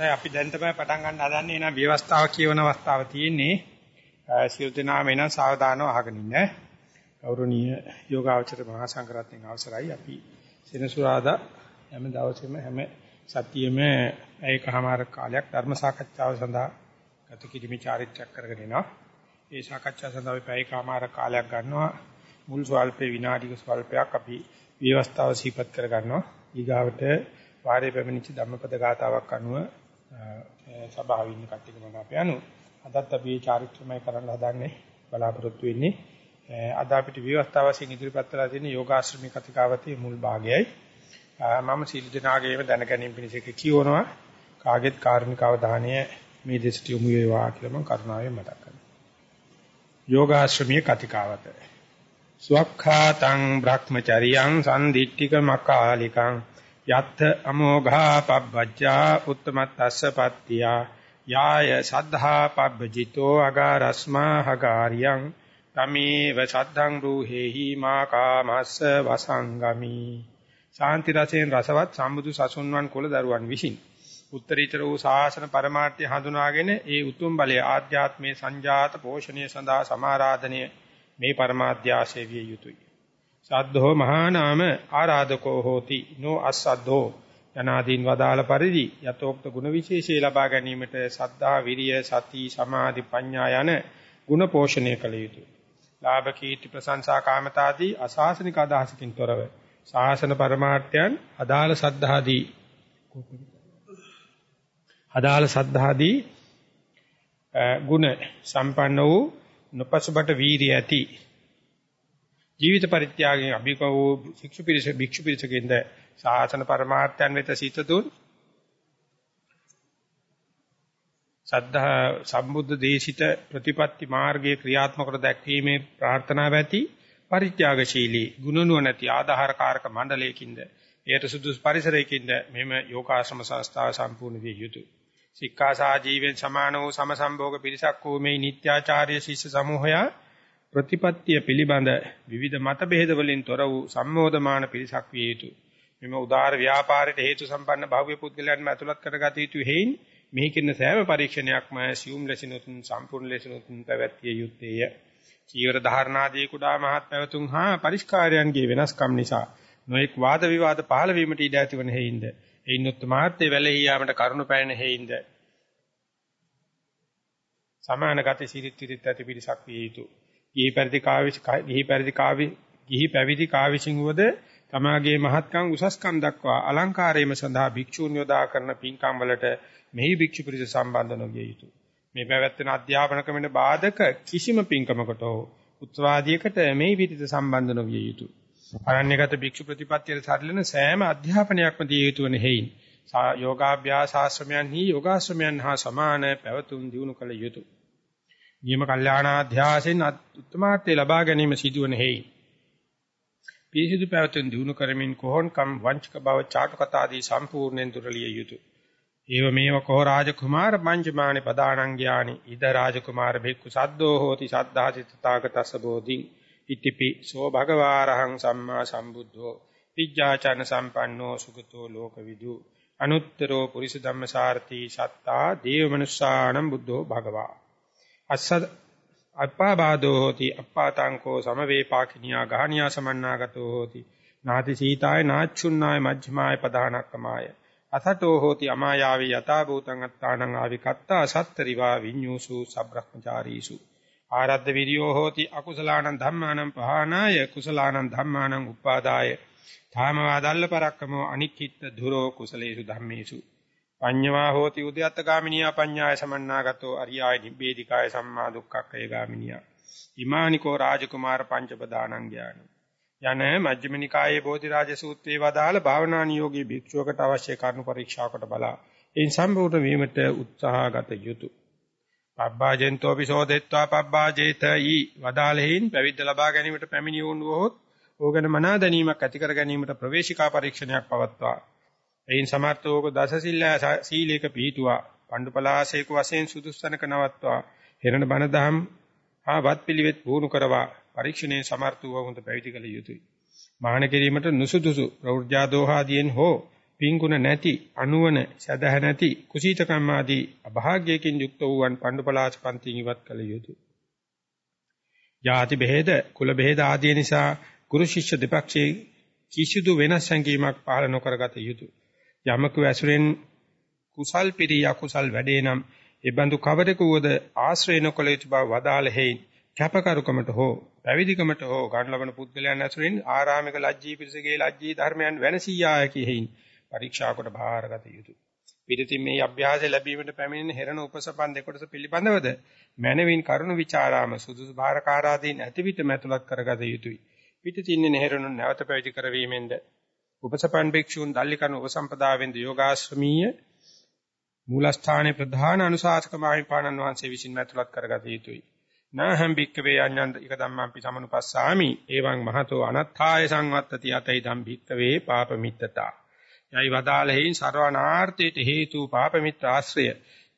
හොඳයි. අපි දැන් තමයි පටන් ගන්න හදන්නේ. එහෙනම් ව්‍යවස්ථාව කියවන අවස්ථාව තියෙන්නේ. සියලු දෙනාම එන සාවධානව අහගෙන ඉන්න. ගෞරවනීය යෝගාචර මහා සංඝරත්නයේ අවසරයි. අපි සෙනසුරාදා හැම දවසෙම හැම සතියෙම ඒකමාර කාලයක් ධර්ම සාකච්ඡාව සඳහා ගත කිරීමේ චාරිත්‍රාක් කරගෙන එනවා. ඒ සාකච්ඡාව සඳහා අපි ඒකමාර කාලයක් ගන්නවා. මුල් ස්වල්පේ විනාඩික ස්වල්පයක් අපි ව්‍යවස්ථාව සිහිපත් කර ගන්නවා ඊගාවට වාරේ පැමිණිච්ච ධම්මපද ගාතාවක් අනුව සභාවේ ඉන්න කට්ටියකම අපි අනු. අදත් අපි චාරිත්‍රමය කරන්න හදන්නේ බලාපොරොත්තු වෙන්නේ. අද අපිට විවස්ථාව වශයෙන් ඉදිරිපත් කරලා තියෙන යෝගාශ්‍රමී කතිකාවතේ මුල් භාගයයි. මම සීල දනාගේම දැන ගැනීම පිණිස කියවනවා. කාගෙත් කාර්මික අවධානය මේ දෙසට යොමු වේවා කියලා මම කරුණාවෙන් මතක් කරනවා. යෝගාශ්‍රමී කතිකාවත. ස්වක්ඛාතං බ්‍රහ්මචරියං සම්දිට්ඨික මකාලිකං යත්ථ අමෝඝා පබ්බජ්ජා උත්තමත්ස්ස පත්තියා යාය සද්ධා පබ්බජිතෝ අගාරස්මා හගාරියං තමේව සද්ධං රූහෙහි මා කාමස්ස වසංගමි. ශාන්ති රසයෙන් රසවත් සම්බුදු සසුන්වන් කුල දරුවන් විසින් උත්තරීතර වූ ශාසන පරමාර්ථය හඳුනාගෙන ඒ උතුම් බලයේ ආධ්‍යාත්මයේ සංජාත පෝෂණය සඳහා සමාරාධනය මේ පරමාධ්‍යාශය විය යුතුය. සද්ධෝ මහා නාම ආරාධකෝ හෝති නෝ අස්සද්ධෝ යනාදීන් වදාළ පරිදි යතෝක්ත ගුණ විශේෂය ලබා ගැනීමට සද්ධා විරිය සති සමාධි ප්‍රඥා යන ගුණ පෝෂණය කළ යුතුය. ලාභ කීර්ති ප්‍රශංසා කාමතාදී අසාසනික අදහසකින් තොරව ශාසන පරමාර්ථයන් අදාළ සද්ධාදී අදාළ සද්ධාදී ගුණ සම්පන්න වූ නොපසුබට වීරිය ඇති ජීවිත පරිත්‍යාගයෙන් අභිකව භික්ෂු පිරිස භික්ෂු පිරිසකින්ද සාසන පරමාර්ථයන් වෙත සිත දුන් සද්ධා සම්බුද්ධ දේශිත ප්‍රතිපත්ති මාර්ගයේ ක්‍රියාත්මක කර දැක්වීමේ ප්‍රාර්ථනාව ඇති පරිත්‍යාගශීලී ගුණනුවණති ආධාරකාරක මණ්ඩලයකින්ද එයට සුදුසු පරිසරයකින්ද මෙම යෝගාශ්‍රම සංස්ථාව සම්පූර්ණ විය යුතුය. සික්ඛාසා ජීවෙන් සමාන වූ සමසම්භෝග පිරිසක් වූ මේ නිත්‍යාචාර්ය ශිෂ්‍ය සමූහයා ප්‍රතිපත්තිය පිළිබඳ විවිධ මත බෙහෙද වලින් තොර වූ සම්මෝධමාන පිරිසක් විය යුතුය. මෙම උදාාර ව්‍යාපාරයට හේතු සම්පන්න භෞතික පුද්ගලයන්ම ඇතුළත් කරගත යුතු හේයින් මෙහි කින සෑම පරීක්ෂණයක්ම සියුම් ලෙසිනුතුන් සම්පූර්ණ ලෙසිනුතුන් පැවැත්විය යුත්තේය. චීවර ධාරණාදී කුඩා මහත් පැවතුම් හා පරිස්කාරයන්ගේ වෙනස්කම් නිසා නොඑක් වාද විවාද පහළ වීමට ඉඩ ඇතිවන හේයින්ද එයින් උත්තමාර්ථය වැළෙහි යාමට කරුණු පැන හේයින්ද සමාන ගති සිරිත් විරිත් ඇති පිරිසක් විය යුතුය. ගිහි පරිදි කාවිස් ගිහි පරිදි කාවි ගිහි පැවිදි කාවිසින් වද තමාගේ මහත්කම් උසස්කම් දක්වා අලංකාරයේම සඳහා භික්ෂූන් යොදා කරන පින්කම් වලට මෙහි භික්ෂු පිරිස සම්බන්ධ නොවිය යුතුය. මේ පැවැත්වෙන අධ්‍යාපන ක්‍රමෙට බාධක කිසිම පින්කමකට හෝ උත්සවාදියකට මේ විදිහට සම්බන්ධ නොවිය යුතුය. අරණ්‍යගත භික්ෂු ප්‍රතිපත්තියට සැරිලෙන සෑම අධ්‍යාපනයක්ම දිය යුතු වන හේයින් යෝගාභ්‍යාස ආශ්‍රමයන්හි යෝගාශ්‍රමයන් හා සමාන පැවතුම් දිනු කළ යුතුය. නියම කල්යාණාධ්‍යාසෙන් උත්තමාර්ථය ලබා ගැනීම සිදුවන හේයි. පිරිසිදු පැවතුම් දිනු කරමින් කොහොන්කම් වංචක බව චාටුකතාදී සම්පූර්ණයෙන් දුරලිය යුතුය. ඒව මේව කෝ රාජකුමාර පංචමානි පදානං ඥානි ඉද රාජකුමාර භික්ඛු සද්දෝ හෝති සද්ධාසිත තාගතස්ස බෝධින් ඉතිපි සෝ භගවාරහං සම්මා සම්බුද්ධෝ විජ්ජාචන සම්පන්නෝ සුගතෝ ලෝකවිදු අනුත්තරෝ පුරිස ධම්මසාරති සත්තා දේව මනුස්සාණං බුද්ධෝ භගවා අස්සද අපාබාධෝ hoti අපාතංකෝ සමවේපාකිනියා ගහණියා සමන්නාගතෝ hoti නාති සීතාය නාච්චුන්නාය මජ්ක්‍ධිමාය පදානක්කමාය. අසතෝ hoti අමායාවි යතා භූතං අත්තානං ආවිකත්තා සත්තරිවා විඤ්ඤූසු සබ්‍රහ්මචාරීසු ආරද්ධ විරියෝ hoti අකුසලානං ධම්මානං පහානාය කුසලානං ධම්මානං උපාදාය ධාමවාදල්ල පරක්කමෝ අනික්කිට ධුරෝ කුසලේසු ධම්මේසු. පඤ්ඤවා හෝති උද්‍යත්ත ගාමිනියා පඤ්ඤාය සමන්නාගතෝ අරියාය නිබ්බේධිකාය සම්මා දුක්ඛක්ඛය ගාමිනියා. හිමානිකෝ රාජකුමාර පංචපදානං ඥාන. යන මජ්ක්‍ධිම නිකායේ බෝධිරාජ සූත්‍රයේ වදාළ භාවනා නියෝගී භික්ෂුවකට අවශ්‍ය කරුණු පරීක්ෂාවකට බලා එයින් සම්පූර්ණ වීමට උත්සාහගත යුතුය පබ්බාජෙන්තෝ පිසෝදෙත්වා පබ්බාජේතයි. වදාළෙහින් පැවිද්ද ලබා ගැනීමට පැමිණි වුණොත් ඕගන මනා දැනීමක් ඇති කර ගැනීමට ප්‍රවේශිකා පරීක්ෂණයක් පවත්වා. එයින් සමර්ථවක දස සීලයක පිහිටුවා පණ්ඩුපලාසේක වශයෙන් සුදුස්සනක නවත්වා හිරණ බණ දහම් හා වත් පිළිවෙත් පුහුණු කරවා පරීක්ෂණයේ සමර්ථ වූ හොඳ පැවිදි කළ යුතුය. මහාන කිරීමට නුසුදුසු ප්‍රවෘජ්‍යා දෝහාදීන් හෝ පිංගුණ නැති, අනුවන, සදහ නැති, කුසීතකම් ආදී අභාග්‍යයෙන් යුක්ත වූවන් පණ්ඩුපලාස පන්තින් ඉවත් කළ යුතුය. ಜಾති බෙහෙද, කුල බෙහෙද ආදී නිසා ගුරු ශිෂ්‍ය දෙපක්ෂයේ කිසිදු වෙනස් සංකීමක් පහළ නොකරගත යුතුය. යමක ඇසුරෙන් කුසල් පිරිය අකුසල් වැඩේ නම් ඒ බඳු කවරෙකු වද ආශ්‍රය නොකළ යුතු බව වදාළ හේයින් කැපකරුකමට හෝ පැවිදිකමට හෝ ගන්න ලබන පුද්ගලයන් ඇසුරින් ආරාමික ලජ්ජී පිරිසගේ ලජ්ජී ධර්මයන් වෙනසියාය කියෙහින් පරීක්ෂා කොට බාරගත යුතුය. පිළිතින් මේ අභ්‍යාසය ලැබීමට පැමිණෙන හෙරණ උපසපන් දෙකොටස පිළිබඳවද මනවින් කරුණු ਵਿਚාරාම සුදුසු භාරකාරාදීන් ඇතිවිත මැතුලත් කරගත යුතුය. පිටිතින්නේ නෙහෙරණු නැවත පැවිදි කරවීමෙන්ද උපසපන් භික්ෂූන් දල්ලිකන උපසම්පදාවෙන්ද යෝගාශ්‍රමීය මූලස්ථානයේ ප්‍රධාන අනුශාසක මාහිපාණන් වහන්සේ විසින් මැතුලත් කරගත යුතුය. නාහම් භික්කවේ අඤ්ඤන්ත එක ධම්මං පිසමනුපස්සාමි. එවං මහතෝ අනත්ථාය සංවත්තති අතයි ධම් භික්කවේ පාපමිත්තතා. යයි වදාළෙහින් සර්වනාර්ථයට හේතු පාපමිත්‍ර ආශ්‍රය.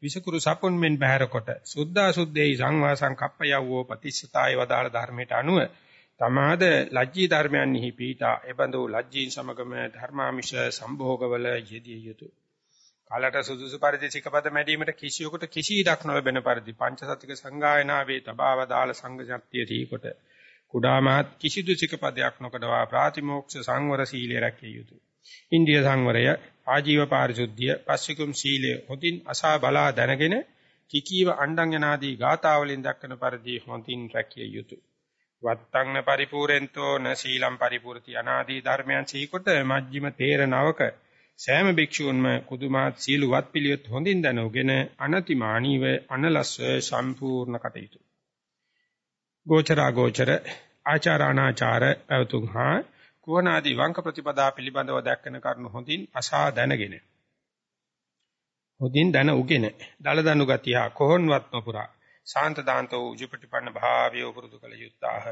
විසකුරු සපුන් මෙන් බහැර කොට සුද්ධා සුද්ධේයි සංවාසං කප්පයවෝ පතිස්සතාය වදාළ ධර්මයට අනුව තමාද ලජ්ජී ධර්මයන්හි පීඨා එබඳු ලජ්ජීන් සමගම ධර්මාමිෂ සම්භෝගවල යෙදිය යුතුය කලට සුදුසු පරිදි සිකපද මැඩීමට කිසියෙකුට කිසි ඉඩක් නොලැබෙන පරිදි පංචසතික සංගායනාවේ තබාව දාල සංඝ ශක්තිය තීකොට කුඩාමහත් කිසිදු සිකපදයක් නොකඩවා ප්‍රාතිමෝක්ෂ සංවර සීලය රැකිය යුතුය. ඉන්දිය සංවරය, ආජීව පාරිශුද්ධිය, පස්සිකුම් සීලය හොඳින් අසා බලා දැනගෙන කිකීව අණ්ඩං යනාදී ගාථාවලින් දක්වන පරිදි හොඳින් රැකිය යුතුය. වත්තං පරිපූර්ෙන්තෝ න සීලම් පරිපූර්ති අනාදී ධර්මයන් සීකොට මජ්ක්‍ධිම තේර නවක සෑම භික්ෂූන්ම කුදුමාත් සීලවත් පිළිවෙත් හොඳින් දැනගෙන අනතිමානීව අනලස්ව සම්පූර්ණ කටයුතු. ගෝචරා ගෝචර ආචාරානාචාර පැවතුම් හා කුවනාදී වංක ප්‍රතිපදා පිළිබඳව දැක්කන කරුණු හොඳින් අසා දැනගෙන හොඳින් දැන උගෙන දල දනු ගතිය කොහොන්වත් නොපුරා ශාන්ත දාන්තෝ උජුපටිපන්න භාවය උපුරුදු කළ යුත්තාහ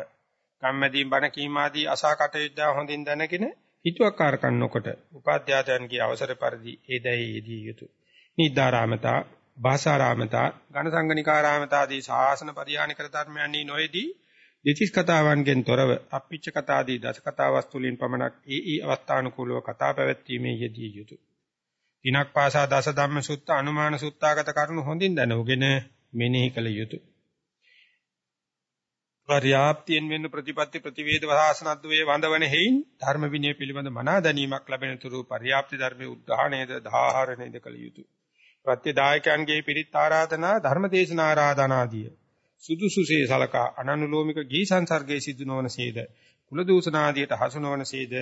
කම්මැදීන් බණ කීම ආදී අසා කටයුත්ත හොඳින් දැනගෙන හිතුවක්කාරකම් නොකොට උපාධ්‍යාතයන්ගේ අවසර පරිදි ඒ දැයි යෙදිය යුතුය. නිද්දාරාමතා, භාසාරාමතා, ඝනසංගනිකාරාමතා ආදී ශාසන පරිහානිකර ධර්මයන්හි නොයේදී දෙතිස් කතාවන්ගෙන් තොරව අප්පිච්ච කතා ආදී දස කතා වස්තුලින් පමණක් ඒ ඒ අවස්ථානුකූලව කතා පැවැත්වීමේ යෙදිය යුතුය. දිනක් පාසා දස ධම්ම සුත්ත අනුමාන සුත්තාගත කරුණු හොඳින් දැනගෙන මෙනෙහි කළ යුතුය. පර්යාප්තියෙන් වෙන්න ප්‍රතිපත්ති ප්‍රතිවේද වාසනද්ද වේ වඳවන හේයින් ධර්ම විනය පිළිබඳ මනා දැනීමක් ලැබෙන තුරු පර්යාප්ති ධර්මයේ උද්ධාණයද ධාහරණයද කළ යුතුය. ප්‍රත්‍යදායකයන්ගේ පිරිත් ආරාධනා ධර්ම දේශනා ආරාධනාදිය සුදුසුසේ සලකා අනනුලෝමික ගී සංසර්ගයේ සිදු නොවනසේද කුල දූෂණාදියට හසු නොවනසේද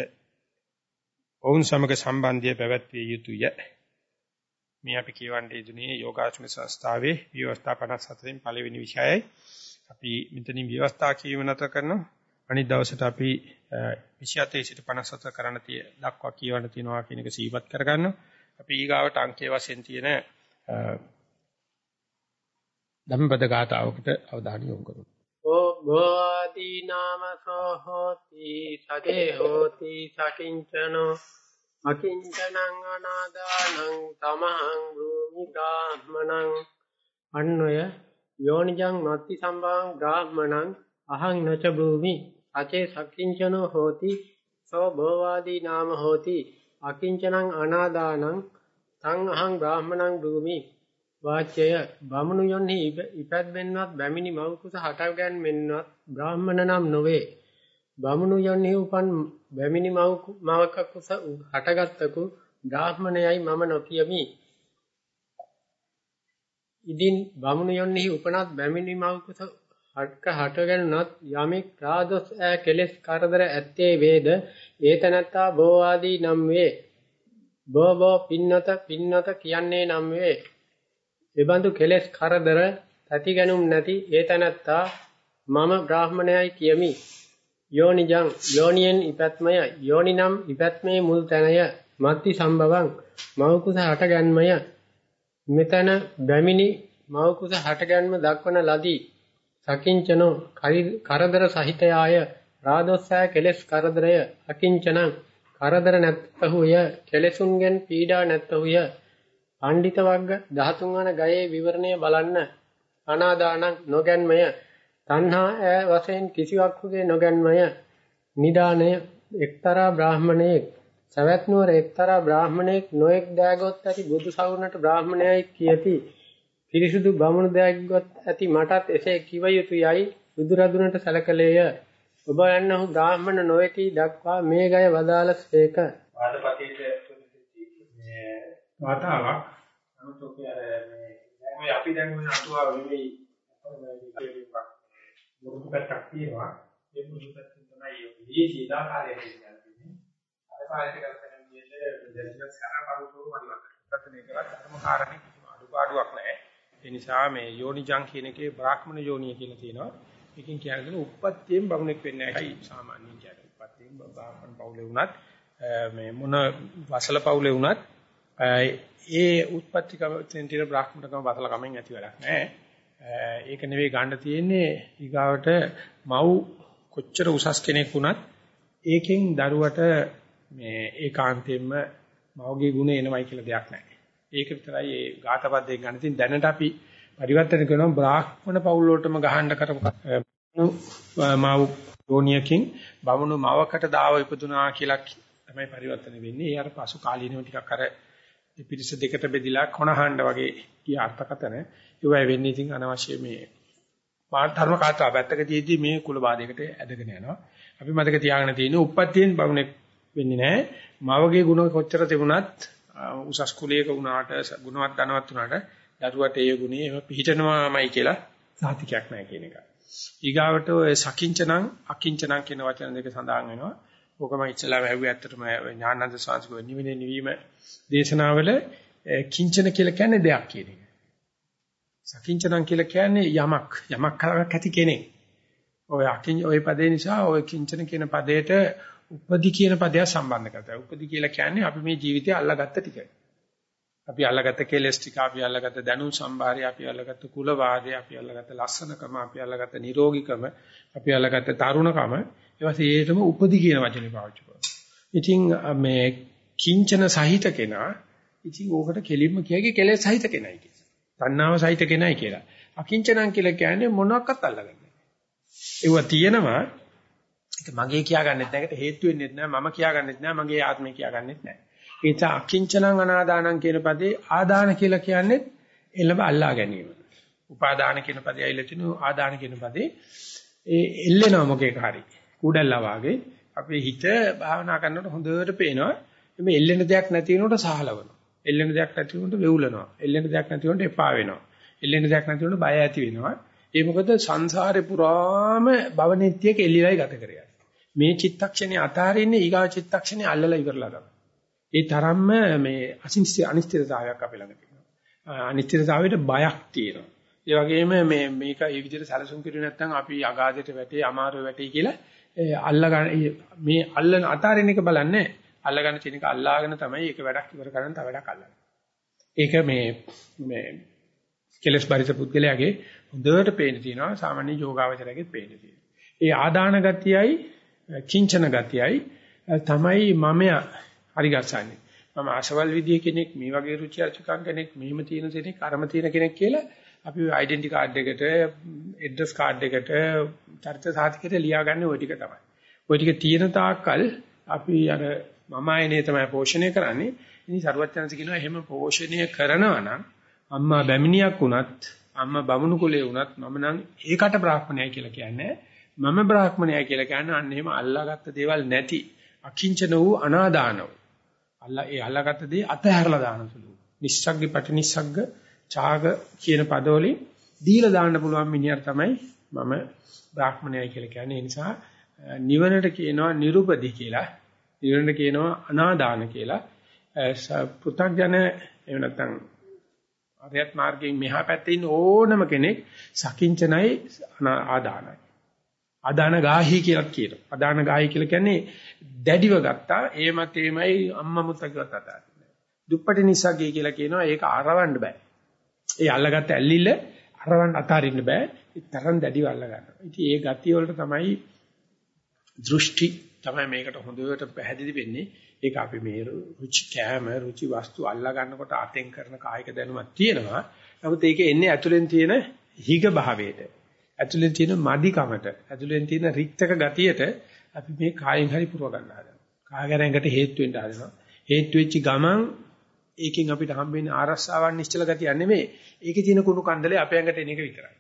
ඔවුන් සමග සම්බන්ධය පැවැත්විය යුතුය. මේ අපි කියවන්නේ දුනේ යෝගාශ්‍රම සංස්ථාවේ විවස්ථා 54න් පළවෙනි විෂයයි. අපි මෙතනින් ව්‍යවස්ථා කියව නැත කරනවා. අනිත් දවසට අපි 27 සිට 57 කරන්න තිය දක්වා කියවන්න තියනවා කියන එක සීපත් කරගන්නවා. අපි ඊගාවට අංකයේ වශයෙන් තියෙන ධම්මපද ගාතාවකට අවධානය යොමු කරමු. ඕ භෝති නාමසෝ හෝති සදේ හෝති සකින්චනෝ අකින්චනං අනාදානං තමහං භූමි ගාමනං අන්නය යෝනිජං නත්ති සම්භාං බ්‍රාහ්මණං අහං නච භූමි අචේ සක්කින්චනෝ හෝති සෝ භෝවාදී නාම හෝති අකිංචනං අනාදානං තං අහං බ්‍රාහ්මණං භූමි වාචය බමුණු යොන්හි ඉපැද්දෙන්වත් බැමිණි මව් කුස හටගැන්මෙන්වත් බ්‍රාහ්මණ නම් නොවේ බමුණු යොන්හි උපන් බැමිණි මව් මවක කුස හටගත්තකු බ්‍රාහ්මණයයි මම නොකියමි. ඉදින් බමුණයන්හි උපනත් බැමිණි මව්කුස හට්ක හටගන්නත් යමෙක් රාදොස් ඈ කෙලෙස් කරදර ඇත්තේ වේද? ඒතනත්තා බෝ ආදී නම් වේ. බෝ බෝ පින්නත පින්නත කියන්නේ නම් වේ. එබඳු කෙලෙස් කරදර තතිගැනුම් නැති ඒතනත්තා මම බ්‍රාහ්මණයයි කියමි. යෝනිජං යෝනියෙන් ඉපැත්මය යෝනිනම් ඉපැත්මේ මුල් තැනය මත්ති සම්භවං මවකුස හටගන්මය. මෙතන බැමිණි මවකුස හටගන්ම දක්වන ලදී. සකින්චනෝ කරදර සහිතය ආය රාදොස්සය කෙලෙස් කරදරය. අකින්චනං කරදර නැත්තහුය. කෙලෙසුන්ගෙන් පීඩා නැත්තහුය. පණ්ඩිත වර්ග 13 වන ගයේ විවරණය බලන්න. අනාදානං නොගැන්මය. තණ්හා ඈ වශයෙන් කිසිවක්ගේ නොගැන්මය නිදානය එක්තරා බ්‍රාහමණයෙක් සවැත් නුවර එක්තරා බ්‍රාහමණයෙක් නොඑක් දෑගොත් ඇති බුදු සවුනට බ්‍රාහමණයයි කියති. පිරිසුදු බමුණු දෑගොත් ඇති මටත් එසේ කිව යුතුයයි බුදුරදුනට සැලකලේය. ඔබ යන්නහු බ්‍රාහමණ නොවේටි දක්වා මේ ගය වදාළසේක. වාදපතේට මේ වාතාවක් නමුත් ඔකේ අර මේ දැන් ඔය අපි දැන් ওই අටුවා වෙමි මුරුදු පැත්තක් තියෙනවා. ඒ මුරුදු පැත්තෙන් තමයි මේ සීදාකාරය කියන්නේ. අර පාරිත කරගෙන විදිහට දැන් සරපරුසෝ පරිවර්තන එකවත් ධර්ම කාරණේ කිසිම අඩුපාඩුවක් නැහැ. ඒ නිසා මේ යෝනිජං කියන එකේ බ්‍රාහ්මණ යෝනිය කියලා තියෙනවා. එකකින් කියන්නේ උප්පත්තියෙන් බමුණෙක් වෙන්නේ නැහැයි සාමාන්‍යයෙන් කියන්නේ. උප්පත්තියෙන් බාපන් පවුලේ වුණත් මේ මොන වසල පවුලේ වුණත් ඒ උත්පත්තිකම තියෙන බ්‍රාහ්මණකම වසල කමෙන් ඇති වැඩක් නැහැ. ඒක නෙවෙයි ගන්න තියෙන්නේ ඊගාවට මව් කොච්චර උසස් කෙනෙක් වුණත් ඒකෙන් දරුවට මේ ඒකාන්තයෙන්ම මවගේ ගුණ එනවයි කියලා දෙයක් නැහැ. ඒක විතරයි ඒ ගාතපද්දයෙන් ගන්න තියෙන දැනට අපි පරිවර්තන කරනවා බ්‍රාහ්මණ පවුල් වලටම ගහන්න කරපු මව් යෝනියකින් බමුණු මවකට දාව ඉපදුනා කියලා තමයි පරිවර්තන වෙන්නේ. ඒ අර පසු කාලීනව ටිකක් අර පිරිස දෙකට බෙදිලා කොනහඬ වගේ කිය අර්ථකතන ඒවයි වෙන්නේ ඉතින් අනවශ්‍ය මේ ධර්ම කාටා පැත්තක තියදී මේ කුල බාධයකට ඇදගෙන යනවා. අපි මතක තියාගෙන තියෙන්නේ උප්පත්තියෙන් බමුණෙක් වෙන්නේ නැහැ. මවගේ ගුණ කොච්චර තිබුණත් උසස් කුලයක වුණාට ගුණවත් ධනවත් වුණාට දරුවට ඒ ගුණේ එහෙම පිහිටනවාමයි කියලා සාතිකයක් නැහැ කියන එක. ඊගාවට ඔය සකින්චනං අකින්චනං කියන වචන දෙක සඳහන් වෙනවා. ඕකම ඉස්සලා වැහුවේ ඇත්තටම ඥානන්ද සාංශික නිවිනේ නිවීම දේශනාවල කිංචන කියලා කියන්නේ දෙයක් කියන එක. සකින්චනං කියලා කියන්නේ යමක් යමක් කරක් ඇති කෙනෙක්. ඔය අකින් ඔය පදේ නිසා ඔය කිංචන කියන පදයට උපදි කියන පදය සම්බන්ධ කරලා. උපදි කියලා කියන්නේ අපි මේ ජීවිතය අල්ලාගත්ත ටික. අපි අල්ලාගත්ත කෙලස් ටික, අපි අල්ලාගත්ත දැනුම් සම්භාරය, අපි අල්ලාගත්ත කුල වාදය, අපි අල්ලාගත්ත ලස්සනකම, අපි අල්ලාගත්ත නිරෝගීකම, අපි අල්ලාගත්ත තරුණකම, ඒවා සියයටම උපදි කියන වචනේ පාවිච්චි කරනවා. ඉතින් මේ කිංචන සහිත කෙනා ඉතින් ඕකට කෙලින්ම කියගේ කෙලෙස් සහිත කෙනයි කියලා. තණ්හාව සහිත කෙනයි කියලා. අකිංචනං කියලා කියන්නේ මොනවාක්වත් අල්ලගන්නේ නැහැ. ඒවා තියෙනවා ඒක මගේ කියාගන්නෙත් නැහැ. ඒකට හේතු වෙන්නෙත් නැහැ. මම කියාගන්නෙත් නැහැ. මගේ ආත්මය කියාගන්නෙත් නැහැ. ඒ නිසා අකිංචනං අනාදානං කියන පදේ ආදාන කියලා කියන්නේ එළඹ අල්ලා ගැනීම. උපාදාන කියන පදේ ඇවිල්ලා තිනු ආදාන කියන පදේ ඒ එල්ලෙනව මොකේක හරි. කුඩල්ලා වාගේ අපේ හිත භාවනා කරනකොට හොඳට පේනවා මේ එල්ලෙන දෙයක් නැති වෙනකොට සහලවනවා. එල්ලෙන දෙයක් නැති වෙනකොට වෙවුලනවා. එල්ලෙන දෙයක් නැති වෙනකොට එපා වෙනවා. එල්ලෙන දෙයක් නැති වෙනකොට බය ඇති වෙනවා. ඒ මොකද සංසාරේ පුරාම භවනිත්‍යක එල්ලිලයි ගත කරේ. මේ චිත්තක්ෂණේ අතාරින්නේ ඊගා චිත්තක්ෂණේ අල්ලලා ඉවරලා තමයි. ඒ තරම්ම මේ අනිශ්චිතතාවයක් අපේ ළඟ තියෙනවා. අනිශ්චිතතාවයට බයක් තියෙනවා. ඒ වගේම මේ මේක මේ විදිහට සැලසුම් කරුවේ නැත්නම් අපි අගාධයට වැටේ අමාරු වැටේ කියලා අල්ලගන්න මේ අල්ලන අතාරින එක බලන්නේ අල්ලගන්න තියෙන එක අල්ලාගෙන තමයි ඒක වැඩක් ඉවර කරන්න තව වැඩක් අල්ලන්නේ. ඒක මේ මේ කෙලස් බරිත පුද්ගලයාගේ හොඳට පේන තියෙනවා සාමාන්‍ය යෝගාවචරයගෙත් පේන තියෙනවා. ඒ ආදාන ගතියයි කිංචන ගතියයි තමයි මමයා හරි ගස්සන්නේ. මම ආශවල් විදිය කෙනෙක් මේ වගේ රුචි අරුචිකම් කෙනෙක් මෙහෙම තියෙන කෙනෙක් අරම තියෙන කෙනෙක් කියලා අපි ඩෙන්ටි කාඩ් එකට ඇඩ්‍රස් කාඩ් එකට චරිත සාතිකයට ලියාගන්නේ ওই ටික තමයි. ওই ටික තියෙන තාක්කල් අපි අර මම ආයනේ තමයි පෝෂණය කරන්නේ. ඉතින් සරුවච්චන්ස කියනවා එහෙම පෝෂණය කරනවා නම් අම්මා බැමිණියක් වුණත් අම්මා බමුණු කුලේ වුණත් මම නම් ඒකට බ්‍රාහ්මණයයි කියලා කියන්නේ. මම බ්‍රාහ්මණයයි කියලා කියන්නේ අන්න එහෙම අල්ලාගත්ත දේවල් නැති අකිංචන වූ අනාදානව. අල්ලා ඒ අල්ලාගත්ත දේ අතහැරලා දාන සුළු. නිස්සග්ග පටිනිස්සග්ග ඡාග කියන පදවලින් දීලා දාන්න පුළුවන් මිනිහර තමයි මම බ්‍රාහ්මණයයි කියලා කියන්නේ. ඒ නිසා නිවනට කියනවා නිරුපදි කියලා. නිවනට කියනවා අනාදාන කියලා. පෘථග්ජන එහෙම නැත්නම් අරියත් මාර්ගයෙන් මෙහා පැත්තේ ඉන්න ඕනම කෙනෙක් සකින්චනයි ආදානයි. අදාන ගාහි කියලා කියනවා. අදාන ගාහි කියලා කියන්නේ දැඩිව ගත්තා. ඒ මතේමයි අම්මා මුත්තා කිව්වත් අතාරින්නේ. දුප්පටි නිසග්ගේ කියලා කියනවා ඒක අරවන්න බෑ. ඒ අල්ලගත්ත ඇල්ලිල්ල අරවන්න අතාරින්න බෑ. ඒ තරම් දැඩිව අල්ල ගන්නවා. ඉතින් ඒ ගතිය වලට තමයි දෘෂ්ටි තමයි මේකට හොඳට පැහැදිලි වෙන්නේ. ඒක අපි මේ රුචි කෑම රුචි වස්තු අල්ලා ගන්නකොට අතෙන් කරන කායික දැනුමක් තියෙනවා. නමුත් ඒක එන්නේ ඇතුලෙන් තියෙන හිග භාවයට. ඇතුලෙන් තියෙන මදිකමට, ඇතුලෙන් තියෙන රික්තක ගතියට අපි මේ කායෙන් හරි පුරව ගන්න හදනවා. කාගරැඟට හේතු වෙන්න හදනවා. හේතු වෙච්ච ගමන් ඒකෙන් අපිට හම්බෙන්නේ ආරස්සාවන් නිශ්චල ගතිය නෙමෙයි. ඒකේ තියෙන කුණු කන්දලේ අපේ ඇඟට එන එක විතරයි.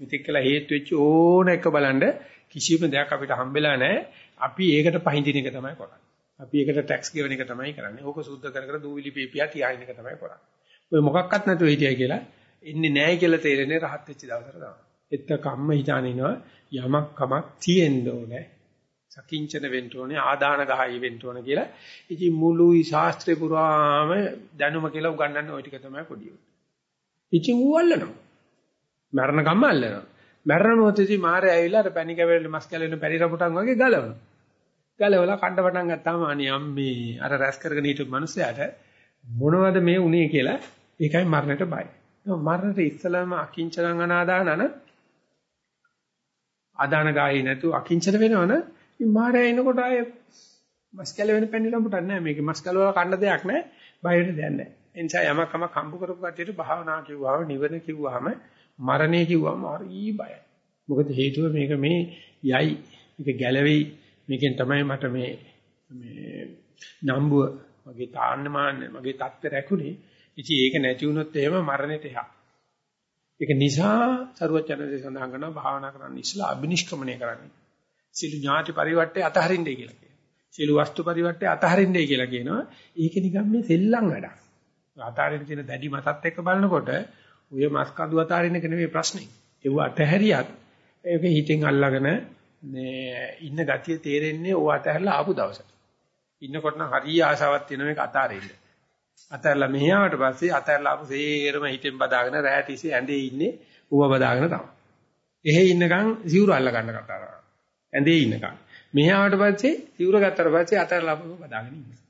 මෙතෙක් කළා හේතු වෙච්ච ඕන එක බලන්න කිසිම දෙයක් අපිට හම්බෙලා නැහැ. අපි ඒකට පහඳින එක තමයි කරන්නේ. අපි ඒකට ටැක්ස් ගෙවන එක තමයි කරන්නේ. ඕක සුද්ධ කර කර දූවිලි පීපියා තියාගෙන එක තමයි කරන්නේ. ඔය මොකක්වත් නැතුව හිටියයි කියලා ඉන්නේ නැහැ කියලා තේරෙන්නේ රහත් වෙච්ච දවසට තමයි. එත්ත කම්ම හිතාන ඉනවා යමක් කමක් තියෙන්න ඕනේ. සකිංචන වෙන්න ඕනේ ආදාන ගහයි වෙන්න ඕනේ කියලා. ඉතින් මුළු ශාස්ත්‍රේ පුරාම දැනුම කියලා උගන්වන්නේ ওই ටික තමයි පොඩි උන්. ඉතින් ඌ අල්ලනවා. මරණ කම්ම අල්ලනවා. මරණ මොහොතේදී මාරේ ඇවිල්ලා අර පැණි කැවෙල මස් කැලෙන පැණි රපුටන් වගේ ගලවනවා. ගලවලා කණ්ඩ පටන් ගත්තාම අනියම් මේ අර රැස් කරගෙන හිටපු මිනිස්සයාට මොනවද මේ උනේ කියලා ඒකයි මරණයට බයයි. මරණයට ඉස්සලම අකිංචනං අනාදානන. ආදාන ගායි නැතු අකිංචන වෙනවන. ඉතින් මාරය එනකොට ආයේ මස් කැල වෙන පැණි ලම්බුටක් නැහැ. මේකේ මස් කැල වල කන්න දෙයක් නැහැ. බයිට දෙයක් නැහැ. ඒ නිසා යමක් කමක් හම්බ කරපු කටියට භාවනා කිව්වම නිවන කිව්වම මරණය කිව්වම හරි බයයි. මොකද හේතුව මේක මේ යයි. මේක ගැලවෙයි. මේකෙන් තමයි මට මේ මේ නම්බුව මගේ තාන්නමාන මගේ தත්ත්ව රැකුනේ ඉතින් ඒක නැති වුණොත් එහෙම මරණයට එහා ඒක නිසා සරුවචනසේ සඳහන් කරනවා භාවනා කරන්න ඉස්සලා අබිනිෂ්ක්‍මණය කරන්න සිළු ඥාති පරිවර්තය අතහරින්නයි කියලා කියනවා. සිළු වස්තු පරිවර්තය අතහරින්නයි කියලා කියනවා. ඒක නිකන් මේ සෙල්ලම් වැඩක්. අතහරින්න තියෙන දැඩි මතත් එක්ක බලනකොට ඔය මස් කඳු අතහරින්න එක නෙමෙයි ප්‍රශ්නේ. ඒව අතහැරියත් ඒක හිතෙන් අල්ලගෙන මේ ඉන්න ගතිය තේරෙන්නේ ඕව අතහැරලා ආපු දවසට. ඉන්නකොට නම් හරිය ආසාවක් තියෙන මේක අතාරින්න. අතහැරලා මෙහි ආවට පස්සේ අතහැරලා ආපු සේරම හිතෙන් බදාගෙන රැට ඉසේ ඇඳේ ඉන්නේ ඌව බදාගෙන තමයි. එහෙ ඉන්නකම් සිවුර අල්ල ගන්න කතා කරනවා. ඇඳේ ඉන්නකම්. මෙහාට පස්සේ සිවුර ගත්තට පස්සේ අතහැරලා බදාගෙන ඉන්නවා.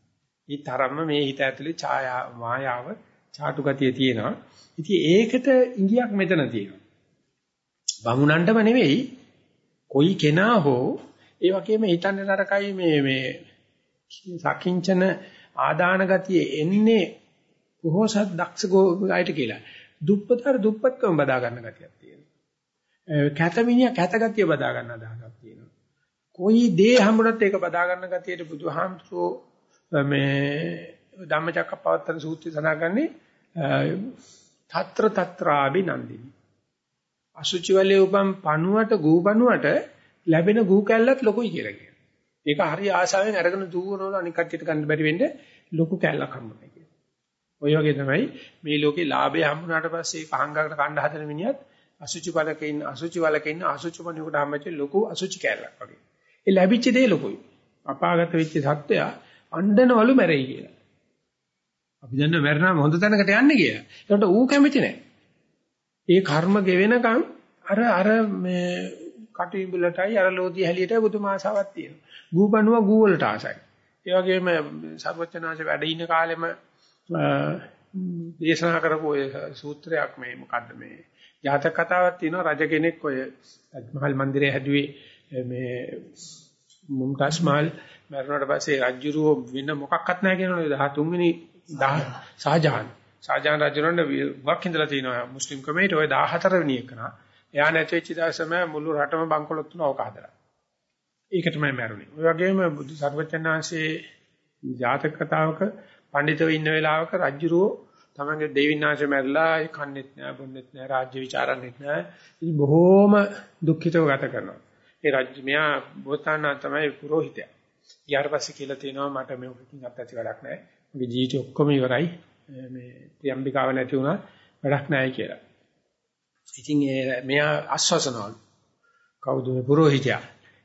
ඒ තරම්ම මේ හිත ඇතුලේ ඡායා මායාව ചാටු ගතිය තියෙනවා. ඉතින් ඒකට ඉඟියක් මෙතන තියෙනවා. බමුණන්ටම නෙවෙයි කොයි කෙනා හෝ ඒ වගේම හිතන්න නරකයි මේ මේ සකිංචන ආදාන ගතිය එන්නේ කොහොසත් දක්ෂ ගෝයිට කියලා. දුප්පතර දුප්පත්කම බදා ගන්න ගතියක් තියෙනවා. කැතමිනිය කැත ගතිය බදා ගන්න අදහසක් තියෙනවා. කොයි දේ හම්බුනත් ඒක බදා ගන්න ගතියට බුදුහාමුදුරෝ මේ ධම්මචක්කපවත්තන සූත්‍රය සඳහන් తත්‍ර తත්‍රාබිනන්දිනි අසුචි වලේ උපම් පණුවට ගූ පණුවට ලැබෙන ගූ කැල්ලත් ලොකුයි කියලා කියනවා. ඒක හරි ආශාවෙන් අරගෙන දුවනවල අනික් කට්ටියට ගන්න බැරි වෙන්නේ ලොකු කැල්ලක් හම්බුනේ කියලා. ඔය වගේ තමයි මේ ලෝකේ ලාභය හම්බුනාට පස්සේ පහංගකට කණ්ඩ හදන මිනිහත් අසුචි වලක ඉන්න අසුචි වලක ඉන්න අසුචි මණිකට හම්බෙච්ච ලොකු අසුචි කැල්ලක් වගේ. ඒ ලැබිච්ච දේ ලොකුයි. අපාගත වෙච්ච සත්වයා අඬනවලු මැරෙයි කියලා. අපි දන්න මැරෙනාම හොඳ තැනකට යන්නේ කියලා. ඒකට ඌ කැමති නැහැ. ඒ කර්ම ගෙවෙනකන් අර අර මේ කටිඹුලටයි අර ලෝධිය හැලියටයි බුදුම ආසාවක් තියෙනවා. ගූබණුව ගූ වලට ආසයි. ඒ වගේම සර්වචනාංශ වැඩ ඉන්න කාලෙම දේශනා කරපු ඔය සූත්‍රයක් මේ මොකද්ද මේ ජාතක කතාවක් තියෙනවා රජ කෙනෙක් ඔය මහල් මන්දිරය හැදුවේ මේ මුම්තාස් මහල් මරුණාට පස්සේ රජුරෝ වෙන මොකක්වත් නැහැ කියනවනේ 13 වෙනි ශාජහාන් ෂාජාන් රජුරණ වක් ඉඳලා තිනවා මුස්ලිම් කමේට ওই 14 වෙනි එකන. එයා නැති වෙච්ච දවසම මුළු රටම බංකොලොත් තුන ඕක හදලා. ඒක තමයි මැරුණේ. ඔය වගේම බුදු සර්වචනාංශයේ ජාතක කතාවක පඬිතව ඉන්න වෙලාවක රජුරෝ තමන්ගේ දෙවිනාශය මැරලා ඒ කන්නේත් නෑ බොන්නේත් නෑ රාජ්‍ය ਵਿਚාරන්නේත් නෑ. ඉතින් බොහෝම දුක්ඛිතව ගත කරනවා. ඒ රාජ්‍ය මෙයා බොතන තමයි පුරোহিতයා. ඊට පස්සේ කියලා තිනවා මට මේකකින් අත්‍යවශ්‍ය වැඩක් නෑ. මගේ ජීවිතේ ඔක්කොම ඉවරයි. මේ ප්‍රියම්බිකාව නැති වුණා වැඩක් නැහැ කියලා. ඉතින් මෙයා ආශ්වාසනවලු. කවුද මේ පුරোহিතයා?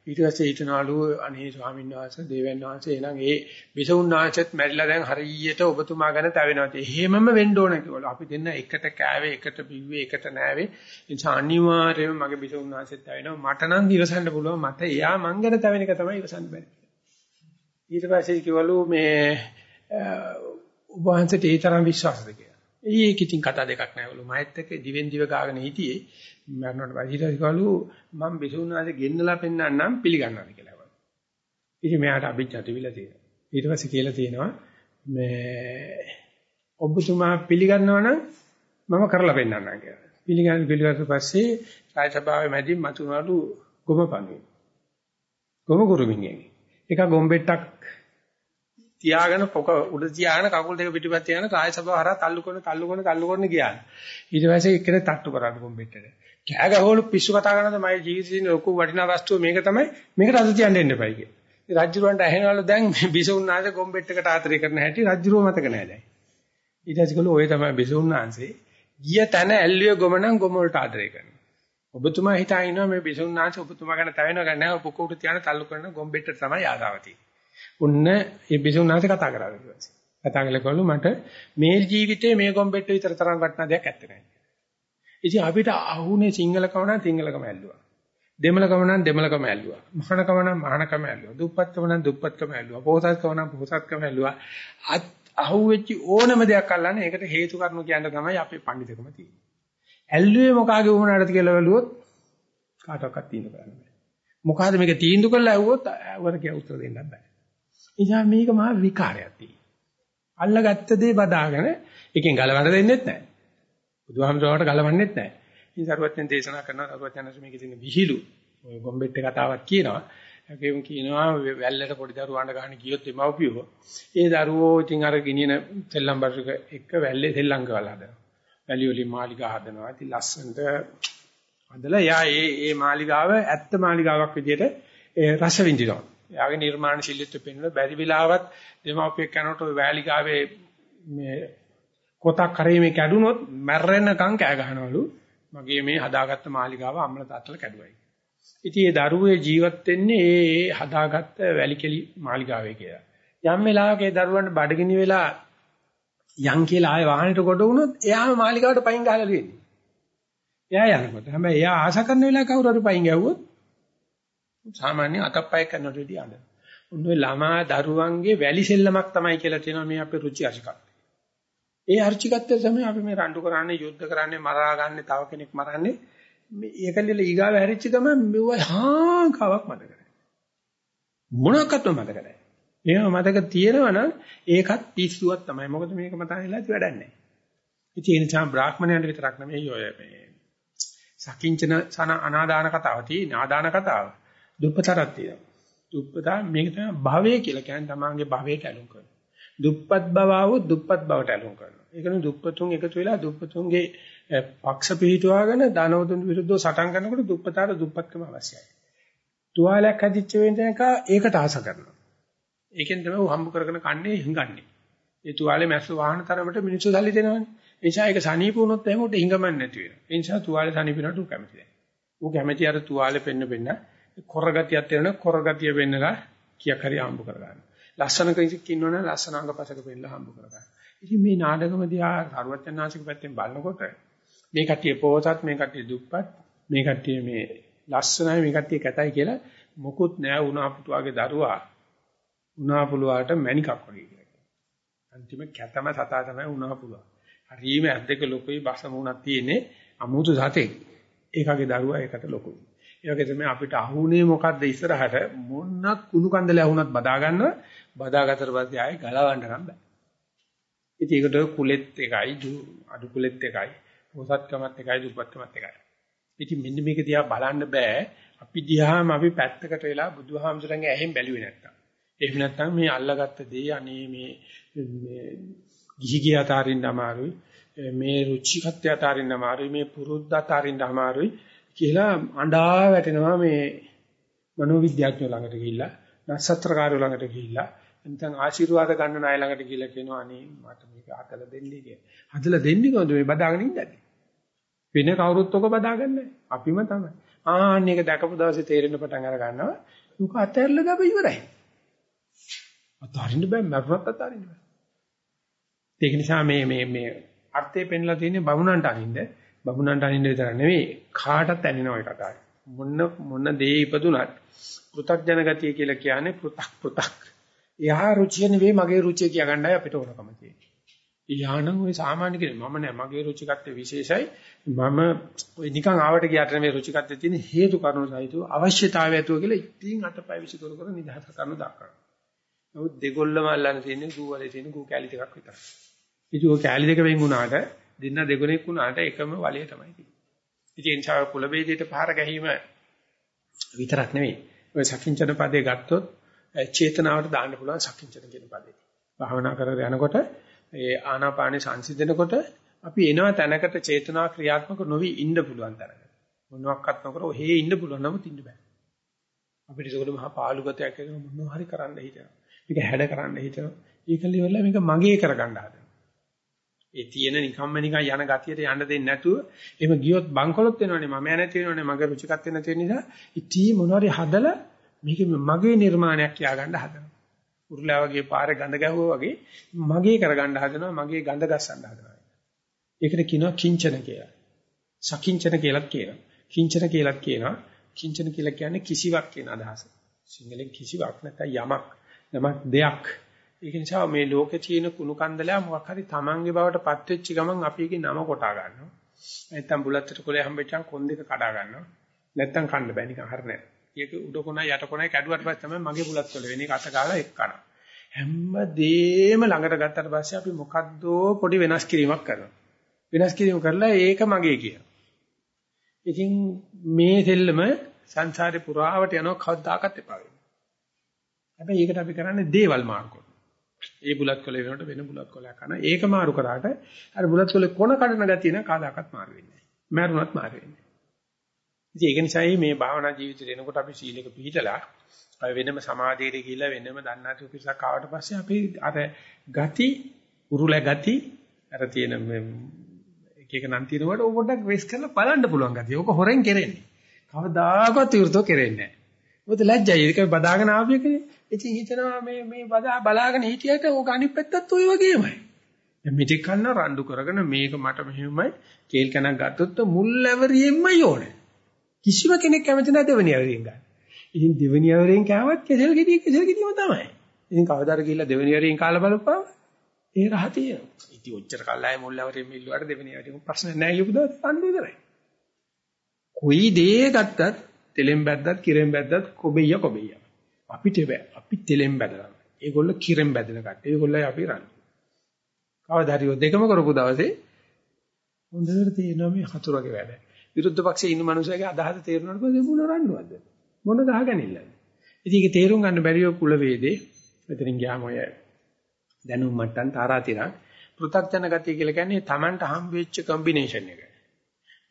ඊට පස්සේ හිටනවලු අනේ ස්වාමීන් වහන්සේ දේවයන් වහන්සේ එනං ඒ විසුණු වහන්සේත් මැරිලා දැන් හරියට ඔබතුමා ගැන තැවෙනවා. එහෙමම වෙන්න ඕන කියලා. අපි දෙන්න එකට කෑවේ, එකට බිව්වේ, එකට නෑවේ. ඒ නිසා අනිවාර්යයෙන්ම මගේ විසුණු වහන්සේත් තැවෙනවා. මට නම් ඉවසන්න පුළුවන්. මට එයා මං ගැන තැවෙන එක තමයි ඉවසන්න බැරි. ඊට පස්සේ කිව්වලු මේ ඔබ වහන්සේට ඒ තරම් විශ්වාසද කියලා. ඒක ඉතින් කතා දෙකක් නෑවලු. මහත් එක්ක දිවෙන් දිව ගාගෙන හිටියේ. මරණයට පස්සේ කිව්වලු මම බිසුණාගේ ගෙන්නලා පෙන්නන්නම් පිළිගන්නවාද කියලා. ඉතින් මෙයාට අභිජ්ජා තිබිලා තියෙනවා. ඊට පස්සේ කියලා තියෙනවා මේ ඔබතුමා පිළිගන්නවා නම් මම කරලා පෙන්නන්නම් කියලා. පිළිගන්න පිළිගත්ත පස්සේ රාජසභාවේ මැදින් මතුනලු ගොම පණුවේ. ගොම කුරුමිනියගේ. එක ගොම්බෙට්ටක් තියාගෙන පොක උඩ තියාගෙන කකුල් දෙක පිටිපස්ස තියාගෙන කාය සබාව හරහා තල්ලු කරන තල්ලු කරන තල්ලු කරන ගියා. ඊට පස්සේ එක්කෙනෙක් තට්ටු කරන්න කොම්බෙට්ටට. කෑ ගහවලු පිස්සු කතා කරනද මගේ ජීවිතේ තියෙන ලොකු වටිනා වස්තුව මේක තමයි මේකට අද තියන්න එන්න එපයි කිය. රජ්ජුරුවන්ට ඇහෙනවලු දැන් මේ බිසුන්නාද කොම්බෙට්ටකට ආතරේ කරන හැටි රජ්ජුරුව මතක නැහැ දැන්. ඊට පස්සේ කළු ඔය තමයි බිසුන්නාන්සේ ගිය තැන ඇල්ලිය ගොමනම් ගොම වලට ආදරය කරනවා. ඔබතුමා හිතා ඉන්නවා මේ බිසුන්නාංශ ඔබතුමා ගැන තැවෙනව ගන්න නැහැ පොක උඩ තියාන තල්ලු කරන ගොම්බෙට්ට තමයි ආදාව තියෙන්නේ. උන්න මේ බිසුන්නාංශ කතා කරා ඊට පස්සේ. කතා කළකලු මට මේ ජීවිතේ මේ ගොම්බෙට්ට විතර තරම් වටිනා දෙයක් ඇත්තේ නැහැ. ඉතින් අපිට අහුනේ සිංහලකම නම් සිංහලකම ඇල්ලුවා. දෙමළකම නම් දෙමළකම ඇල්ලුවා. මහානකම නම් මහානකම ඇල්ලුවා. දුප්පත්කම නම් දුප්පත්කම ඇල්ලුවා. පොහසත්කම නම් පොහසත්කම ඇල්ලුවා. අහුවෙච්ච ඕනම දෙයක් අල්ලන්නේ ඒකට හේතු කාරණු කියන්න තමයි අපේ පඬිතුකම තියෙන්නේ. ඇල්ලුවේ මොකාගේ වුණාටද කියලා බැලුවොත් කාටවත් තීන්දුව කරන්න බෑ. මොකಾದ මේක තීන්දුව කරලා ඇහුවොත් වර කිය උත්තර දෙන්න බෑ. එනිසා මේක මහා විකාරයක් තියෙනවා. අල්ලගත්ත දේ බදාගෙන එකෙන් ගලවන්න දෙන්නෙත් නැහැ. බුදුහාමුදුරුවෝට ගලවන්නෙත් නැහැ. ඉතින් සරුවත්යන් දේශනා කරනවා සරුවත්යන්ස් මේකේ තියෙන විහිළු ඔය ගොම්බෙට් එක කතාවක් කියනවා. ඒකෙම කියනවා වැල්ලට පොඩි දරුවාන්ට ගහන්න ගියොත් එමව්පියෝ. ඒ දරුවෝ ඉතින් අර ගිනින සෙල්ලම් බර්ෂක එක වැල්ලේ සෙල්ලම් කරලා හදනවා. වැලි වලින් මාලිගා හදනවා. ඉතින් ලස්සනට හදලා එයා ඒ ඒ මාලිගාව ඇත්ත මාලිගාවක් විදිහට රස විඳිනවා. එයාගේ නිර්මාණ ශිල්පිත පෙන්වන බැරි වෙලාවත් දෙමාපියෙක් කරනකොට ওই වැලිගාවේ මේ කොටක් කරේ මේ කැඩුනොත් මැරෙන්නකම් කෑ ගහනවලු. මගේ මේ හදාගත්ත මාලිගාව අම්මලා තාත්තලා කැඩුවයි. ඉතින් ඒ දරුවේ ජීවත් වෙන්නේ ඒ ඒ හදාගත්ත වැලිකෙලි මාලිගාවේ කියලා. යම් වෙලාවක ඒ දරුවන්ට බඩගිනි වෙලා යන් කියලා ආයේ වාහනේට කොට වුණොත් එයාම මාලිගාවට පයින් ගහලා දෙන්නේ. එයා යනකොට. හැබැයි එයා ආශ කරන වෙලාව කවුරු හරි පයින් ගැව්වොත් සාමාන්‍ය අතප්පය කරනට වෙඩි අඬන. උන්නේ ළමා දරුවන්ගේ වැලි සෙල්ලමක් තමයි කියලා තියෙනවා මේ අපේ රුචි අශිකත්වය. ඒ අර්චිකත්වය තමයි අපි මේ රණ්ඩු කරන්නේ, යුද්ධ කරන්නේ, මරා ගන්න, තව කෙනෙක් මරන්නේ. මේ ඒකලිල ඊගාව හැරිච්ච ගමන් මෙව හාංකාවක් මතක නැහැ. මොනක්වත් මතක නැහැ. ඒව මතක තියෙනවා නම් ඒකත් පිස්සුවක් තමයි. මොකද මේක මතකලා ඉති වැඩක් නැහැ. ඉතින් ඒ නිසා බ්‍රාහ්මණයන්ට විතරක් නෙමෙයි ඔය මේ සකින්චන සන අනාදාන කතාව තියෙන ආදාන කතාව. දුප්පතරක් තියෙනවා. දුප්පතා මේක තමයි භවය කියලා කියන්නේ තමන්ගේ භවයට ඇලුම් කරනවා. දුප්පත් බව આવොත් දුප්පත් බවට ඇලුම් කරනවා. ඒ කියන්නේ දුප්පතුන් එකතු වෙලා දුප්පතුන්ගේ පක්ෂ පිහිටුවාගෙන ධනවතුන් විරුද්ධව සටන් කරනකොට දුප්පතාට දුප්පත්කම අවශ්‍යයි. තුවාලයක් හදිච්ච වෙනක ඒකට ආස කරනවා. ඒකෙන් තමයි හම්බ කරගෙන කන්නේ හංගන්නේ. ඒ තුවාලේ මැස්ස වාහන තරමට මිනිස්සු සල්ලි දෙනවනේ. ඒ නිසා ඒක සනීප වුණොත් එහෙම උට හිඟමන්නේ නැති වෙනවා. ඒ නිසා තුවාලේ සනීපිනට උ කැමති නැහැ. ඌ කැමති අර තුවාලේ පෙන්න පෙන්න කොරගතියක් තියෙන කොරගතිය වෙන්නලා කියක් හරි හම්බ කරගන්න. ලස්සන කෙනෙක් ඉන්නවනේ ලස්සන අංගපසක පෙන්නලා හම්බ කරගන්න. ඉතින් මේ නාටකම දිහා සරුවචනාංශික පැත්තෙන් බලනකොට මේ කට්ටිය පොහොසත් මේ කට්ටිය දුප්පත් මේ කට්ටිය මේ ලස්සනයි මේ කට්ටිය කැතයි කියලා මොකුත් නෑ උනාපුතුවාගේ දරුවා උනාපුලුවාට මැණිකක් වගේ කියලා. අන්තිම කැතම සතා තමයි උනාපුලුවා. හරීම ඇද්දක ලොකුයි බස මුණක් තියෙන්නේ අමුතු සතෙක්. ඒකගේ දරුවා ඒකට ලොකුයි. ඒ වගේ තමයි අපිට අහුනේ මොකද්ද ඉස්සරහට මොනක් කුණු කන්දලේ වුණත් බදා ගන්නව බදාගත්තට පස්සේ ආයෙ ගලවන්න නම් බෑ. ඉතින් ඒකට කුලෙත් එකයි අඩු කුලෙත් එකයි පොසත්කමත් එකයි දුප්පත්කමත් එකයි. ඉතින් මෙන්න මේක දිහා බලන්න බෑ අපි දිහාම අපි පැත්තකට වෙලා බුදුහාමුදුරන්ගේ ඇහෙන් බැලුවේ නැත්තම්. එහෙම නැත්නම් මේ අල්ලගත්ත දේ අනේ මේ මේ ගිහි ගිය අතාරින්න අමාරුයි මේ රුචිකත්වය අතාරින්න අමාරුයි මේ පුරුද්ද අතාරින්න අමාරුයි කියලා අඬා වැටෙනවා මේ මනෝවිද්‍යාඥයෝ ළඟට ගිහිල්ලා නසත්‍රකාරයෝ ළඟට ගිහිල්ලා නැත්නම් ආශිර්වාද ගන්න අය ළඟට ගිහිල්ලා කියනවා අනේ මට මේක හදලා දෙන්නේ කියලා. හදලා දෙන්නේ කොහොමද මේ බදාගෙන ඉඳන්නේ? වෙන කවුරුත් ඔක බදාගන්නේ අපිම තමයි. ආන්න එක දැකපු දවසේ තේරෙන්න පටන් අර ගන්නවා. දුක අතහැරලා ගම ඉවරයි. අතාරින්න බෑ මරුණත් අතාරින්න බෑ. ඒක නිසා මේ මේ මේ අර්ථය පෙන්ලා තියෙන්නේ බමුණන්ට අනින්ද බමුණන්ට අනින්න විතර නෙවෙයි කාටත් ඇනිනවා ඒ කතාව. මොන මොන දේ ඉපදුනත් පෘ탁ජන ගතිය කියලා කියන්නේ පෘ탁 පෘ탁. එයා රුචිය නෙවෙයි මගේ රුචිය කියා ගන්නයි අපිට ඕනකම තියෙන්නේ. ඊයානම් ওই සාමාන්‍ය කෙනෙක් මම නෑ මගේ රුචිකත්වය විශේෂයි. මම ওই නිකන් ආවට ගියාට නෙවෙයි රුචිකත්වයේ තියෙන හේතු කාරණා සහිතව අවශ්‍යතාවය ඇතුව කියලා ඉතින් අතපය විසිකර කර නිදහස කරන දක්වනවා. නමුත් දෙගොල්ලම අල්ලන්න තියෙන්නේ ගූ වලේ තියෙන ගූ කැලි ටිකක් විතරයි. ඉතින් ඔය කැලි දෙක වෙන් වුණාට දෙන්න දෙගුණෙක් වුණාට එකම වලය තමයි තියෙන්නේ. ඉතින් එන්චා කුල වේදයට පහර ගැහිම විතරක් නෙවෙයි. ඔය සකින්චන පදේ ගත්තොත් චේතනාවට දාන්න පුළුවන් සකින්චන කියන පදේ. භාවනා කරගෙන යනකොට ඒ ආනාපානෙ සංසිඳනකොට අපි එනවා තැනකට චේතනා ක්‍රියාත්මක නොවි ඉන්න පුළුවන් තැනකට. මොනවාක්වත් නොකර ඔහේ ඉන්න පුළුවන් නමුත් ඉන්න බෑ. අපිට ඒකට මහා පාළුගතයක් එක මොනවා හරි කරන්න හිතෙනවා. මේක හැඩ කරන්න හිතෙනවා. ඒකල ඉවරලා මේක මගේ කරගන්න හදනවා. ඒ තියෙන නිකම්ම නිකන් යන ගතියට යන්න දෙන්නේ නැතුව එහෙම ගියොත් බංකොලොත් වෙනවනේ මම නැති වෙනවනේ මගේ රුචිකත්වෙ නැති වෙන නිසා ඉතී මොනවාරි හදලා මේක මගේ නිර්මාණයක් කියාගන්න හදනවා. උරුලා වගේ පාරේ ගඳ ගැහුවා වගේ මගේ කරගන්න හදනවා මගේ ගඳ ගස්සන්න හදනවා. ඒකට කියනවා කිංචන කියලා. සකිංචන කියලාත් කියනවා. කිංචන කියලාත් කියනවා. කිංචන කියලා කියන්නේ කිසිවක් කියන අදහස. සිංහලෙන් කිසිවක් නැත්නම් යමක් යමක් දෙයක්. ඒක නිසා මේ ලෝකේ තියෙන කුණු කන්දලයා මොකක් හරි Tamange බවට පත් වෙච්ච ගමන් අපි ඒකේ නම කොටා ගන්නවා. නැත්නම් බුලත්තට කොලේ හම්බෙච්චන් කොන් දෙක කඩා ගන්නවා. නැත්නම් කන්න බෑ නිකන් හරිය නෑ. ඒක උඩ කොනයි යට කොනයි කැඩුවට පස්සේ තමයි මගේ බුලත් කොල වෙන්නේ. ඒක අත ගාලා එක් කනවා. හැමදේම ළඟට ගත්තට පස්සේ අපි මොකද්දෝ පොඩි වෙනස් කිරීමක් කරනවා. වෙනස් කිරීම කරලා ඒක මගේ කියනවා. ඉතින් මේ දෙල්ලම සංසාරේ පුරාවට යනවා කවදාකවත් එපා වෙන්නේ. හැබැයි ඒකට අපි කරන්නේ දේවල් මාරු කරනවා. ඒ බුලත් කොළ වෙනකොට වෙන බුලත් කොළයක් කරනවා. ඒක මාරු කරාට අර බුලත් කොළ කොන කඩන ගතිය න කාදාකත් මාරු වෙන්නේ නැහැ. මරුණත් මාරු වෙන්නේ නැහැ. ඉතින් ඒක නිසායි මේ භාවනා ජීවිතේ එනකොට අපි සීලක පිළිතලා වෙනම සමාධියට ගිහිල්ලා වෙනම දන්නාතු පිටසක් ආවට පස්සේ අපි අර ගති උරුල ගති අර තියෙන එක එක නම් තියෙනකොට ඕක පොඩ්ඩක් වෙස් කරලා බලන්න පුළුවන් ගතිය. ඕක හොරෙන් කෙරෙන්නේ. කවදාකවත් විවෘතව කෙරෙන්නේ නැහැ. මොකද ලැජ්ජයි. ඒක බදාගෙන ආපු එකනේ. ඉතින් හිතනවා මේ මේ බදා බලාගෙන හිටියට ඕක අනිත් පැත්තත් ওই වගේමයි. දැන් මිටික් කන්න රණ්ඩු කරගෙන මේක මට මෙහෙමයි කේල් කනක් ගත්තොත් මුල් ඇවරියෙන්මයි ඕනේ. කිසිම කෙනෙක් කැමති නැහැ දෙවෙනි ඇවරියෙන් ගන්න. ඉතින් දෙවෙනි ඇවරියෙන් කෑවත් කෙසෙල් ගෙඩිය කෙසෙල් ගෙඩියම තමයි. ඉතින් කවදාද ගිහිල්ලා දෙවෙනි ඇවරියෙන් කාලා බලපුවාම ඒ රහ තියෙනවා. ඉතින් ඔච්චර කල්ලාය මුල් ඇවරියෙන් මිල්ලුවාට දෙවෙනි ඇවරියෙන් ප්‍රශ්න නැහැ කියපු දවස් අන්න ඉවරයි. කොයි දේ ගත්තත් තෙලෙන් බැද්දත් කිරෙන් බැද්දත් කොබෙය කොබෙය. අපිට බෑ. අපි තෙලෙන් බැදලා. ඒගොල්ලෝ කිරෙන් බැදලා කට්ටිය. ඒගොල්ලයි අපි රන්. කවදා හරි දෙකම කරපු දවසේ හොඳට තේරෙනවා මේ හතුරගේ වැඩ. විරුද්ධ පක්ෂයේ ඉන්න මිනිස්සුගේ අදහස තේරුණාට පස්සේ මොන රණ්ඩුවක්ද? මොන ගහගනින්නද? ඉතින් ඒක තේරුම් ගන්න බැරිව කුල වේදේ. මෙතනින් ගියාම ඔය දැනුම් මට්ටම් තාරාතිරක් පෘථග්ජන ගතිය කියලා කියන්නේ Tamanට හම් වෙච්ච කම්බිනේෂන් එක.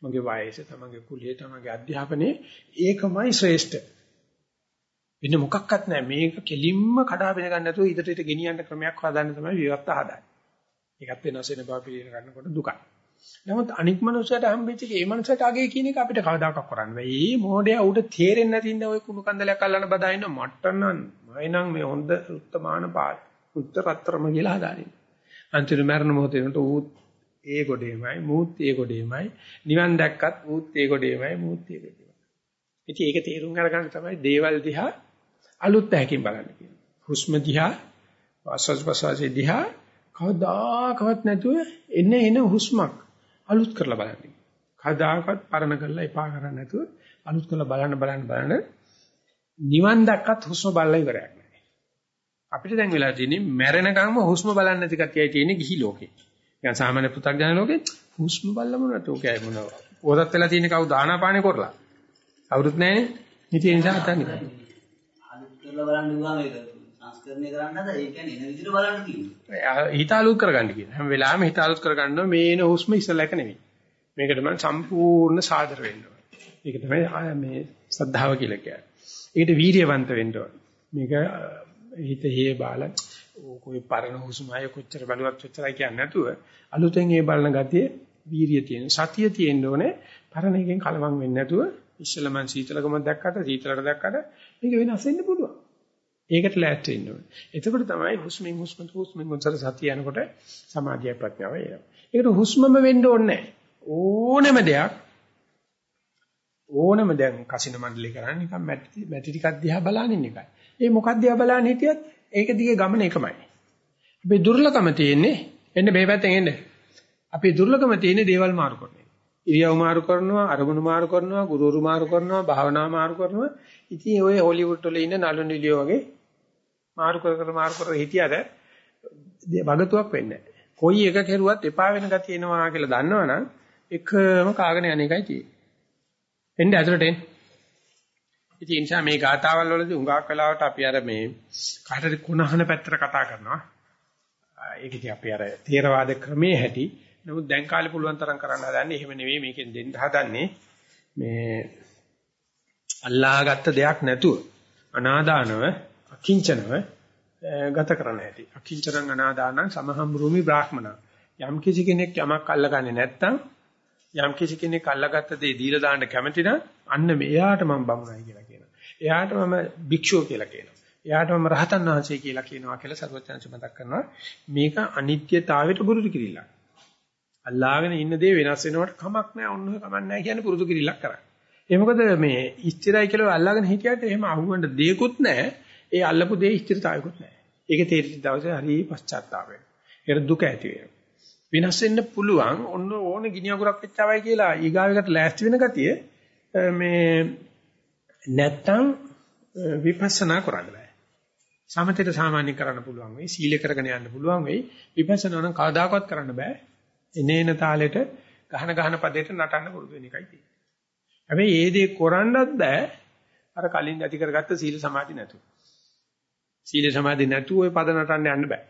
මගේ වයස, තමගේ කුලය, තමගේ අධ්‍යාපනයේ ඒකමයි ශ්‍රේෂ්ඨ. වෙන මොකක්වත් නැහැ. මේක කෙලින්ම කඩාගෙන ගන්න නැතුව ඉදිරියට ඉදිරියට ගෙනියන්න ක්‍රමයක් හදාන්න තමයි විවත්ත හදාන්නේ. ඒකත් වෙනස් වෙන බව පිළිගන්න ගන්නකොට දුකයි. නමුත් අනික් මනුස්සයට හම්බෙච්ච එක ඒ මනුස්සයට අගේ කියන එක අපිට කවදාකවත් කරන්න බෑ. මේ මොඩයා උඩ තේරෙන්නේ නැති ඉන්න ඔය කුණු කන්දලයක් අල්ලන්න බදාගෙන මට නම් මයින්නම් මේ හොඳ උත්තමාන පාඩ උත්තරතරම කියලා හදාන්නේ. අන්තිම මරණ මොහොතේ උන්ට ඌත් ඒ ගොඩේමයි මූත් ඒ ගොඩේමයි නිවන් දැක්කත් ඌත් ඒ ගොඩේමයි මූත් ඒ ගොඩේමයි. ඉතින් ඒක තේරුම් අරගන්න තමයි දේවල් දිහා අලුත් ඇහැකින් බලන්න කියනවා. හුස්ම දිහා ආස්වාද ප්‍රසවාසයේ දිහා කවදාකවත් නැතුව එන එන හුස්මක් අලුත් කරලා බලන්න. කවදාකවත් පරණ කරලා එපා කරන්නේ නැතුව අලුත් කරලා බලන්න බලන්න බලන්න නිවන් දැක්කත් හුස්ම බලලා ඉවරයක් නැහැ. අපිට දැන් වෙලා තියෙන්නේ මැරෙනකම්ම හුස්ම බලන්න නැති කතියයි තියෙන්නේ ගිහි ලෝකේ. නිකන් සාමාන්‍ය පෘථග්ජන ලෝකේ හුස්ම බල්ලම නටෝ කියයි මොනවා. පොතත් වෙලා තියෙන කවුද ආනාපානේ කරලා. අවුරුත් නැහැනේ. ඉතින් ඒ නිසා හිතන්නේ. අලුත් කරලා බලන්න ගියාම ඒක සංස්කරණය කරන්න හද ඒ කියන්නේ එන විදිහට බලන්න කියනවා. හිත අලුත් කරගන්න කියනවා. හැම වෙලාවෙම හිත අලුත් කරගන්නවා මේ එන හුස්ම ඉස්සලක නෙමෙයි. මේකට මම සම්පූර්ණ සාදර වෙන්න ඕනේ. ඒක තමයි මේ සද්ධාව කියලා කියන්නේ. ඒකට වීරියවන්ත වෙන්න ඕනේ. මේක හිත හේ බාලක් કોઈ පරණ හුස්මය කොච්චර බලවත් කොච්චරයි කියන්නේ නැතුව අලුතෙන් ඒ බලන ගතිය වීර්යය තියෙන සතිය තියෙන්න ඕනේ. පරණ එකෙන් කලවම් වෙන්නේ නැතුව ඉස්සෙල්ලා මං සීතලකම දැක්කට සීතලට දැක්කට මේක වෙනස් වෙන්න පුළුවන්. ඒකට ලෑස්ති වෙන්න ඕනේ. එතකොට තමයි හුස්මෙන් හුස්මට හුස්මෙන් හුස්මට සතිය යනකොට සමාධිය ප්‍රඥාව එනවා. ඒකට හුස්මම වෙන්න ඕනේ ඕනෙම දෙයක් ඕනෙම දැන් කසින මණ්ඩලේ කරන්නේ නිකන් මැටි මැටි ටිකක් දිහා බලනින් එකයි. ඒ මොකක් දිහා බලන්න හිටියත් ඒක දිගේ ගමන එකමයි. අපි දුර්ලභම තියෙන්නේ එන්න මේ පැත්තෙන් එන්න. අපි දුර්ලභම තියෙන්නේ දේවල් මාරු කරන එක. ඉරියව් මාරු කරනවා, අරමුණු මාරු කරනවා, ගුරුවරු මාරු කරනවා, භාවනා මාරු කරනවා. ඉතින් ඔය හොලිවුඩ් වල ඉන්න නළු නිලියෝ වගේ මාරු කර කර මාරු කර හිටියද වගතුවක් වෙන්නේ නැහැ. කොයි එක කෙරුවත් එපා වෙන ගතිය එනවා කියලා දන්නවනම් එකම කාගෙන යන එකයි තියෙන්නේ. එන්න ඇතුළට එන්න. ඉතින් ඒ නිසා මේ ගාතාවල් වලදී උඟාක් වෙලාවට අපි අර මේ කාටද කුණහන පැත්තට කතා කරනවා. ඒක ඉතින් අපි අර තේරවාද ක්‍රමයේ හැටි. නමුත් දැන් කාලේ පුළුවන් තරම් කරන්න හදන්නේ එහෙම නෙවෙයි මේකෙන් දෙන්න හදන්නේ මේ අල්ලාහගත්ත දෙයක් නැතුව අනාදානව අකිංචනව ගත කරන්න ඇති. අකිංචනං අනාදානං සමහම්රූමි බ්‍රාහ්මණ. යම් කිසි කෙනෙක් යමක් අල්ලගන්නේ නැත්නම් යම් කිසි කෙනෙක් අල්ලගත්ත දේ දීලා දාන්න කැමති නම් අන්න මෙයාට මම බමුණයි කියලා කියනවා. එයාට මම භික්ෂුව කියලා කියනවා. එයාට මම රහතන් වහන්සේ කියලා කියනවා කියලා සරුවචනංශ මතක් කරනවා. මේක අනිත්‍යතාවයට පුරුදු කිරිල්ලක්. අල්ලාගෙන ඉන්න දේ වෙනස් වෙනවට කමක් නැහැ. ඔන්න ඔය කමක් නැහැ කියන්නේ පුරුදු කිරිල්ලක් කරන්නේ. ඒ මොකද මේ ස්ථිරයි කියලා අල්ලාගෙන හිටියට එහෙම අහුවෙන්න දෙයක්වත් නැහැ. ඒ අල්ලපු දේ ස්ථිරතාවයක්වත් නැහැ. ඒක තේරිච්ච දවසේ හරි පශ්චාත්තාපය. ඒක දුක ඇති වෙනවා. වෙනස් වෙන්න පුළුවන් ඔන්න ඕන ගිනි අඟුරක් වෙච්චවයි කියලා ඊගාවෙකට ලෑස්ති වෙන ගතිය මේ නැත්තම් විපස්සනා කරන්න බෑ. සමතේට සාමාන්‍ය කරන්න පුළුවන් වෙයි, සීල කරගෙන යන්න පුළුවන් වෙයි. විපස්සනා නම් කවදාකවත් කරන්න බෑ. එනේන තාලෙට ගහන ගහන පදයට නටන්න පුරුදු වෙන එකයි තියෙන්නේ. හැබැයි ඒ දේ කරන්නත් බෑ අර කලින් ඇති කරගත්ත සීල සමාධි නැතුව. සීල සමාධි නැතුව ওই පද නටන්න යන්න බෑ.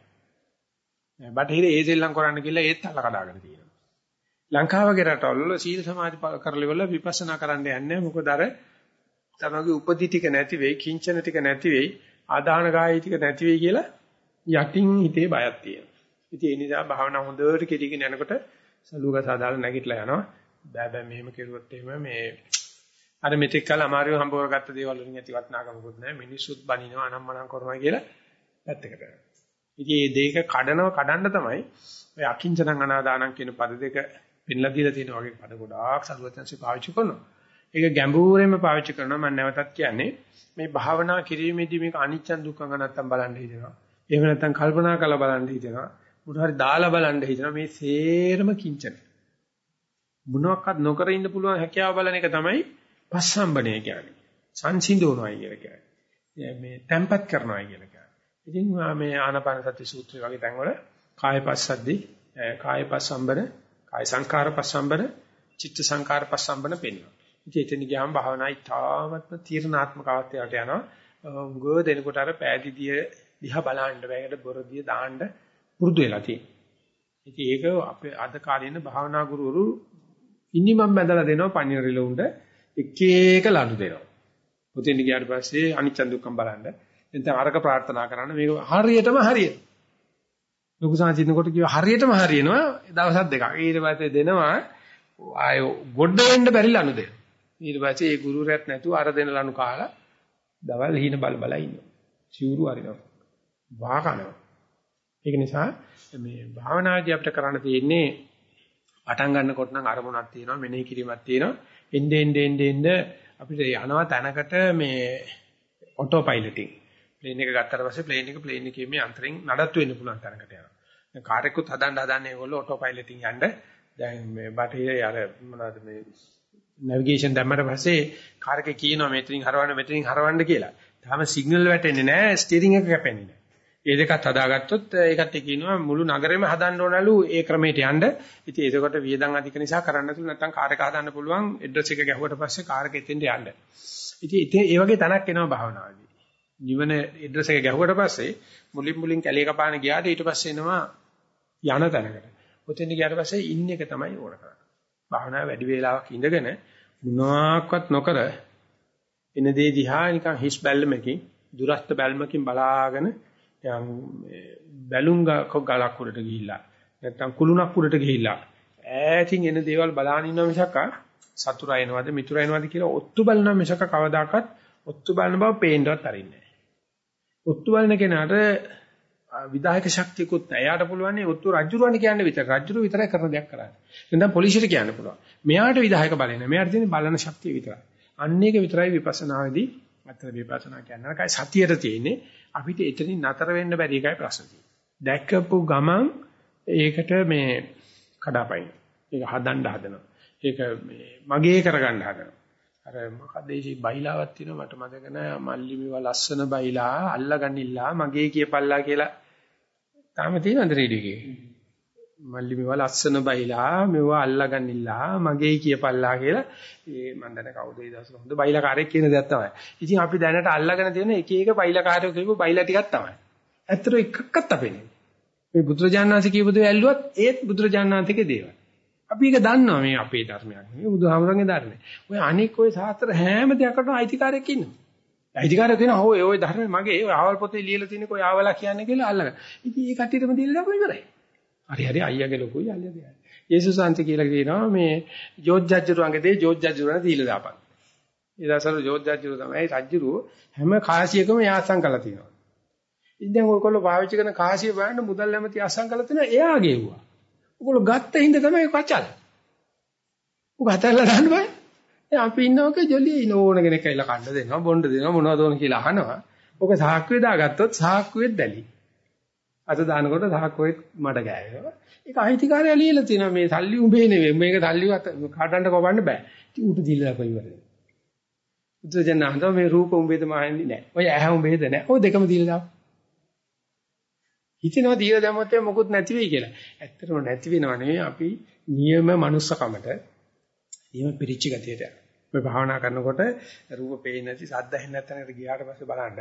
බටහිර ඒ දෙල්ලම් කරන්න කියලා ඒත් අල්ල කඩාගෙන තියෙනවා. ලංකාවගේ රටවල සීල සමාධි කරලෙවල විපස්සනා කරන්න යන්නේ මොකද අර තමගේ උපදි ටික නැති වෙයි, කිංචන ටික නැති වෙයි, ආදාන ගායි ටික නැති වෙයි කියලා යටින් හිතේ බයක් තියෙනවා. ඉතින් ඒ නිසා භාවනා හොඳට කෙටිගෙන යනකොට සලුවක සාදාලා නැගිටලා යනවා. බෑ බෑ මෙහෙම කෙරුවොත් එහෙම මේ අර මෙතෙක් කල අමාරුව හම්බ කරගත්ත දේවල් වලින් ඇති වටිනාකමකුත් නැහැ. මිනිස්සුත් බනිනවා අනම්මනම් කරනවා කියලා පැත්තකට යනවා. ඉතින් මේ දෙක කඩනව කඩන්න තමයි ඔය අකිංචනං අනාදානං කියන පද දෙක පෙන්ලා දීලා තියෙන වගේ පද ගොඩාක් සරුවත්‍යංශي පාවිච්චි කරනවා. ඒක ගැඹුරෙන්ම පාවිච්චි කරනවා මම නැවතත් කියන්නේ මේ භාවනා කිරීමේදී මේක අනිච්ච දුක්ඛ නැත්තම් බලන්න හිතෙනවා. එහෙම නැත්තම් කල්පනා කරලා බලන්න හිතෙනවා. මොන හරි දාලා බලන්න හිතෙනවා මේ සේරම කිංචන. මොනවාක්වත් නොකර ඉන්න පුළුවන් හැකියාව බලන එක තමයි පස්සම්බණය කියන්නේ. සංසිඳවනවායි කියලා කියන්නේ. මේ තැම්පත් කරනවායි කියලා ඉතින් මේ ආනාපාන සති සූත්‍රය වගේ තැන්වල කාය පස්සද්දි කාය පස්සම්බන කාය සංකාර පස්සම්බන චිත්ත සංකාර පස්සම්බන පෙන්වනවා. ඉතින් එතන ගියාම භාවනායි තාමත්ම තීර්ණාත්මක අවස්ථයට යනවා. උගෝ දෙනකොට අර පෑදීදිය දිහා බලන්න බෑකට බොරදිය දාන්න පුරුදු වෙලා තියෙනවා. ඉතින් ඒක අපේ අද කාලේන භාවනා ගුරුවරු ඉනිමම් බඳලා දෙනවා පණිවිඩ එක එක ලඩු දෙනවා. පුතෙන් ගියාට පස්සේ අනිච්ච දුක්ඛම් බලන්න එතන අරක ප්‍රාර්ථනා කරන්න මේක හරියටම හරියන. ලොකු සංසිඳනකොට කිව්ව හරියටම හරියනවා දවස් දෙකක්. ඊට පස්සේ දෙනවා ආය ගොඩ වෙන්න බැරි ලනු දෙන. ඊට පස්සේ ඒ ගුරුරැත් නැතුව අර දෙන ලනු කාලා දවල් හින බල බල ඉන්නවා. සිවුරු අරිනවා. වාකනවා. ඒක නිසා මේ භාවනාදී අපිට කරන්න තියෙන්නේ පටන් ගන්නකොට නම් අරමුණක් තියෙනවා මෙනෙහි කිරීමක් තියෙනවා එnde end end end අපිට යනවා තැනකට මේ ඔටෝ පයිලටින් ප්ලේන් එක ගත්තට පස්සේ ප්ලේන් එක ප්ලේන් එකේ මේ අන්තරින් නඩත්තු වෙන්න පුළුවන් තරකට යනවා. දැන් කාර් එකකුත් හදන්න හදන්නේ ඒගොල්ලෝ ඔටෝ පයිලටින් යන්න දැන් මේ බටහිර අර මොනවද මේ නැවිගේෂන් දැම්මට පස්සේ කාර් එකේ කියනවා මෙතනින් හරවන්න මෙතනින් හරවන්න කියලා. තාම සිග්නල් වැටෙන්නේ නැහැ ස්ටියරින් එක කැපෙන්නේ නැහැ. ඒ දෙකත් හදාගත්තොත් ඒකට කියනවා මුළු නගරෙම හදන්න ඕනලු ඒ ක්‍රමයට යන්න. ඉතින් ඒකකොට වියදම් අධික නිසා කරන්න තුන නැත්නම් කාර් එක හදන්න පුළුවන් ඇඩ්‍රස් එක ගැහුවට පස්සේ කාර් එක එතෙන්ට යන්න. ඉතින් ඒ වගේ තනක් එනවා භාවනාවේ. නිවන ඇඩ්‍රස් එක ගැහුවට පස්සේ මුලින් මුලින් කැලේ කපාන ගියාට ඊට පස්සේ එනවා යන තැනකට. ඔතෙන් ගියාට පස්සේ ඉන්න එක තමයි ඕන කරන්නේ. භාවනාව වැඩි වේලාවක් ඉඳගෙන මොනවාක්වත් නොකර එන දේ දිහා නිකන් හිස් බැල්මකින් දුරස්ත බැල්මකින් බලාගෙන බැලුම් ගලක් උඩට ගිහිල්ලා නැත්තම් කුළුණක් උඩට ගිහිල්ලා ඈතින් එන දේවල් බලාගෙන ඉන්නවා මිසක් සතුරා එනවද මිතුරා එනවද කියලා ඔත්තු බලනවා මිසක කවදාකවත් ඔත්තු බලන බව පේන්නවත් අරින්නේ ඔත්තු බලන කෙනාට විධායක ශක්තියකුත් නැහැ. එයාට පුළුවන් නේ ඔත්තු රජුරවන්න කියන්නේ විතර. රජුරු විතරයි කරන දෙයක් කරන්නේ. නැත්නම් පොලිසියට කියන්න පුළුවන්. මෙයාට විධායක බලය නැහැ. මෙයාට තියෙන බලන ශක්තිය විතරයි. අන්න ඒක විතරයි විපස්සනාවේදී අතර විපස්සනා කියන්නේ. නරකයි සතියට තියෙන්නේ අපිට එතනින් නතර වෙන්න බැරි එකයි ප්‍රශ්න තියෙන්නේ. දැක්කපු ගමන් ඒකට මේ කඩාපයින්. ඒක හදන්න හදනවා. ඒක මේ මගේ කරගන්න හදනවා. අර මොකද ඒ බයිලාවක් තියෙනවා මට මතක නෑ මල්ලි මේවා ලස්සන බයිලා අල්ලගන්නilla මගේ කියපල්ලා කියලා තාම තියෙනවද රේඩියෝ එකේ මල්ලි මේවා ලස්සන බයිලා මේවා අල්ලගන්නilla මගේ කියපල්ලා කියලා ඒ මන් දන්නේ කවුද ඒ දවස්වල හොඳ බයිලාකාරයෙක් කියන දේ තමයි ඉතින් අපි දැනට අල්ලගෙන තියෙන එක එක බයිලාකාරයෝ කියපු බයිලා ටිකක් තමයි ඇත්තට එකක්වත් අපේ නෙමෙයි මේ බුදුරජාණන්සේ කියපු දේ ඇල්ලුවත් ඒත් බුදුරජාණන්සේගේ දේවල්. අපි ඒක දන්නවා මේ අපේ ධර්මයක් නෙවෙයි බුදුහාමුදුරන්ගේ ධර්මය. ඔය අනික් ඔය ශාස්ත්‍ර හැම දෙයකටම අයිතිකාරයෙක් ඉන්නවා. අයිතිකාරයෙක් කියනවා ඔය ඔය ධර්මය මගේ ඒ ආවල් පොතේ ලියලා තියෙන කොයි ආවලා කියන්නේ කියලා අල්ලගන්න. ඉතින් ඒ කට්ටියටම දීලා දාපුවා ඉවරයි. හරි හරි අයියාගේ ලොකුයි අල්ලියගේ. යේසුස් වහන්සේ කියලා කියනවා මේ ජෝත් ජජ්ජරුවන්ගේ දේ ජෝත් ජජ්ජරුවන් දීලා දාපන්. ඒ දවස්වල ජෝත් ජජ්ජරුව තමයි රජ්ජුරුව හැම කාසියකම යාසම් කරලා තියෙනවා. ඉතින් දැන් ඔයගොල්ලෝ පාවිච්චි කරන කාසිය බලන්න මුදල් නැමැති යාසම් කරලා තියෙනවා එයා ගෙව්වා. ඔයගොල්ලෝ ගත්ත හින්දා තමයි කචල්. උග හතරලා දාන්න බෑ. දැන් අපි ඉන්නවක ජොලිය ඉන ඕන කෙනෙක් ඇවිල්ලා කන්න දෙනවා බොන්න දෙනවා මොනවද ඕන කියලා අහනවා. ඔක සාක්කුවේ දාගත්තොත් සාක්කුවෙත් දැලි. අත දානකොට සාක්කුවෙත් මඩ ගෑවෙනවා. ඒක අයිතිකාරය ලියලා තියෙනවා මේ සල්ලි උඹේ නෙවෙයි. මේක සල්ලි කාටන්ට කොවන්න බෑ. ඉතින් ඌට දීලා කොයිවරද? බුදුජානක හන්දව මේ රූප උඹේද මහන්නේ නැහැ. ඔය ඇහැ උඹේද නැහැ. ඔය දෙකම දීලා දාන්න. හිතෙනවා දීලා දැම්මොත් මොකුත් නැති වෙයි කියලා. ඇත්තටම නැති වෙනව නෙවෙයි අපි නියම manussකමට නියම පිරිච්ච ගතියට ඔය භාවනා කරනකොට රූප පේන්නේ නැති සද්ද ඇහෙන්නේ නැත්නම් ගියාට පස්සේ බලන්න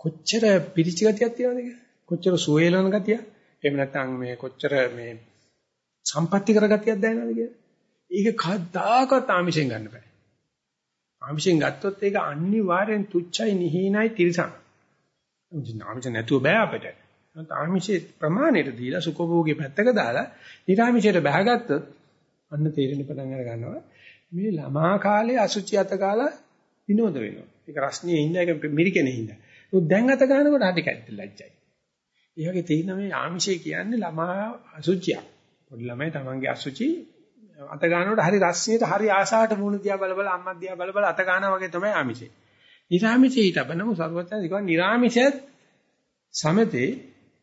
කොච්චර පිරිච්ච ගතියක් තියෙනවද කියලා. කොච්චර සුවේලන ගතිය. එහෙම නැත්නම් මේ කොච්චර මේ සම්පත්‍ති කර ගතියක් දැනෙනවද කියලා. ඒක කවදාකවත් ආමිෂෙන් ගන්න බෑ. ආමිෂෙන් ගත්තොත් ඒක අනිවාර්යෙන් තුච්චයි නිහිනයි තිරසං. ආමිෂ නැතුව බෑ අපිට. ආමිෂේ ප්‍රමාණයට දීලා සුඛභෝගේ පැත්තක දාලා නිර්ආමිෂයට බහගත්තොත් අන්න තේරෙන්න පටන් අර ගන්නවා. මේ ළමා කාලේ අසුචි අත කාලා විනෝද වෙනවා. ඒක රස්නියේ ඉන්න එක මිරිකෙනේ ඉන්න. උත් දැන් අත ගන්නකොට හරි කැටි ලැජ්ජයි. ඒ වගේ තියෙන මේ ආමිෂය කියන්නේ ළමා අසුචියක්. පොඩි ළමයි තමන්ගේ අසුචි අත ගන්නකොට හරි රස්නියට හරි ආසාවට මුණ දිහා බල බල අම්මා දිහා බල බල අත ගන්නවා වගේ තමයි ආමිෂය. නිරාමිෂය ඊටබනම සර්වඥා දිකවා නිරාමිෂයත් සමතේ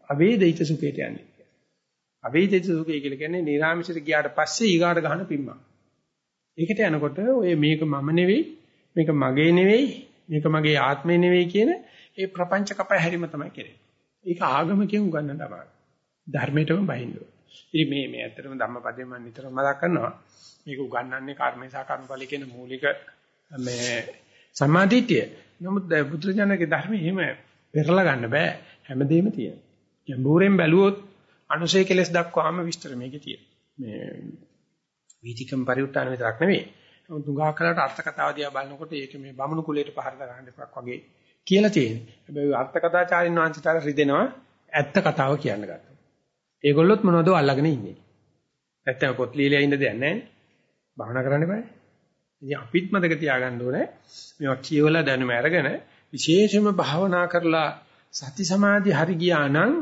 අවේදිත සුඛයට යන්නේ. අවේදිත සුඛය කියලා කියන්නේ නිරාමිෂයට ගියාට පස්සේ ඊගාට ගහන පිම්මක්. ඒකට යනකොට ඔය මේක මම නෙවෙයි මේක මගේ නෙවෙයි මේක මගේ ආත්මය නෙවෙයි කියන ඒ ප්‍රපංච කපය හැරීම තමයි කෙරෙන්නේ. ඒක ආගමකින් උගන්වන්න තමයි. ධර්මයටම බහින්න ඕන. ඉතින් මේ මේ ඇත්තටම ධම්මපදේ මම නිතරම මතක් කරනවා. මේක උගන්වන්නේ කර්මේ සහ කර්මඵල කියන මූලික මේ සම්මාදිටිය. නමුත් බුදුරජාණන්ගේ ධර්මයේ එහෙම පෙරලා ගන්න බෑ. හැමදේම තියෙනවා. ගැඹුරෙන් බැලුවොත් අනුසය කෙලස් දක්වාම විස්තර මේකේ තියෙනවා. මේ වීතිකම් පරිඋත්තාන විතරක් නෙවෙයි. තුඟා කලකට අර්ථ කතාව දිහා බලනකොට ඒක මේ බමුණු කුලයට පහර දාගන්න එකක් වගේ කියලා තියෙනවා. හැබැයි අර්ථ කතාචාරින් වහන්සේට රිදෙනවා ඇත්ත කතාව කියන්න ගත්තා. ඒගොල්ලොත් මොනවද අල්ලගෙන ඉන්නේ. නැත්තම් පොත් ලියලා ඉන්න දෙයක් නැහැ. භාවනා කරන්න බෑ. ඉතින් අපිත් මතක තියාගන්න ඕනේ මේවා කියවලා දැනුම අරගෙන විශේෂම භාවනා කරලා සති සමාධි හරි ගියා නම්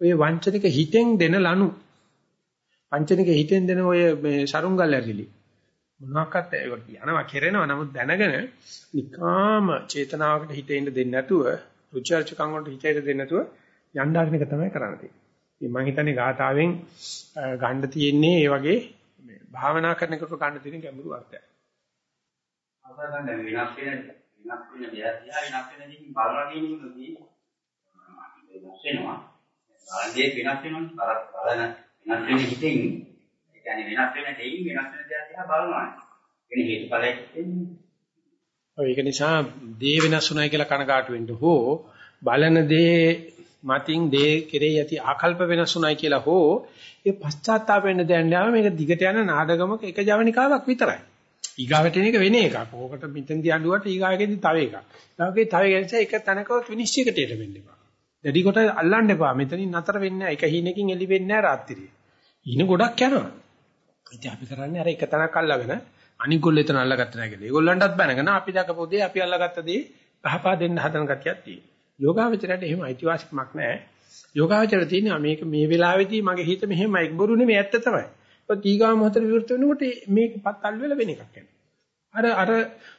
ඔය වංචනික හිතෙන් දෙන ලනු වංචනික හිතෙන් දෙන ඔය මේ සරුංගල් ඇරිලි මොනවාක්වත් ඒක යනවා කෙරෙනවා නමුත් දැනගෙන නිකාම චේතනාවකට හිතෙන්න දෙන්නේ නැතුව රුචර්චකම් වලට හිතේට දෙන්නේ නැතුව යන්න එක තමයි කරන්න තියෙන්නේ. මම හිතන්නේ ගාථාවෙන් ගන්න තියෙන්නේ ඒ වගේ මේ භාවනා කරනකොට ගන්න තියෙන ගැඹුරු අර්ථයක්. අවසන් දැන් වෙනස් වෙන වෙනස් වෙන දෙයක් දිහා වෙනස් වෙන දෙකින් බලලා තියෙනකදී වෙනස් වෙනවා. බලන්නේ වෙනස් වෙනවා. බලන වෙනස් වෙන හිතෙන් ඒ කියන්නේ වෙනස් වෙන දෙයින් වෙනස් වෙන දෙයක් දිහා බලනවා. එනේ හේතුඵලයක් එන්නේ. ඔය ඒක නිසා දේ වෙනස් වුණයි කියලා කනකාටු වෙන්න හෝ බලන දේ මතින් දේ කෙරෙහි ඇති ආකල්ප වෙනස් වුණයි කියලා හෝ ඒ පශ්චාත්තාප වෙන්න දැන් යාම මේක දිගට යන නාඩගමක එක ජවනිකාවක් විතරයි. ඊගාවට එන එක වෙන එකක්. ඕකට මෙතෙන්දී අඬුවට ඊගාවෙකදී තව එකක්. තවකේ තව එකක් එක තැනකවත් විනිශ්චයකට එන්න වෙන්න එපා. දැඩි කොට අල්ලන්න එපා. මෙතනින් නතර වෙන්නේ නැහැ. එක හිණකින් එලි වෙන්නේ නැහැ රාත්‍රියේ. හිණ ගොඩක් යනවා. ඉතින් අපි කරන්නේ අර එක තැනක් අල්ලගෙන අනිත් ගොල්ලෝ එතන අල්ලගත්ත නැහැ කියලා. ඒගොල්ලන්ටත් බැනගෙන අපි දකපු දේ අපි අල්ලගත්ත දේ පහපා දෙන්න හදන ගතියක් තියෙනවා. යෝගාවචරයට එහෙම අයිතිවාසිකමක් නැහැ. යෝගාවචරය තියෙනවා මේක මේ වෙලාවේදී මගේ හිත මෙහෙමයි බොරු නෙමෙයි ඇත්ත තමයි. ඒත් ඊගා මොහතර විවෘත වෙනකොට මේකපත් අල් වෙලා වෙන එකක් යනවා. අර අර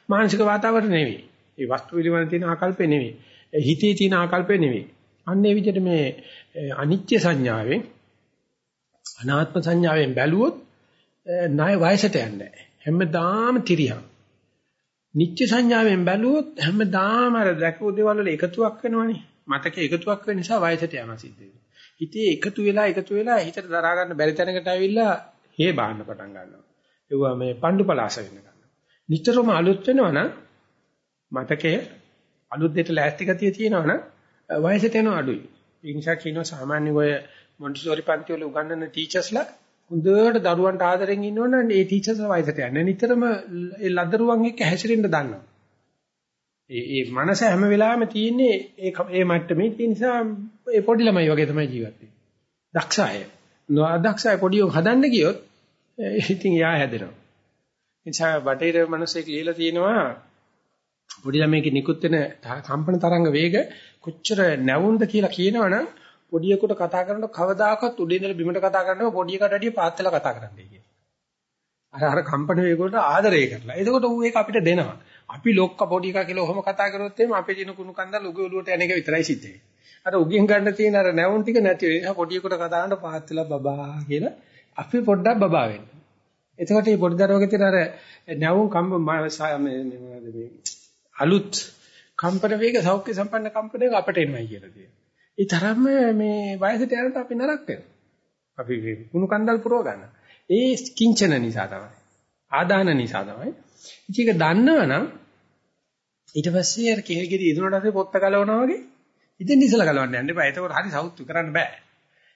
මානසික වාතාවරණ නෙවෙයි. ඒ වස්තු පිළිබඳ තියෙන ආකල්පේ නෙවෙයි. හිතේ තියෙන ආකල්පේ නෙවෙයි. අන්න ඒ විදිහට මේ අනිත්‍ය සංඥාවෙන් අනාත්ම සංඥාවෙන් බැලුවොත් ණය වයසට යන්නේ නැහැ. හැමදාම තිරියම්. නිත්‍ය සංඥාවෙන් බැලුවොත් හැමදාම අර දැකපු දේවල් වල එකතුවක් වෙනවනේ. මතක එකතුවක් වෙන නිසා වයසට යනවා සිද්ධ වෙනවා. හිතේ එකතු වෙලා එකතු වෙලා හිතට දරා ගන්න බැරි තැනකට ඇවිල්ලා හේ බාන්න පටන් ගන්නවා. ඒවා මේ පණ්ඩු පලාස වෙන්න ගන්නවා. නිතරම අලුත් වෙනවනම් මතකයේ අලුත් දෙයට ලෑස්ති ගතිය තියෙනවනම් වයසට යනවා අඩුයි. ඒ නිසා කියනවා සාමාන්‍ය ඔය මොන්ටිසෝරි පන්ති වල උගන්වන ටීචර්ස්ලා හොඳට දරුවන්ට ආදරෙන් ඉන්නවනම් ඒ ටීචර්ස්ලා වයසට යන්නේ. නිතරම ඒ ලදරුවන් එක්ක හැසිරෙන්න දන්නවා. ඒ ඒ මනස හැම වෙලාවෙම තියෙන්නේ ඒ ඒ මට්ටමේ තියෙන නිසා ඒ පොඩි ළමයි වගේ තමයි ජීවත් වෙන්නේ. දක්ෂ අය. නොඅදක්ෂ අය පොඩියෝ හදන්න ගියොත් ඉතින් යා හැදෙනවා. නිසා බටේර මිනිස්සෙක් ලියලා තියෙනවා පොඩි ළමයිගේ නිකුත් වෙන කම්පන තරංග වේග කොච්චර නැවුම්ද කියලා කියනවනම් පොඩියෙකුට කතා කරනකොට කවදාකවත් උඩින් ඉඳලා බිමට කතා කරනකොට පොඩි එකට වැඩිය පාත් වෙලා කතා කරන්නයි කියන්නේ. අර අර කම්පන වේගවලට ආදරය කරලා. එතකොට ඌ ඒක අපිට දෙනවා. අපි ලොක්ක පොඩි එකා කියලා ඔහොම කතා කරොත් එහෙම අපේ දින කුණු කන්දල් උගේ ඔලුවට යන එක විතරයි සිද්ධ වෙන්නේ. අර උගෙන් ගන්න තියෙන අර නැවුම් ටික නැති වෙනවා. පොඩියෙකුට කතා කරනකොට පාත් වෙලා බබා කියලා අපි පොඩ්ඩක් බබා වෙන්න. එතකොට මේ පොඩි දරුවගේ තියෙන අර නැවුම් කම්බ මේ අලුත් කම්පන වේග සෞඛ්‍ය සම්පන්න කම්පනයක අපට එනවයි කියලා තියෙනවා. ඒ තරම්ම මේ වයසට යනකොට අපි නරක වෙනවා. අපි කුණු කන්දල් පුරව ගන්න. ඒ කිංචන නිසා තමයි. ආදාන නිසා තමයි. ඉතින් ඒක දන්නවනම් ඊට පස්සේ අර කෙහෙල් ගෙඩි ඉදුණට පස්සේ පොත්ත ගලවනවා වගේ ඉතින් ඉස්සලා ගලවන්න යන්න එපා. ඒකෝර හරි සෞතු කරන්න බෑ.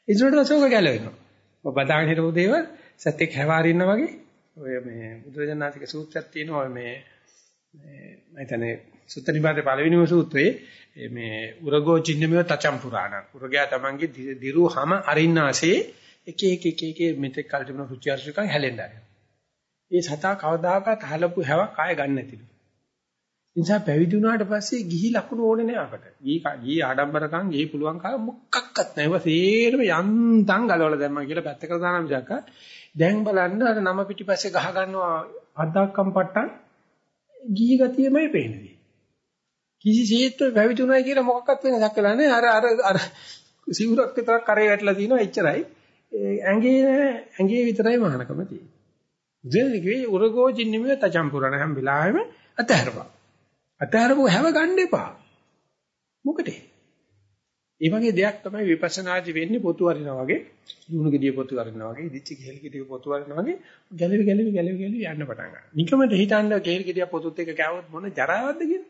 ඉදුණට පස්සේ ඔක ගැලවෙනවා. ඔබ බදාගෙන හිටපු දේවල් සත්‍යක් හැවාරින්න වගේ ඔය මේ බුදුරජාණන්සේක සූත්‍රයක් තියෙනවා මේ මේ මම හිතන්නේ සුත්ත නිපාතේ පළවෙනිම සූත්‍රයේ මේ උරගෝ චින්නමිය තචම් පුරාණ. උරගයා තමන්ගේ දිරුහම අරින්නාසේ එක එක එක එක මෙතෙක් කල් තිබුණ රුචි අරුචිකම් හැලෙන්න ආරම්භ. ඒ සතා කවදාකවත් හලපු හැවක් ආය ගන්න නැතිලු. නිසා පැවිදි වුණාට පස්සේ ගිහි ලකුණු ඕනේ නෑ අපට. ගිහි ගිහි ආඩම්බරකම් ගිහි පුළුවන් කා මොකක්වත් නෑ. ඒවා සේරම යන්තම් ගලවලා දැම්මා කියලා පැත්තකට දානවා මිසක් දැන් බලන්න අර නම පිටිපස්සේ ගහ ගන්නවා අද්දක්කම් පට්ටන් ගිහි ගතියමයි පේන්නේ. කිසිසේත් පැවිදි වුණා කියලා මොකක්වත් වෙනසක් වෙලා නෑ. අර අර අර සිවුරක් විතරක් කරේ වැටලා තිනවා එච්චරයි. ඇඟේ ඇඟේ විතරයි මහානකම තියෙන්නේ. දෙන්නේ උරගෝ ජින්නිමිය තචම්පුරණ හැම වෙලාවෙම අතහැරපන්. අතහැරපුව හැව ගන්න එපා. මොකටද? ඒ වගේ දෙයක් තමයි විපස්සනාදි වෙන්නේ පොතු වරිනා වගේ, දුණු ගෙඩිය පොතු වරිනා වගේ, ඉදිච්ච කෙහෙල් ගෙඩිය පොතු වරිනා වගේ ගැලවි ගැලවි ගැලවි ගැලවි යන්න පටන් ගන්නවා. නිකමට හිතන්න කෙහෙල් ගෙඩිය පොතුත් එක කෑවොත් මොන ජරාවක්ද කියලා.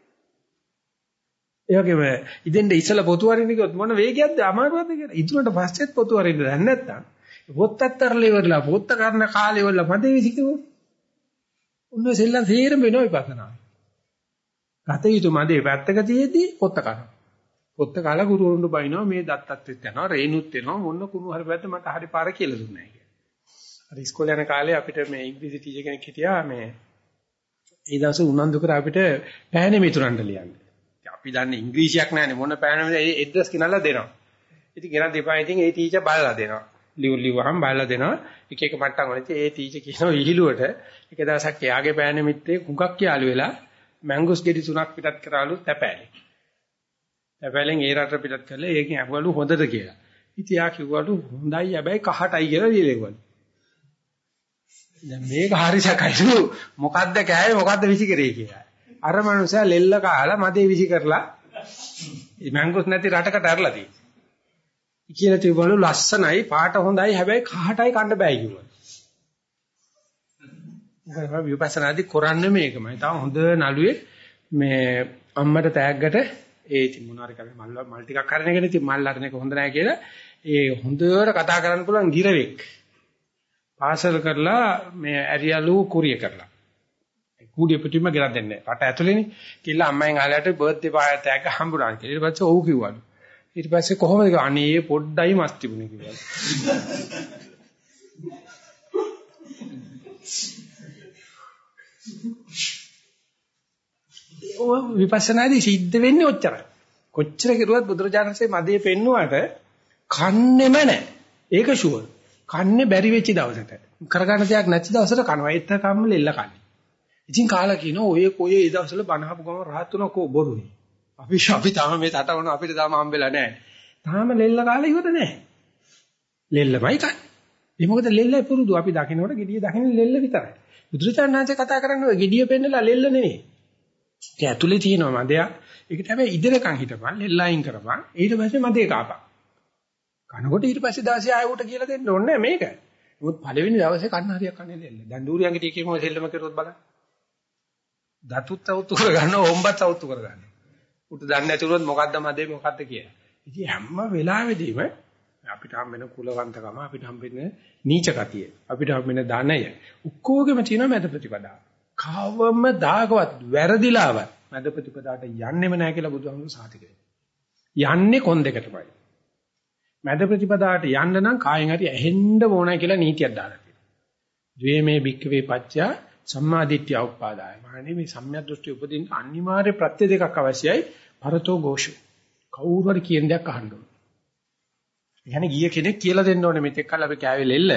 ඒ වගේම ඉදෙන්ද ඉස්සලා පොතු වරින්න කිව්වොත් මොන වේගයක්ද අමාරුවක්ද කියලා. ඉතුරුට පස්සෙත් පොතු වරින්න දැන් නැත්තම් පොත්තතරලේ ඉවරලා පොත්ත කරන කාලේ වල මදේ විසිකුවෝ. උන්නේ සෙල්ලම් තේරෙම වෙනවා විපස්සනා. ගත යුතු මදේ පැත්තක තියේදී පොත්ත කරනවා. පොත්ත කාලා ගුරුවරුන්ට බයිනවා මේ දත්තත්වෙත් යනවා රේනුත් වෙනවා මොන්න කුණු හරි පැත්ත මට හරි පාර කියලා දුන්නා කියලා. අර ඉස්කෝලේ යන කාලේ අපිට මේ ඉංග්‍රීසි ටීචර් කෙනෙක් හිටියා මේ ඒ දවසේ උනන්දු කර අපිට පෑනේ මිතුරන්ට ලියන්න. අපි දන්නේ ඉංග්‍රීසියක් නැහැනේ මොන පෑනේ ඒ ඇඩ්‍රස් කිනලා දෙනවා. ඉතින් ගෙනත් දෙපා ඉතින් ඒ ටීචර් බලලා දෙනවා. ලියු ලියුවහම බලලා දෙනවා. එක එක මට්ටම් වල ඉතින් ඒ ටීචර් කියනවා විහිළුවට එක දවසක් එයාගේ පෑනේ මිත්‍රේ කුඟක් යාළු වෙලා මැංගෝස් ගෙඩි තුනක් පිටත් කරාලු තැපෑලේ. තැපෑලෙන් ඒ රට පිටත් කරලා ඒකෙන් අහවලු හොඳද කියලා. ඉතින් යා කිව්වලු හොඳයි හැබැයි කහටයි කියලා ලියලෙවලු. දැන් මේක හරි සැකයිලු මොකද්ද කෑවේ මොකද්ද විසි කරේ කියලා. අර මනුස්සයා ලෙල්ල කාලා මදේ විසි කරලා මැංගෝස් නැති රටකට ඇරලා තියෙනවා. කියලා තිබවලු ලස්සනයි පාට හොඳයි හැබැයි කහටයි කන්න බෑ කිව්වා. ඒක විපස්සනාදී කරන්නේ මේකමයි. තාම හොඳ නළුවේ මේ අම්මට තෑග්ගට ඒ ඉතින් මොනවාරි කරේ මල් මල් ටිකක් කරන එකනේ ඉතින් මල් අරන එක හොඳ නැහැ කියලා ඒ හොඳට කතා කරන්න පුළුවන් ගිරවෙක්. පාසල් කරලා මේ ඇරියලු කුරිය කරලා. ඒ කුඩිය පිටින්ම ගෙනත් දෙන්නේ. රට ඇතුලේනේ. කියලා අම්මෙන් ආලයට බර්ත්ඩේ පාය තෑග්ග හම්බුනා කියලා. ඊට පස්සේ ඔව් කිව්වලු. ඊට පස්සේ කොහොමද අනේ පොඩ්ඩයි මස් තිබුණේ කියලා. ඔය විපස්සනාදී සිද්ධ වෙන්නේ ඔච්චරයි. කොච්චර කෙරුවත් බුදුරජාණන්සේ මදේ පෙන්නුවට කන්නේම නැහැ. ඒක ෂුවර්. කන්නේ බැරි වෙච්ච දවසට. කරගන්න දෙයක් නැති දවසට කනවා. ඒත් කම්ම ලෙල්ල කන්නේ. ඉතින් කාලා කියනවා ඔය කොයේ ඒ දවස්වල බණහපු ගම රහත් වෙන කෝ බොරුයි. අපි අපි තාම මේ තටවන අපිට තාම හම්බෙලා නැහැ. තාම ලෙල්ල කාලේ ඉවර නැහැ. ලෙල්ලමයි කන්නේ. ඒ මොකද ලෙල්ලයි පුරුදු. අපි දකින්නකොට gediya දකින්න ලෙල්ල විතරයි. බුදුරජාණන්සේ කතා කරන්නේ ඔය gediya පෙන්නලා ලෙල්ල නෙවෙයි. ඒ ඇතුලේ තියෙනවා මදයක්. ඒකට හැබැයි ඉදිරකන් හිටපන් ලෙල්ලයින් කරපන්. ඊට පස්සේ මදේ කාපන්. කනකොට ඊට පස්සේ දාසිය ආයෙකට කියලා දෙන්න ඕනේ මේක. මොකද පළවෙනි දවසේ කන්න හරියක් කන්නේ ලෙල්ල. දැන් දූරියන්ගේ ටීකේම සෙල්ලම කරුවොත් බලන්න. දතුත් අවුතු කරගන්න ඕම්බත් අවුතු කරගන්න. උට දන්නේ නැති වුණොත් මොකද්ද මදේ මොකද්ද කියලා. ඉතින් හැම වෙලාවෙදීම අපිට හම් වෙන කුලවන්තකම අපිට හම් වෙන නීච ගතිය අපිට හම් වෙන ධනය ඔක්කොගෙම තියෙනවා මැද ප්‍රතිපදාව. කවම දාගවත් වැරදිලාවත් මැද ප්‍රතිපදාවට යන්නෙම නැහැ කියලා බුදුහාමුදුරු සාතික යන්නේ කොන් දෙකටමයි. මැද ප්‍රතිපදාවට යන්න නම් කායෙන් හරි ඇහෙන්න ඕනයි කියලා නීතියක් දාලා තියෙනවා. ද්වේමේ භික්කවේ පච්චා සම්මාදිට්ඨිය උපාදාය. මානේ මේ සම්‍යක් දෘෂ්ටි උපදින්න අනිවාර්ය ප්‍රත්‍ය දෙකක් අවශ්‍යයි. පරතෝ ഘോഷ. කවුරු හරි කියන දෙයක් අහන්න ඕනේ. يعني ගිය කෙනෙක් කියලා දෙන්න ඕනේ මෙතෙක් කල් අපි කෑවේ ලෙල්ල.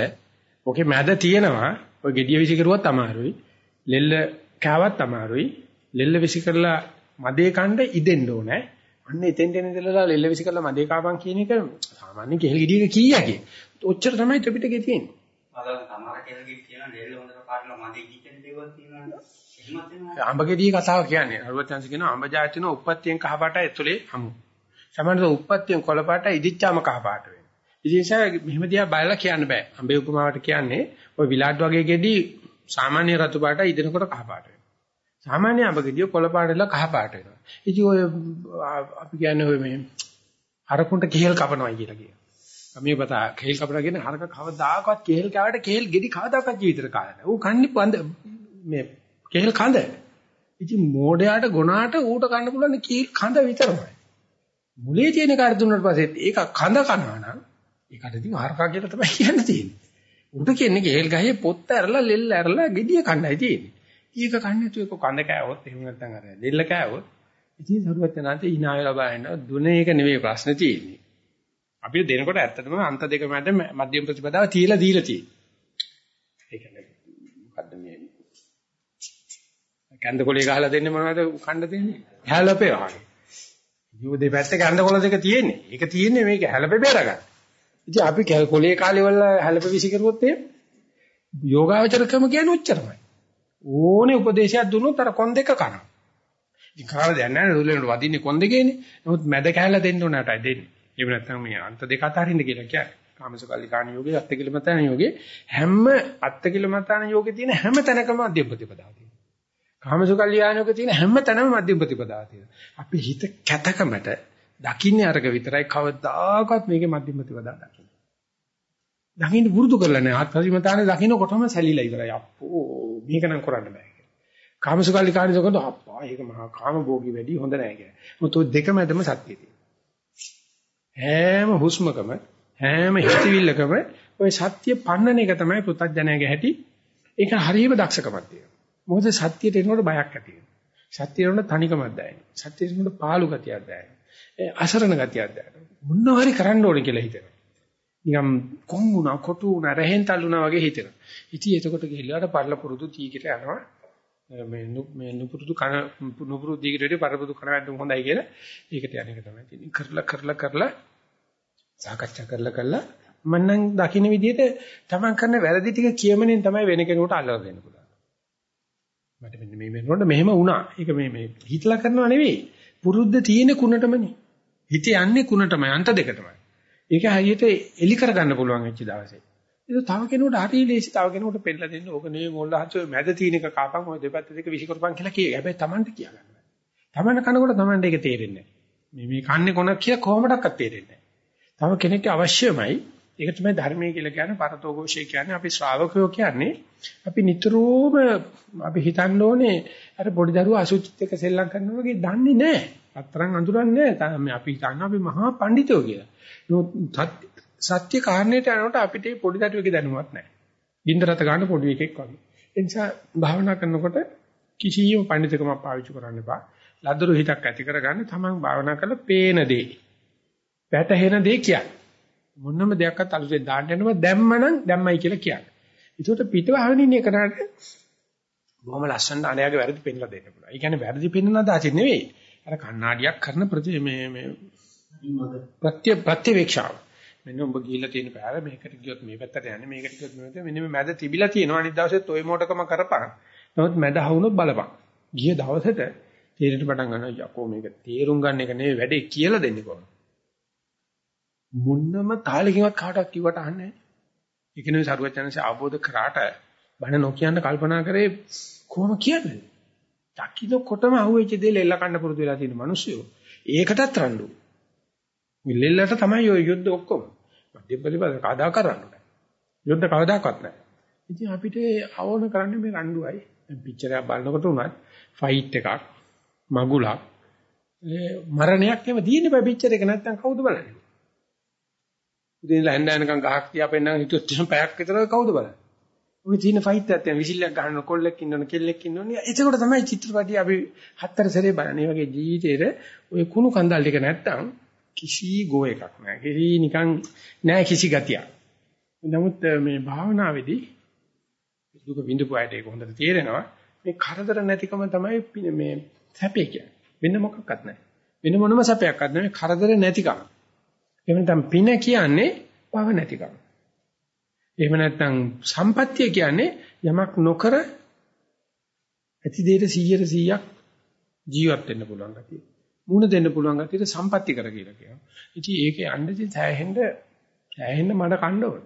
ඔකේ මැද තියෙනවා. ඔය gediya විසි කරුවත් අමාරුයි. ලෙල්ල කෑවත් අමාරුයි. ලෙල්ල විසි කරලා මදේ කණ්ඩ ඉදෙන්න ඕනේ. අන්න එතෙන් දෙන ඉඳලා ලෙල්ල විසි කරලා මදේ කාපන් කියන එක සාමාන්‍ය කෙහෙල් ගෙඩියක කීයකේ. ඔච්චර තමයි ත්‍රිපිටකේ තියෙන්නේ. අද සමහර කෙනෙක් කියන ලෙල්ල හොඳට පාටලා මදේ කිච්චෙන දේවල් තියෙනවා. එහෙමත් වෙනවා. අඹ ගෙඩිය කතාව කියන්නේ. අරුවත්යන්ස කියන අඹ ජාතින උප්පත්තියෙන් කහ පාට ඇතුලේ හමු. සමහරවිට උප්පත්තියෙන් කොළ පාට ඉදිච්චාම කහ පාට වෙනවා. ඉතින් ඒක මෙහෙම දිහා බලලා කියන්න බෑ. අඹේ උපමාවට කියන්නේ ওই විලාඩ් වගේ ගෙඩි සාමාන්‍ය රතු පාට ඉදෙනකොට කහ පාට වෙනවා. සාමාන්‍ය අඹ ගෙඩිය කොළ පාටලා කහ පාට වෙනවා. ඉතින් ඔය අපි කියන්නේ ඔය මේ හරකුන්ට කෙහෙල් කපනවා කියලා කියනවා. මේ පතා කෙහෙල් කපනවා කියන්නේ හරක කවදාකවත් කෙහෙල් කවට කෙහෙල් ගෙඩි කවදාකවත් ජීවිතේට කාලා නැහැ. ඌ කන්නේ පඳ මේ කෙහෙල් කඳ. ඉතින් මෝඩයාට ගොනාට ඌට කන්න පුළුවන් කෙහෙල් කඳ විතරමයි. මුලේ තියෙන කාර්ය දුන්නාට පස්සේ ඒක කඳ කනවා නම් ඒකට ඉතින් හරකා කියලා තමයි කියන්න තියෙන්නේ. උඩ කියන්නේ ගෙල් ගහේ පොත්ත ඇරලා ලෙල්ල ඇරලා gediya කන්නයි තියෙන්නේ. ඊක කන්නේ තු එක කඳ කෑවොත් එහෙම නැත්නම් අර ලෙල්ල කෑවොත් ඉතින් සරුවත් යනාත hina වෙලා බලන්න දුන එක නෙවෙයි ප්‍රශ්න තියෙන්නේ. අපිට දෙනකොට ඇත්තටම අන්ත දෙක මැද මධ්‍යම ප්‍රතිපදාව තියලා දීලා තියෙන්නේ. ඒ කියන්නේ මොකද්ද මේ කන්දකොලේ ගහලා දෙන්නේ මොනවද කන්න දෙන්නේ? හැලපේ වගේ. යෝ දෙපැත්තේ කන්දකොල දෙක තියෙන්නේ. ඒක තියෙන්නේ මේක හැලපේ බේරගන්න. ඉතින් අපි කොලේ කාලේ වල හැලප විසි කරුවොත් එහෙම යෝගාවචරකම කියන්නේ උච්චරමයි. ඕනේ උපදේශයක් දුන්නොත් අර කොන් දෙක කනවා. ඉතින් කාල දැන් නැහැ රුලෙන්ට වදින්නේ කොන් දෙකේනේ. නමුත් මැද කැහැලා දෙන්න උනාටයි දෙන්නේ. එහෙම නැත්නම් මේ අන්ත දෙක අතරින්ද කියලා කියන්නේ. කාමසකල්ලිකාණ යෝගේ අත්තිකිලමතාන යෝගේ හැම අත්තිකිලමතාන යෝගේ තියෙන හැම තැනකම මධ්‍යම ප්‍රතිපදාව තියෙනවා. කාමසකල්ලිකාණ යෝගේ තියෙන හැම තැනම මධ්‍යම ප්‍රතිපදාව තියෙනවා. අපි හිත කැතකමට දකින්නේ අරක විතරයි කවදාකවත් මේකේ මධ්‍යම ප්‍රතිපදාව දකින්නේ. දකින්න පුරුදු කරලා නැහැ. ආත්මීමතානේ දකින්නකොටම සැලිලා ඉවරයි. අප්පෝ මේක නම් කරන්න බෑ කියලා. කාමසුකල්ලි කාර්යසකද අප්පා ඒක මහා කාම භෝගී වැඩි හොඳ නැහැ කියලා. මොකද ඔය දෙක මැදම සත්‍ය හැම හුස්මකම හැම හිතවිල්ලකම ඔය සත්‍ය පන්නන එක තමයි පුතඥයාගේ හැටි. ඒක හරියම දක්ෂකමක් තියෙනවා. මොකද සත්‍යයට එනකොට බයක් ඇති වෙනවා. සත්‍යයට එනකොට තනිකමක් දැනෙනවා. සත්‍යයට එනකොට පාළු ගතියක් දැනෙනවා. අසරණ ගතියක් දැනෙනවා. මොනවා හරි කරන්න ඕනේ කියලා හිතෙනවා. නිකම් කොන් වුණා, කොටු වුණා, රහෙන් තල්ලුණා වගේ හිතෙනවා. ඉතින් එතකොට ගිහිල්ලාට පරල පුරුදු තීකට යනවා. මේ මේ නුපුරුදු කන නුපුරුදු දීකට වැඩි පරපුරුදු කන වැද්දුම හොඳයි කියලා ඒකට යන එක තමයි තියෙන්නේ. කරලා කරලා කරලා සාකච්ඡා කරලා කරලා මන්නම් දකින්න විදිහට තමන් කරන වැරදි ටික කියමනින් තමයි වෙන කෙනෙකුට අල්ලලා දෙන්න පුළුවන්. මට මෙන්න මේ වෙනකොට මෙහෙම වුණා. ඒක මේ මේ හිතලා කරනව නෙවෙයි. පුරුද්ද තියෙන කුණටමනේ. හිත යන්නේ කුණටමයි අන්ත දෙකටමයි. ඒක හරියට එලි කරගන්න පුළුවන් වෙච්ච දවසේ. ඒක තව කෙනෙකුට හරි ලේසි තව කෙනෙකුට පෙන්නලා දෙන්න ඕක නෙවෙයි මොල්ල හංසෝ මැද තියෙන එක කාපන් ඔය දෙපැත්ත දෙක විසි කරපන් කියලා කියේ. හැබැයි Tamanට කියා ගන්න බෑ. Taman කනකොට Tamanට ඒක තේරෙන්නේ නැහැ. මේ මේ කන්නේ කොනක් කියලා කොහොමඩක්වත් තේරෙන්නේ නැහැ. තව කෙනෙක්ට අවශ්‍යමයි. ඒක තමයි ධර්මයේ කියලා කියන්නේ පරතෝഘോഷය කියන්නේ අපි ශ්‍රාවකයෝ කියන්නේ අපි නිතරම අපි හිතන්න ඕනේ අර පොඩි දරුවා අසුචිත් එක්ක සෙල්ලම් කරනවා වගේ දන්නේ නැහැ. අතරන් අඳුරන්නේ නැහැ. අපි හිතන්නේ අපි මහා පඬිතෝ කියලා. සත්‍ය කාරණේට යනකොට අපිට පොඩි දරුවෙක්ගේ දැනුමක් නැහැ. ගින්දරත ගන්න පොඩි එකෙක් වගේ. ඒ නිසා භාවනා කරනකොට කිසියම් පඬිතුකමක් පාවිච්චි කරන්න එපා. ලදරු හිතක් ඇති කරගන්න තමන් භාවනා කරලා පේන දේ. වැටහෙන දේ කියන්නේ. මොනම දෙයක්වත් අලුතෙන් දාන්න යනවා දැම්මනම් දැම්මයි කියලා කියන්නේ. ඒකට පිටව ආවෙන ඉන්නේ කරාට බොහොම ලස්සනට අනයාගේ වැරදි පෙන්ලා දෙන්න පුළුවන්. ඒ කියන්නේ වැරදි පෙන්වන දාසි නෙවෙයි. අර කණ්ණාඩියක් කරන ප්‍රති මේ මේ ප්‍රත්‍ය ප්‍රතිවේක්ෂාව. මෙන්න උඹ ගිහිල්ලා තියෙන පාර මේකට ගියොත් මේ පැත්තට යන්නේ මේකට ගියොත් මේ පැත්තට මෙන්න මේ මැද තිබිලා තියෙනවා අනිත් දවසෙත් ওই මොඩකම කරපන්. නමුත් මැද හවුනොත් බලපන්. ගිය දවසට තීරණ පටන් ගන්නවා යකෝ මේක තේරුම් ගන්න එක නෙවෙයි වැඩේ කියලා දෙන්නේ කොහොමද? මුන්නම තාලකින්වත් කාටවත් කිව්වට අහන්නේ නැහැ. ඒක නෙවෙයි සරුවචනන්සේ අවබෝධ කරාට බණ නොකියන්න කල්පනා කරේ කොහොම කියන්නේ? දකින්නකොටම අහුවෙච්ච දේ ලෙල්ල කන්න පුරුදු වෙලා තියෙන මිනිස්සු. ඒකටත් රණ්ඩු. ලෙල්ලට තමයි ඔය යුද්ධ ඔක්කොම. මධ්‍යම ප්‍රතිපද කවදා කරන්න බෑ. යොද්ද කවදාකවත් නැහැ. ඉතින් අපිට අවෝන කරන්නේ මේ රණ්ඩුවයි. දැන් පිච්චරයක් බලනකොට උනත් ෆයිට් එකක් මගුලක් මරණයක් එහෙම තියෙන්නේ බෑ පිච්චර එක නැත්තම් කවුද බලන්නේ? උදේ ඉඳලා හැන්ද යනකම් ගහක් තියා පෙන්නන හිතුවත් එහෙම පැයක් විතර කවුද බලන්නේ? ඔය තියෙන ෆයිට් එකක් තියෙන විසිල්ලක් ගහන කොල්ලෙක් ඉන්නවනේ කෙල්ලෙක් ඉන්නවනේ. ඒකෝට තමයි චිත්‍රපටිය අපි හතර සැරේ බලන්නේ. වගේ ජීවිතේට ඔය කුණු කන්දල් ටික නැත්තම් කිසි ගෝ එකක් නැහැ. කිසි නිකන් නැහැ කිසි ගතියක්. නමුත් මේ භාවනාවේදී දුක විඳපු අයට ඒක හොඳට තේරෙනවා. මේ කරදර නැතිකම තමයි මේ සැපේ කියන්නේ. වෙන මොකක්වත් නැහැ. වෙන මොනම සැපයක්වත් නැහැ. කරදර නැතිකම. එහෙම නැත්නම් පින කියන්නේ පව නැතිකම. එහෙම නැත්නම් සම්පත්තිය කියන්නේ යමක් නොකර ඇති දෙයට 100ට 100ක් ජීවත් වෙන්න පුළුවන් ගතිය. මුණ දෙන්න පුළුවන් ගතියට සම්පත්‍ති කර කියලා කියනවා. ඉතින් ඒකේ යන්නේ සෑහෙන්න සෑහෙන්න මඩ කන්න ඕන.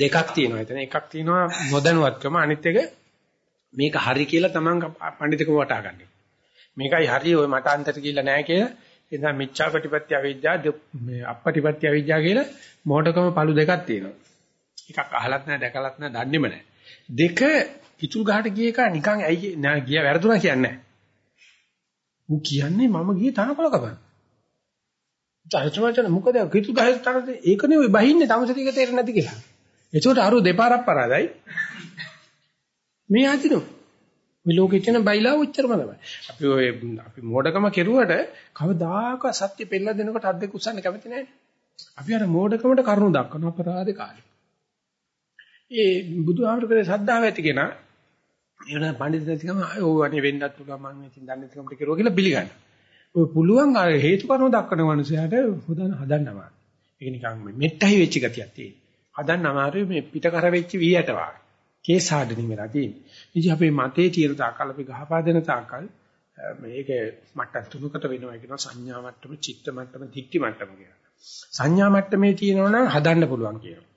දෙකක් තියෙනවා එතන එකක් තියෙනවා නොදැනුවත්කම අනිත් එක මේක හරි කියලා Taman පඬිතුකම වටා ගන්න. මේකයි හරි ඔය මට අන්තයට ගිහිල්ලා නැහැ කියලා එදා මිච්ඡා ප්‍රතිපත්‍ය අවිද්‍යාව මේ අපපටිපත්‍ය අවිද්‍යාව කියලා මොඩකම පළු දෙකක් තියෙනවා. එකක් අහලත් නැහැ දැකලත් නැහැ දන්නේම නැහැ. දෙක පිටුල් ගහට ගිය එක නිකන් ඇයි ගියා වැරදුනා කියන්නේ නැහැ. ඌ කියන්නේ මම ගියේ තනකොළ කපන්න. චරිතවචන මොකද පිටුල් ගහේ තරද ඒකනේ ඔය බහින්නේ තමසතික තේරෙන්නේ නැති කියලා. ඒකට අර දෙපාරක් පරාදයි. මේ ආදිනෝ මේ ලෝකෙ තියෙන බයිලා උච්චරම තමයි. අපි ඔය අපි මෝඩකම කෙරුවට කවදාක සත්‍ය පෙන්නලා දෙනකොට අද්දෙක උස්සන්න කැමති නැහැ. අපි අර මෝඩකමට කරුණු දක්වන අපරාධ කාලේ. ඒ බුදුහාමරගේ ශ්‍රද්ධාව ඇති කෙනා එවන පඬිත් නැතිකම ඕ අනේ වෙන්නත් පුළුවන් මම ඉතින් දන්නේ නැතිකමට කෙරුවා කියලා පිළිගන්න. ඔය පුළුවන් අර හේතු කාරණා දක්වන මනුස්සයාට හොදන හදන්නවා. ඒක නිකන් මෙට්ටහි වෙච්ච ගතියක් තියෙන. හදන්න අමාරුයි මේ පිටකර වෙච්ච වී ඇට වාගේ. කේස් හාඩනින් වෙලා තියෙන්නේ. ඉතින් අපේ මතේ තියෙන තාකල් අපි ගහපා දෙන තාකල් මේක මට්ටම් තුනකට වෙනවා කියනවා සංඥා මට්ටම, චිත්ත මට්ටම, ධිට්ඨි මට්ටම කියලා. සංඥා මට්ටමේ තියෙනවනම් හදන්න පුළුවන් කියනවා.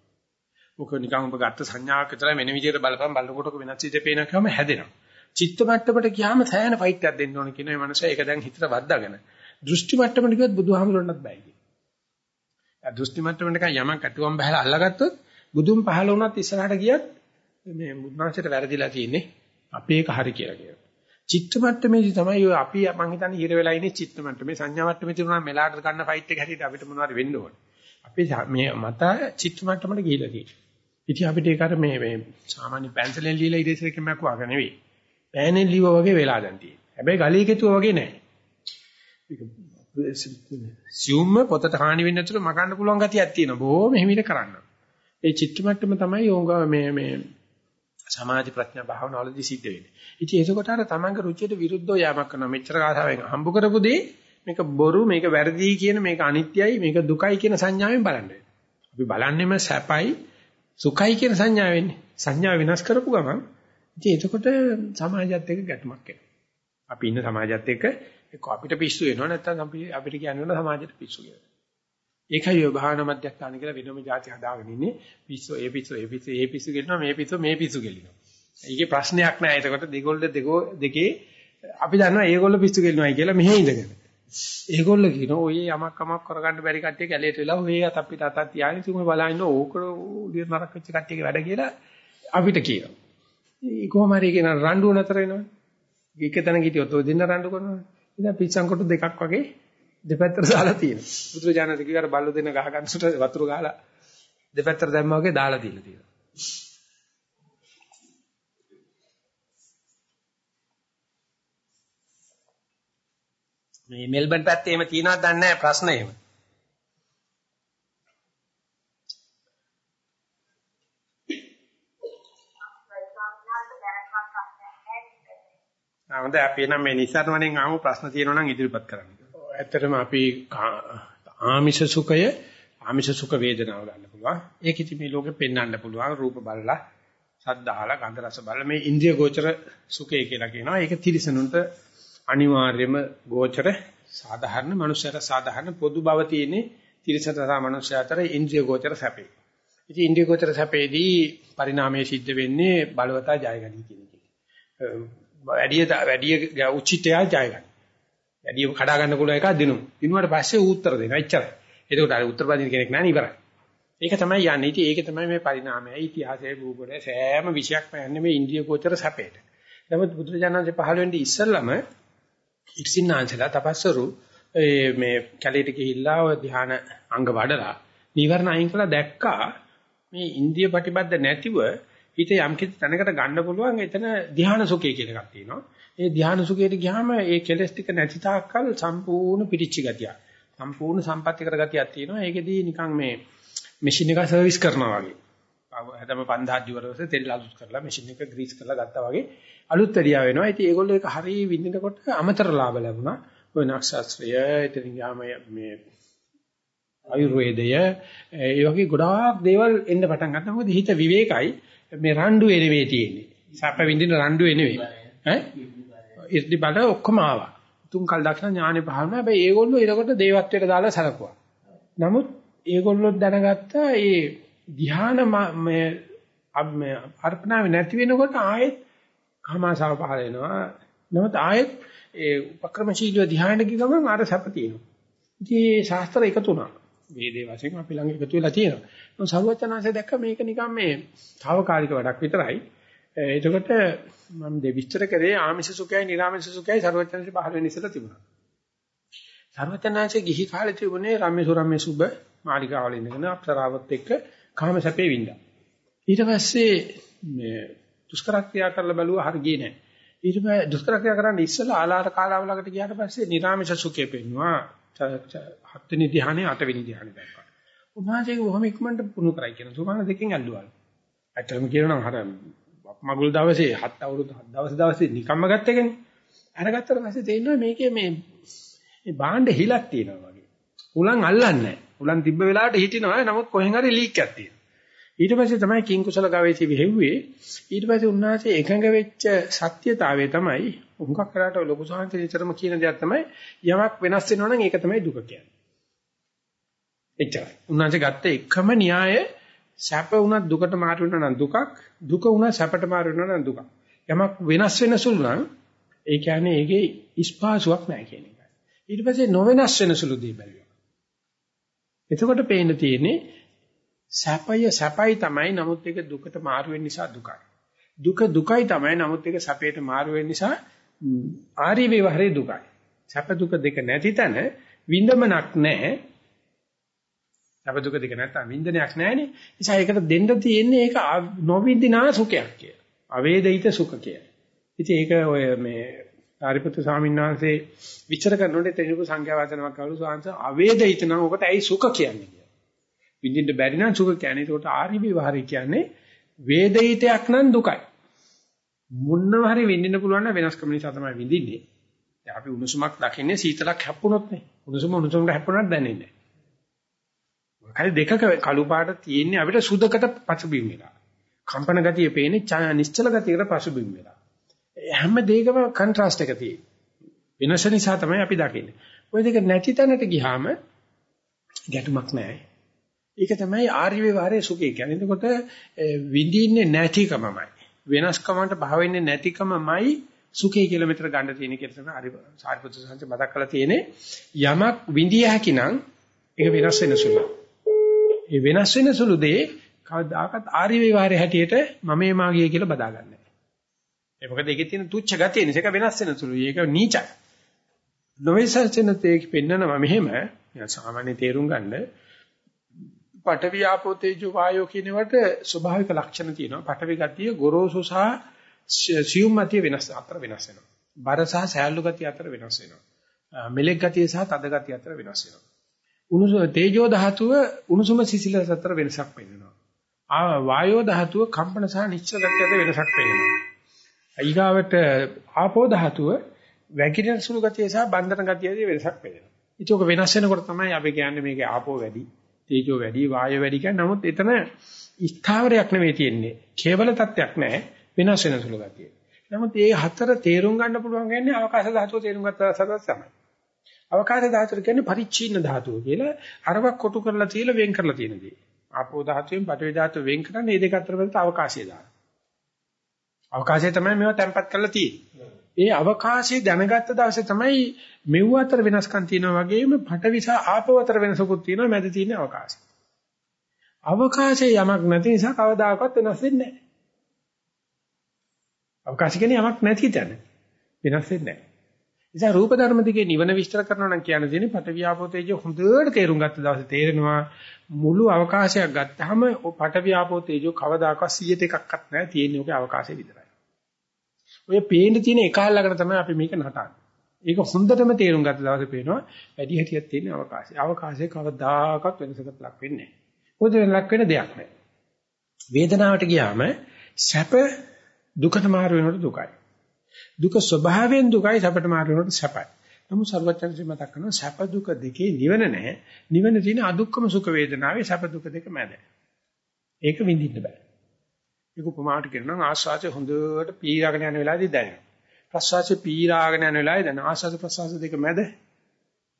මොක නිකන් ඔබ ගත්ත සංඥාවක් විතරයි මෙන්න විදිහට බලපන් බලනකොට වෙනස් විදිහට පේනකම හැදෙනවා. චිත්ත මට්ටමට ගියාම සෑහෙන ෆයිට් එකක් දෙන්න ඕන කියන මේ මනස ඒක දැන් හිතට වද්දාගෙන. දෘෂ්ටි මට්ටමට ගියොත් බුදුහාමුදුරන්වත් බෑ කියනවා. දෘෂ්ටි මට්ටමට නිකන් යමක් අතුවම් බහලා අල්ලගත්තොත් බුදුන් පහල වුණත් ඉස්සරහට ගියත් මේ මුද්නාංශයට වැරදිලා තියෙන්නේ අපි ඒක හරි කියලා කියනවා. චිත්ත මට්ටමේදී තමයි ඔය අපි මං හිතන්නේ හිර වෙලා ඉන්නේ චිත්ත මට්ටමේ සංඥා මට්ටමේ තිබුණා මෙලාට ගන්න ෆයිට් එක හැටියට අපිට මොනවද වෙන්න ඕනේ. අපි මේ මත චිත්ත මට්ටමට ගිහිලා තියෙනවා. ඉතින් අපිට ඒක අර මේ මේ සාමාන්‍ය පැන්සලෙන් ලියලා ඉරේසර් එකක් වගේ නෙවෙයි. පෑනෙන් ලියුවා වගේ වෙලා දැන් තියෙන්නේ. හැබැයි ගලේ කෙතුවා වගේ නෑ. සියුම්ම පොතට හානි වෙන්නේ නැතුව මකන්න පුළුවන් ගතියක් තියෙනවා. බොහොම හිමිට කරන්න. ඒ චිත්ත මට්ටම තමයි යෝගා මේ මේ සමාධි ප්‍රඥා භාවනාවලදී සිද්ධ වෙන්නේ. ඉතින් ඒකකොට අර තමන්ගේ රුචියට විරුද්ධව යamak කරනවා. මෙච්චර ආසාවෙන් හම්බ කරපු දේ මේක බොරු, මේක වැරදි කියන, මේක අනිත්‍යයි, මේක දුකයි කියන සංඥාවෙන් බලන්න. අපි බලන්නේම සැපයි, සුඛයි කියන සංඥාවෙන්නේ. සංඥා විනාශ කරපු ගමන් ඉතින් එතකොට සමාජයත් එක්ක ගැටුමක් එනවා. අපි ඉන්න සමාජයත් එක්ක එක්ක අපිට පිස්සු වෙනවා නැත්නම් අපි අපිට කියන්න සමාජයට පිස්සු කියලා. ඒකයි ඔය භාවනා මධ්‍යස්ථාන කියලා වෙනම જાති හදාගෙන ඉන්නේ. පිස්සු ඒ පිස්සු ඒ පිස්සු ඒ පිස්සු ගෙලිනවා මේ පිස්සු මේ පිස්සු ගෙලිනවා. ඒකේ ප්‍රශ්නයක් නෑ. ඒකට දෙගොල්ල දෙකෝ දෙකේ අපි දන්නවා ඒගොල්ල පිස්සු ගෙලිනවායි කියලා මෙහෙ ඉඳගෙන. ඒගොල්ල කියනවා ඔය යමක් කමක් කරගන්න බැරි කට්ටිය කැලේට වෙලා ඔය අත අපිට අතක් තියාගෙන තුමේ බලන්න ඕක උඩිය නරක වෙච්ච කට්ටියගේ වැඩ කියලා අපිට කියනවා. ඒ කොහොම හරි කියන රණ්ඩුව නතර වෙනවා. එක තැනක හිටියොත් ඔය දෙන්න රණ්ඩු කරනවා. ඉතින් පිස්සන් කොට දෙකක් වගේ දෙපැත්තට දාලා තියෙනවා. බුදුරජාණන් කිව්වා අර බල්ලෝ දෙන ගහ ගන්නසට වතුර ගහලා දෙපැත්තට දැම්මා වගේ දාලා දීලා තියෙනවා. මේ මෙල්බන් පැත්තේ එහෙම තියනවද දන්නේ නැහැ ප්‍රශ්න එහෙම. හොඳයි අපි නම් මේ නිසරණෙන් ආව ප්‍රශ්න තියෙනවා නම් ඉදිරිපත් කරන්න. ඇත්තටම අපි ආමිෂ සුඛය ආමිෂ සුඛ වේදනාව ගන්න පුළුවන්. ඒක ඉතින් මේ ලෝකෙ පෙන්වන්න පුළුවන් රූප බලලා, ශබ්ද අහලා, ගන්ධ රස බලලා මේ ඉන්ද්‍රිය ගෝචර සුඛය කියලා කියනවා. ඒක තිරිසනුන්ට අනිවාර්යයෙන්ම ගෝචර සාධාරණ මනුෂ්‍යර සාධාරණ පොදු බව තියෙන්නේ තිරිසතර මනුෂ්‍ය අතර ඉන්ද්‍රිය ගෝචර සැපේ. ඉතින් ඉන්ද්‍රිය ගෝචර සැපේදී පරිණාමය සිද්ධ වෙන්නේ බලවතා ජයගනී කියන එක. වැඩි වැඩි උචිතයා ජයගනී. වැඩි කඩා ගන්න පුළුවන් එකක් දිනු. දිනුවාට පස්සේ ඌ උත්තර දෙනවා. එච්චරයි. එතකොට අර උත්තර බඳින කෙනෙක් නැහැ ඉවරයි. ඒක තමයි යන්නේ. ඉතින් ඒක තමයි මේ පරිණාමය. ඉතිහාසයේ භූගෝලය සෑම විෂයක්ම යන්නේ මේ ඉන්දිය ගෝචර සැපේට. නමුත් බුදුරජාණන්සේ පහළ වෙන්නේ ඉස්සෙල්ලම ඉක්සින්නාංශලා තපස්සරු මේ කැලේට ගිහිල්ලා ඔය ධ්‍යාන අංග වඩලා නීවරණ අයින් කළා දැක්කා මේ ඉන්දිය ප්‍රතිබද්ධ නැතිව හිත යම් කිසි තැනකට ගන්න පුළුවන් එතන ධ්‍යාන සුඛය කියලා එකක් තියෙනවා. ඒ ධ්‍යාන සුඛයට ගියාම ඒ කෙලස් ටික නැති තාක්කල් සම්පූර්ණ පිටිච්ච ගතිය. සම්පූර්ණ සම්පත්‍ති කර ගතියක් තියෙනවා. ඒකෙදී නිකන් මේ මැෂින් එක සර්විස් කරනවා වගේ. හැදම 5000 දිවරවසේ තෙල් අලුත් කරලා මැෂින් එක ග්‍රීස් කරලා ගත්තා වගේ අලුත් වැඩියා වෙනවා. ඉතින් ඒගොල්ලෝ ඒක හරිය විඳිනකොට අමතර ලාභ ලැබුණා. ඔය නක්ෂත්‍රය, ඉතින් යාම මේ ආයුර්වේදය ඒ වගේ ගොඩාක් දේවල් එන්න පටන් ගත්තා. මොකද හිත විවේකයි මේ රණ්ඩු එනෙවේ තියෙන්නේ. සැප විඳින රණ්ඩු එනෙවේ. ඈ? ඉර්ධි බල ඔක්කොම ආවා. තුන් කල් දක්ෂණ ඥානෙ පහළ හැබැයි ඒගොල්ලෝ ඊළඟට දේවත්වයට දාලා සලකුවා. නමුත් ඒගොල්ලෝ දැනගත්තා ඒ ධ්‍යාන මේ මේ අර්පණාවේ නැති වෙනකොට ආයෙත් කාමාසාව පහළ වෙනවා. නමුත් ආයෙත් ඒ උපක්‍රමශීලීව ධ්‍යානෙ ගිහම අර සැප තියෙනවා. ඉතින් මේ ශාස්ත්‍ර එකතු වුණා. වේදේ වශයෙන් අපි ළඟ එකතු වෙලා තියෙනවා. මොකද සරුවචනාංශය දැක්ක මේක නිකන් මේ తాවකාලික වැඩක් විතරයි. එතකොට මම දෙ විස්තර කරේ ආමිෂ සුඛයයි නිර්ආමිෂ සුඛයයි සරුවචනාංශය පහළ වෙන ඉස්සලා තිබුණා. සරුවචනාංශය ගිහි කාලේ තිබුණේ රම්‍ය සුරම්‍ය සුබ මාලිකාවල ඉඳගෙන අප්සරාවත් එක්ක කාම සැපේ වින්දා. ඊට පස්සේ මේ දුෂ්කර ක්‍රියා කරලා බැලුවා හරියන්නේ නැහැ. ඊට පස්සේ දුෂ්කර ක්‍රියා කරන්න ඉස්සලා ආලාර කාලාවලකට ගියාට පස්සේ නිර්ආමිෂ සුඛය පෙන්නවා. හත්වෙනි ධ්‍යානෙ අටවෙනි ධ්‍යානෙ දක්වා. උන්වහන්සේක බොහොම ඉක්මනට පුහුණු කරයි කියන සුමාන දෙකෙන් ඇල්ලුවා. ඇත්තටම කියනවා හර මගුල් දවසේ හත් අවුරුදු හත් දවස් දවසේ නිකම්ම ගත්ත එකනේ. අරගත්තට පස්සේ තේරෙනවා මේකේ මේ මේ භාණ්ඩ හිලක් තියෙනවා වගේ. උලන් අල්ලන්නේ නැහැ. උලන් තිබ්බ වෙලාවට හිටිනවා. නමුත් කොහෙන් හරි ලීක් එකක් තියෙනවා. ඊට පස්සේ තමයි කිං කුසල ගවේෂි විහෙව්වේ. ඊට පස්සේ උන්වහන්සේ එකඟ වෙච්ච සත්‍යතාවය තමයි උංගක් කරාට ලොකු සාන්ති විතරම කියන දෙයක් තමයි යමක් වෙනස් වෙනවා නම් ඒක තමයි දුක කියන්නේ. එච්චරයි. උන්වහන්සේ ගත්ත එකම න්‍යාය සැප වුණත් දුකට මාරු වෙනවා නම් දුකක්, දුක වුණත් සැපට මාරු වෙනවා නම් දුකක්. යමක් වෙනස් වෙන සුළු නම් ඒ කියන්නේ ඒකේ ඉස්පාසුවක් නැහැ කියන එකයි. ඊට පස්සේ නොවෙනස් වෙන සුළු දී බැලුවා. එතකොට පේන්න තියෙන්නේ සැපය සැපයි තමයි නමුත් ඒක දුකට මාරු වෙන නිසා දුකයි. දුක දුකයි තමයි නමුත් ඒක සැපයට මාරු වෙන නිසා ආර්ය විවහරේ දුකයි. සැප දුක දෙක නැති තැන විඳමනක් නැහැ. සැප දුක දෙක නැත්තම් විඳනයක් නැහැනේ. නිසා ඒකට දෙන්න තියෙන්නේ ඒක නොවිඳිනා සුඛයක් කියලා. අවේදිත සුඛ කියලා. ඉතින් ඒක ඔය මේ ආරිපුත්තු ස්වාමීන් වහන්සේ විචාර කරනකොට තේරුම් සංඛ්‍යා වචනයක් කවුරු සාංශ අවේදිත නම් ඔකට ඇයි සුඛ කියන්නේ කියලා. විඳින්න බැරි නම් සුඛ කියන්නේ. ඒකට ආර්ය විවහරේ කියන්නේ වේදිතයක් නම් දුකයි. මොන්නව හරි වෙන්න පුළුවන් නම් වෙනස්කම නිසා තමයි විඳින්නේ. දැන් අපි උණුසුමක් දකින්නේ සීතලක් හැප්පුණොත් නේ. උණුසුම උණුසුමට හැප්පුණාට දැනෙන්නේ නැහැ. දෙකක කළු පාට තියෙන්නේ අපිට සුදකට පසුබිම් වෙලා. කම්පන ගතිය පේන්නේ නිශ්චල ගතියකට පසුබිම් වෙලා. හැම දෙයකම කන්ට්‍රාස්ට් එක තියෙන්නේ. වෙනස නිසා තමයි අපි දකින්නේ. ওই දෙක නැති තැනට ගියාම ගැටුමක් නැහැ. ඒක තමයි ආර්ය විවරයේ සුඛය කියන්නේ. එතකොට විඳින්නේ නැතිකමමයි. වෙනස්කමකට භාව වෙන්නේ නැතිකමමයි සුඛය කියලා මෙතන ගන්න තියෙන කියලා තමයි හරි සාරිපුත්‍ර සංඝ මතක් කරලා තියෙන්නේ යමක් විඳිය හැකි නම් ඒක වෙනස් වෙන සුළු. ඒ වෙනස් වෙන සුළු දේ කවදාකවත් ආර්ය විවරයේ හැටියට මමේ මාගිය කියලා බදාගන්නේ නැහැ. ඒ මොකද ඒකේ තියෙන තුච්ච ගතිය නිසා ඒක වෙනස් වෙන සුළුයි. ඒක නීචයි. නොවේසචන තේ පෙන්නනවා මෙහෙම සාමාන්‍ය තේරුම් ගන්න පඨවි ආපෝ තේජෝ වායෝ කියනවට ස්වභාවික ලක්ෂණ තියෙනවා. පඨවි ගතිය ගොරෝසු සහ සියුම් ගතිය වෙනස් අතර වෙනස් වෙනවා. බර සහ සෑල්ලු ගතිය අතර වෙනස් වෙනවා. මෙලෙක් ගතිය සහ තද ගතිය අතර වෙනස් වෙනවා. උණුසුම තේජෝ ධාතුව උණුසුම සිසිලස අතර වෙනසක් වෙනවා. ආ වායෝ ධාතුව කම්පන සහ නිශ්චල ගතිය අතර වෙනසක් වෙනවා. ඊගාවට ආපෝ ධාතුව වැగిරෙන සුළු ගතිය සහ බන්ධන ගතිය අතර වෙනසක් වෙනවා. ඒක වෙනස් වෙනකොට තමයි අපි කියන්නේ මේකේ ආපෝ වැඩි තේජෝ වැඩි වායෝ වැඩි කියන්නේ නමුත් එතන ස්ථාවරයක් නෙවෙයි තියෙන්නේ. කේවල තත්යක් නැහැ වෙනස් වෙන සුළු ගතිය. නමුත් මේ හතර තේරුම් ගන්න පුළුවන් කියන්නේ අවකාශ ධාතුව තේරුම් ගත්තා සතරක් තමයි. අවකාශ ධාතුව කියන්නේ පරිච්ඡින්න ධාතුව කියලා අරවක් කොටු කරලා තියලා වෙන් කරලා තියෙන දේ. ආපෝ ධාතුවෙන් පඨවි ධාතුව වෙන් කරන්නේ මේ දෙක අතර වෙන අවකාශය දාන. අවකාශය තමයි මේවා තැම්පත් කරලා තියෙන්නේ. ඒ අවකාශය දැනගත්ත දවසේ තමයි මෙව් අතර වෙනස්කම් තියෙනවා වගේම පටවිසා ආපව අතර වෙනසකුත් තියෙනවා මැද තියෙන අවකාශය. අවකාශයේ යමක් නැති නිසා කවදාකවත් වෙනස් වෙන්නේ නැහැ. අවකාශ කියන්නේ යමක් නැති තැන. වෙනස් වෙන්නේ නැහැ. නිසා රූප ධර්ම දිගේ නිවන විස්තර කරනවා නම් කියන දේනේ පටවියාපෝතේජ හොඳට තේරුම් ගත්ත දවසේ තේරෙනවා මුළු අවකාශයක් ගත්තාම පටවියාපෝතේජ කවදාකවත් 100ට එකක්වත් නැහැ තියෙන්නේ ඔගේ අවකාශය විතරයි. ඔය පේන්න තියෙන එකල් ළඟට තමයි අපි මේක නටන්නේ. ඒක හොඳටම තේරුම් ගත්ත දවසේ පේනවා වැඩි හැටියක් තියෙන අවකාශය. අවකාශයේ කවදාකවත් වෙනසකට ලක් වෙන්නේ නැහැ. මොකද ලක් වෙන දෙයක් නැහැ. වේදනාවට ගියාම සැප දුකට මාරු වෙනකොට දුකයි. දුක ස්වභාවයෙන් දුකයි සැපට මාරු වෙනකොට සැපයි. නමුත් සර්වඥන්සේ මතක් කරනවා සැප දුක දෙකේ නිවන නැහැ. නිවන තියෙන අදුක්කම සුඛ වේදනාවේ සැප දුක දෙක මැද. ඒක විඳින්න බෑ. ඒක උපමාවට කියනවා ආස්වාදයේ හොඳට පීරාගෙන යන වෙලාවේදී දැනෙනවා. ප්‍රසවාසයේ පීරාගෙන යන වෙලාවේ දැන ආස්වාද ප්‍රසවාස දෙක මැද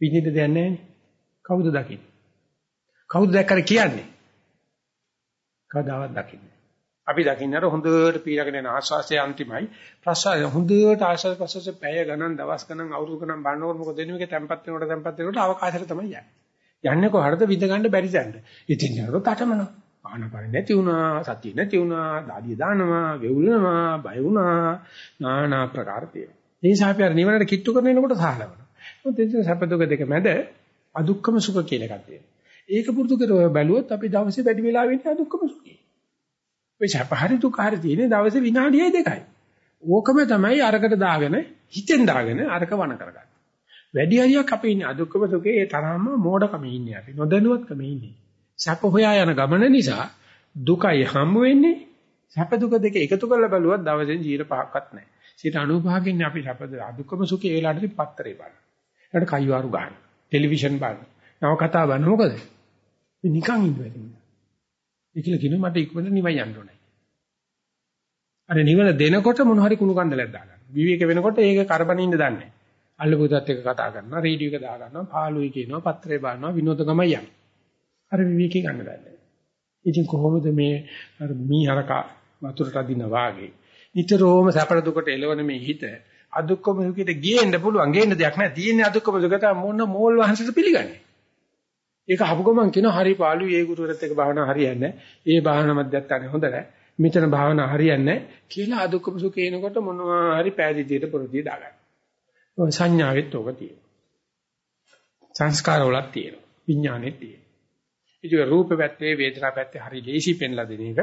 විඳින්න දෙයක් නැහැ. කවුද දකින්නේ? කවුද දැක්කර කියන්නේ? කවදාවත් දකින්නේ අපි දකින්නට හොඳට පීරගෙන යන ආශ්වාසයේ අන්තිමයි ප්‍රශ්වාසය හොඳට ආශ්වාස ප්‍රශ්වාසයේ පැය ගණන් දවස් ගණන් අවුරුදු ගණන් බලනකොට මොකද වෙන්නේ මේක තැම්පත් වෙනකොට තැම්පත් වෙනකොට අවකාශයට තමයි යන්නේ. යන්නේ කොහටද විඳ ගන්න බැරි තැනට. ඉතින් යනකොට තටමන. ආනපන නැති වුණා, සතිය නැති වුණා, දාඩිය දානවා, වෙවුලනවා, බය වුණා, নানা ප්‍රකාර තියෙනවා. ඒ නිසා අපි අර නිවනට කිට්ටු කරන එනකොට සාහලවනවා. මොකද ඒ සැප දුක දෙක මැද අදුක්කම සුඛ කියලා එකක් තියෙනවා. ඒක පුරුදු කරව බැලුවොත් අපි දවසේ වැඩි වෙලා වෙන්නේ අදුක්කම සුඛේ. ඔය සැපහරි දුකහරි තියෙන දවසේ විනාඩියයි දෙකයි. ඕකම තමයි අරකට දාගෙන හිතෙන් දාගෙන අරක වණ කරගන්න. වැඩි හරියක් අපි ඉන්නේ අදුක්කම සුඛේ ඒ තරම්ම මෝඩකම ඉන්නේ අපි. නොදැනුවත්කම ඉන්නේ. සැප හොයා යන ගමන නිසා දුකයි හම්බ වෙන්නේ. සැප දුක දෙක එකතු කරලා බලුවත් දවසෙන් 0.5ක්වත් නැහැ. 95කින් ඉන්නේ අපි සැප අදුක්කම සුඛේ ඒ වෙලාවට පත්තරේ බලන. ඊට කයිවාරු ගන්න. ටෙලිවිෂන් බලන. නව කතා බලන මොකද? මේ නිකන් ඉඳලා ඒ කියලා කියනවා මට ඉක්මනට නිවන් යන්න ඕනේ. අර නිවන දෙනකොට මොන හරි කුණු කන්දලක් දාගන්න. විවේක වෙනකොට ඒක කරබනින්න දන්නේ නැහැ. අල්ලපුතත් එක්ක කතා කරනවා, රේඩියෝ එක දාගන්නවා, පාළුයි කියනවා, පත්‍රේ බලනවා, විනෝදගමයි යන්නේ. අර විවේකී ගන්න බෑ. ඉතින් කොහොමද මේ අර මීහරක වතුරට අදින වාගේ නිතරම සැපර දුකට එළවන මේ හිත අදුක්කම සුඛයට ගේන්න පුළුවන් ගේන්න දෙයක් නැහැ තියෙන්නේ අදුක්කම සුඛයට මොන මෝල් වහන්සේට පිළිගන්නේ ඒක අහපු ගමන් කියන හරි පාළුයි ඒ ගුරුවරත් එක්ක භාවනා හරියන්නේ ඒ භාවනා මැදයන් හොඳ නැහැ මෙතන භාවනා හරියන්නේ කියලා අදුක්කම සුඛේ එනකොට මොනවා හරි පෑදීතියට පොරදී දාගන්න. ඔය සංඥාවෙත් ඕක තියෙනවා. සංස්කාර වලක් තියෙනවා. විඥානෙත් තියෙනවා. ඉතින් රූප පැත්තේ වේදනා පැත්තේ හරි ලේසි පෙන්ලා දෙන එක.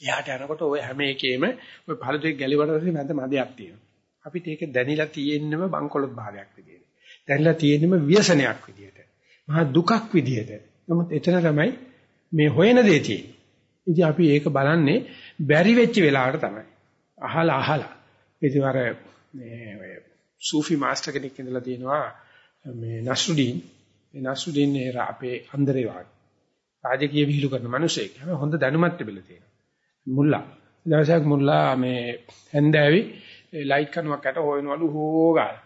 එයාට යනකොට ඔය හැම එකේම ඔය පළතුරේ ගැලිවලට මැද මදයක් තියෙනවා. අපිට ඒක දැනිලා තියෙන්නම බංකොලොත් භාවයක් විදියට. දැනිලා තියෙන්නම ව්‍යසනයක් විදියට. මහා දුකක් විදියට. නමුත් එතන තමයි මේ හොයන දේ තියෙන්නේ. ඉතින් අපි ඒක බලන්නේ බැරි වෙච්ච වෙලාවට තමයි. අහලා අහලා. ඉතින් අර මේ ඔය සූෆි මාස්ටර් කෙනෙක් ඉඳලා තියෙනවා මේ නස්රුදීන්. ඒ නස්රුදීන් අපේ අන්දරේ වාගේ. රාජකීය විහිළු කරන මිනිසෙක්. හැම හොඳ දැනුමක් තිබිලා තියෙනවා. මුල්ලා. දවසක් මුල්ලා මේ හැන්දෑවි ලයිට් කනුවක් යට හොයනවලු හොගාලා.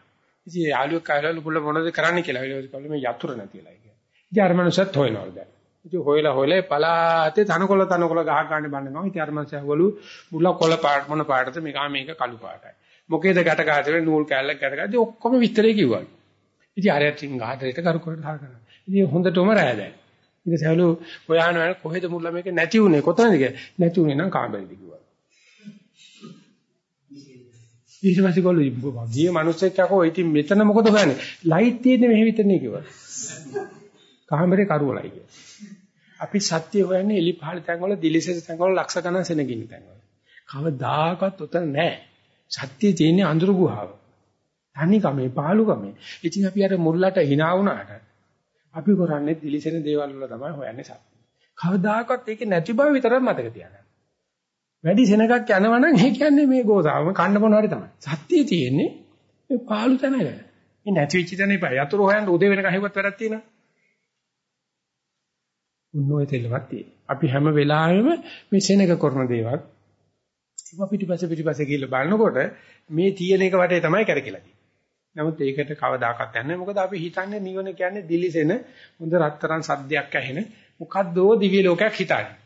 ඉතින් යාළුවෙක් කායලු පුළ මොනවද කරන්න කියලා. ඊට පස්සේ මේ යතුරු නැතිලා කියලා. ඉතින් අර මනුස්සයත් හොයනවලු දැන්. ඉතින් හොයලා හොයලා පලාතේ තනකොළ තනකොළ ගහ ගන්න බන්නනවා. ඉතින් අර මනුස්සයා වළු මුල කොළ පාට මොන පාටද මේක මේක කළු පාටයි. මොකේද ගැට ගාතේ නූල් කැල්ලක් ගැට ගාතේ ඔක්කොම විස්තරේ කිව්වා. ඉතින් අරයට ගාතරේට කරු කරලා හරකනවා. ඉතින් හොඳටම රෑ දැන්. ඊට සැලු හොයාන කොහෙද මුල්ල මේක නැති උනේ කොතනද නැති උනේ නම් කාමරේදී කිව්වා. ඊට පස්සේ ගොල්ලෝ ගිය මිනිස්සෙක් යකෝ ඉතින් මෙතන මොකද හොයන්නේ? ලයිට් තියෙන්නේ මෙහෙ විතරනේ කිව්වා. කාමරේ කරුවලයි කිය. අපි සත්‍ය හොයන්නේ එලි පහළ තැන්වල දිලිසෙස තැන්වල ලක්ෂ ගණන් සෙනගින්න තැන්වල. කවදාකවත් උතන නැහැ. සත්‍ය තියෙන්නේ අඳුරු ගුහාව. තනිකමේ පාළුකමේ. ඉතින් අපි අර මුල්ලට hina වුණාට අපි කරන්නේ දිලිසෙන දේවල් වල තමයි හොයන්නේ සත්‍ය. කවදාකවත් ඒක නැති බව විතරක් මතක තියාගන්න. වැඩි සෙනගක් යනවා නම් ඒ කියන්නේ මේ ගෝසාවම කන්න මොනවාරි තමයි. සත්‍යය තියෙන්නේ මේ පාළු තැනක. මේ නැති වෙච්ච තැන ඉපා යතුරු හොයන්න උදේ වෙනකන් හෙව්වත් වැඩක් තියෙනවා. උන්නෝය තෙලවත් තියෙනවා. අපි හැම වෙලාවෙම මේ සෙනග කරන දේවල් ඉතින් පිටිපස්ස පිටිපස්ස ගිහිල්ලා බලනකොට මේ තියෙන එක වටේ තමයි කරකිලා තියෙන්නේ. නමුත් ඒකට කවදාකවත් යන්නේ මොකද අපි හිතන්නේ නිවන කියන්නේ දිලිසෙන හොඳ රත්තරන් සද්දයක් ඇහෙන මොකද්දෝ දිව්‍ය ලෝකයක් හිතන්නේ.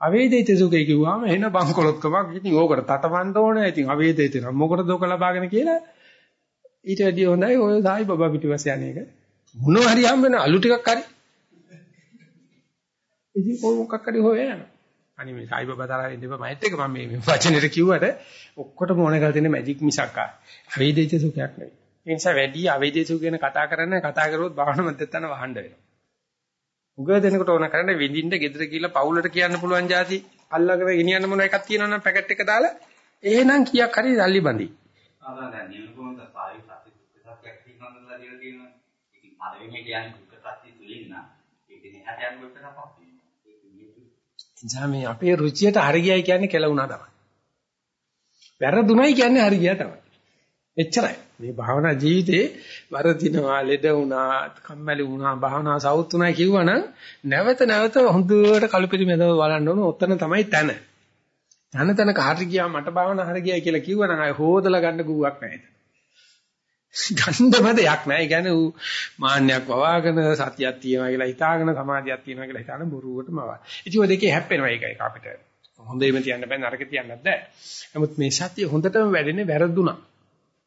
අවේදිත සුඛය කිව්වම එන බංකොලොත්කමක් ඉතින් ඕකට තටමන්න ඕනේ. ඉතින් අවේදිත නම් මොකටද ඔක ලබාගෙන කියලා ඊට වැඩිය හොඳයි ඔය සායි බබා පිටිපස්ස යන එක. මොනවා හරි හම්බ වෙන අලු ටිකක් හරි. ඉතින් කො මොකක් හරි හොයන. අනේ මේ සායි බබා තරහ ඉඳපම මයිත් එක මම මේ වචනෙට කිව්වට ඔක්කොටම ඕන කරලා තියෙන මැජික් මිසක් ආ. අවේදිත සුඛයක් නෙවෙයි. ඒ නිසා වැඩි අවේදිත සුඛ ගැන කතා කරන්නේ කතා කරුවොත් භාවන මැදත්තන වහන්න වෙනවා. උගව දෙනකොට ඕන කරන්නේ විඳින්න ගෙදර ගිහලා පවුලට කියන්න පුළුවන් જાති අල්ලගෙන ගෙනියන්න මොන එකක් තියෙනවනම් පැකට් එක දාලා එහෙනම් කීයක් හරි සල්ලි බඳි. ආවා දැන් නියම කොහොමද දුක්ඛ සත්‍යයක් තියෙනවද කියලා තියෙනවා. ඉතින් පළවෙනි කියන්නේ දුක්ඛ සත්‍ය තුලින් නම් ඒක දිහාට යනකොට තමයි. මේ අපේ රුචියට හරි ගියයි කියන්නේ කෙලුණා තමයි. වැරදුණයි කියන්නේ හරි ගියා තමයි. එච්චරයි. මේ භාවනා ජීවිතේ වරදිනවා, ලෙඩ වුණා, කම්මැලි වුණා, භාවනා සවුත් වුණා කිව්වනම් නැවත නැවත හොඳට කලපිරිමෙදව බලන්න ඕන. ඔතන තමයි තැන. තන තනක හරි ගියා මට භාවනා හරි ගියා කියලා කිව්වනම් අය හොදලා ගන්න ගුවක් නැහැ. ගන්නම දෙයක් නැහැ. ඒ කියන්නේ ඌ මාන්නයක් වවාගෙන සතියක් තියෙනවා කියලා හිතාගෙන සමාධියක් තියෙනවා කියලා හිතාන බොරුවටම වවා. ඉතින් ඔය දෙකේ හැප්පෙනවා ඒක ඒක අපිට. හොඳේම තියන්න බෑ නරක තියන්නත් බෑ. නමුත් මේ සතිය හොඳටම වැඩෙන්නේ වැරදුනා.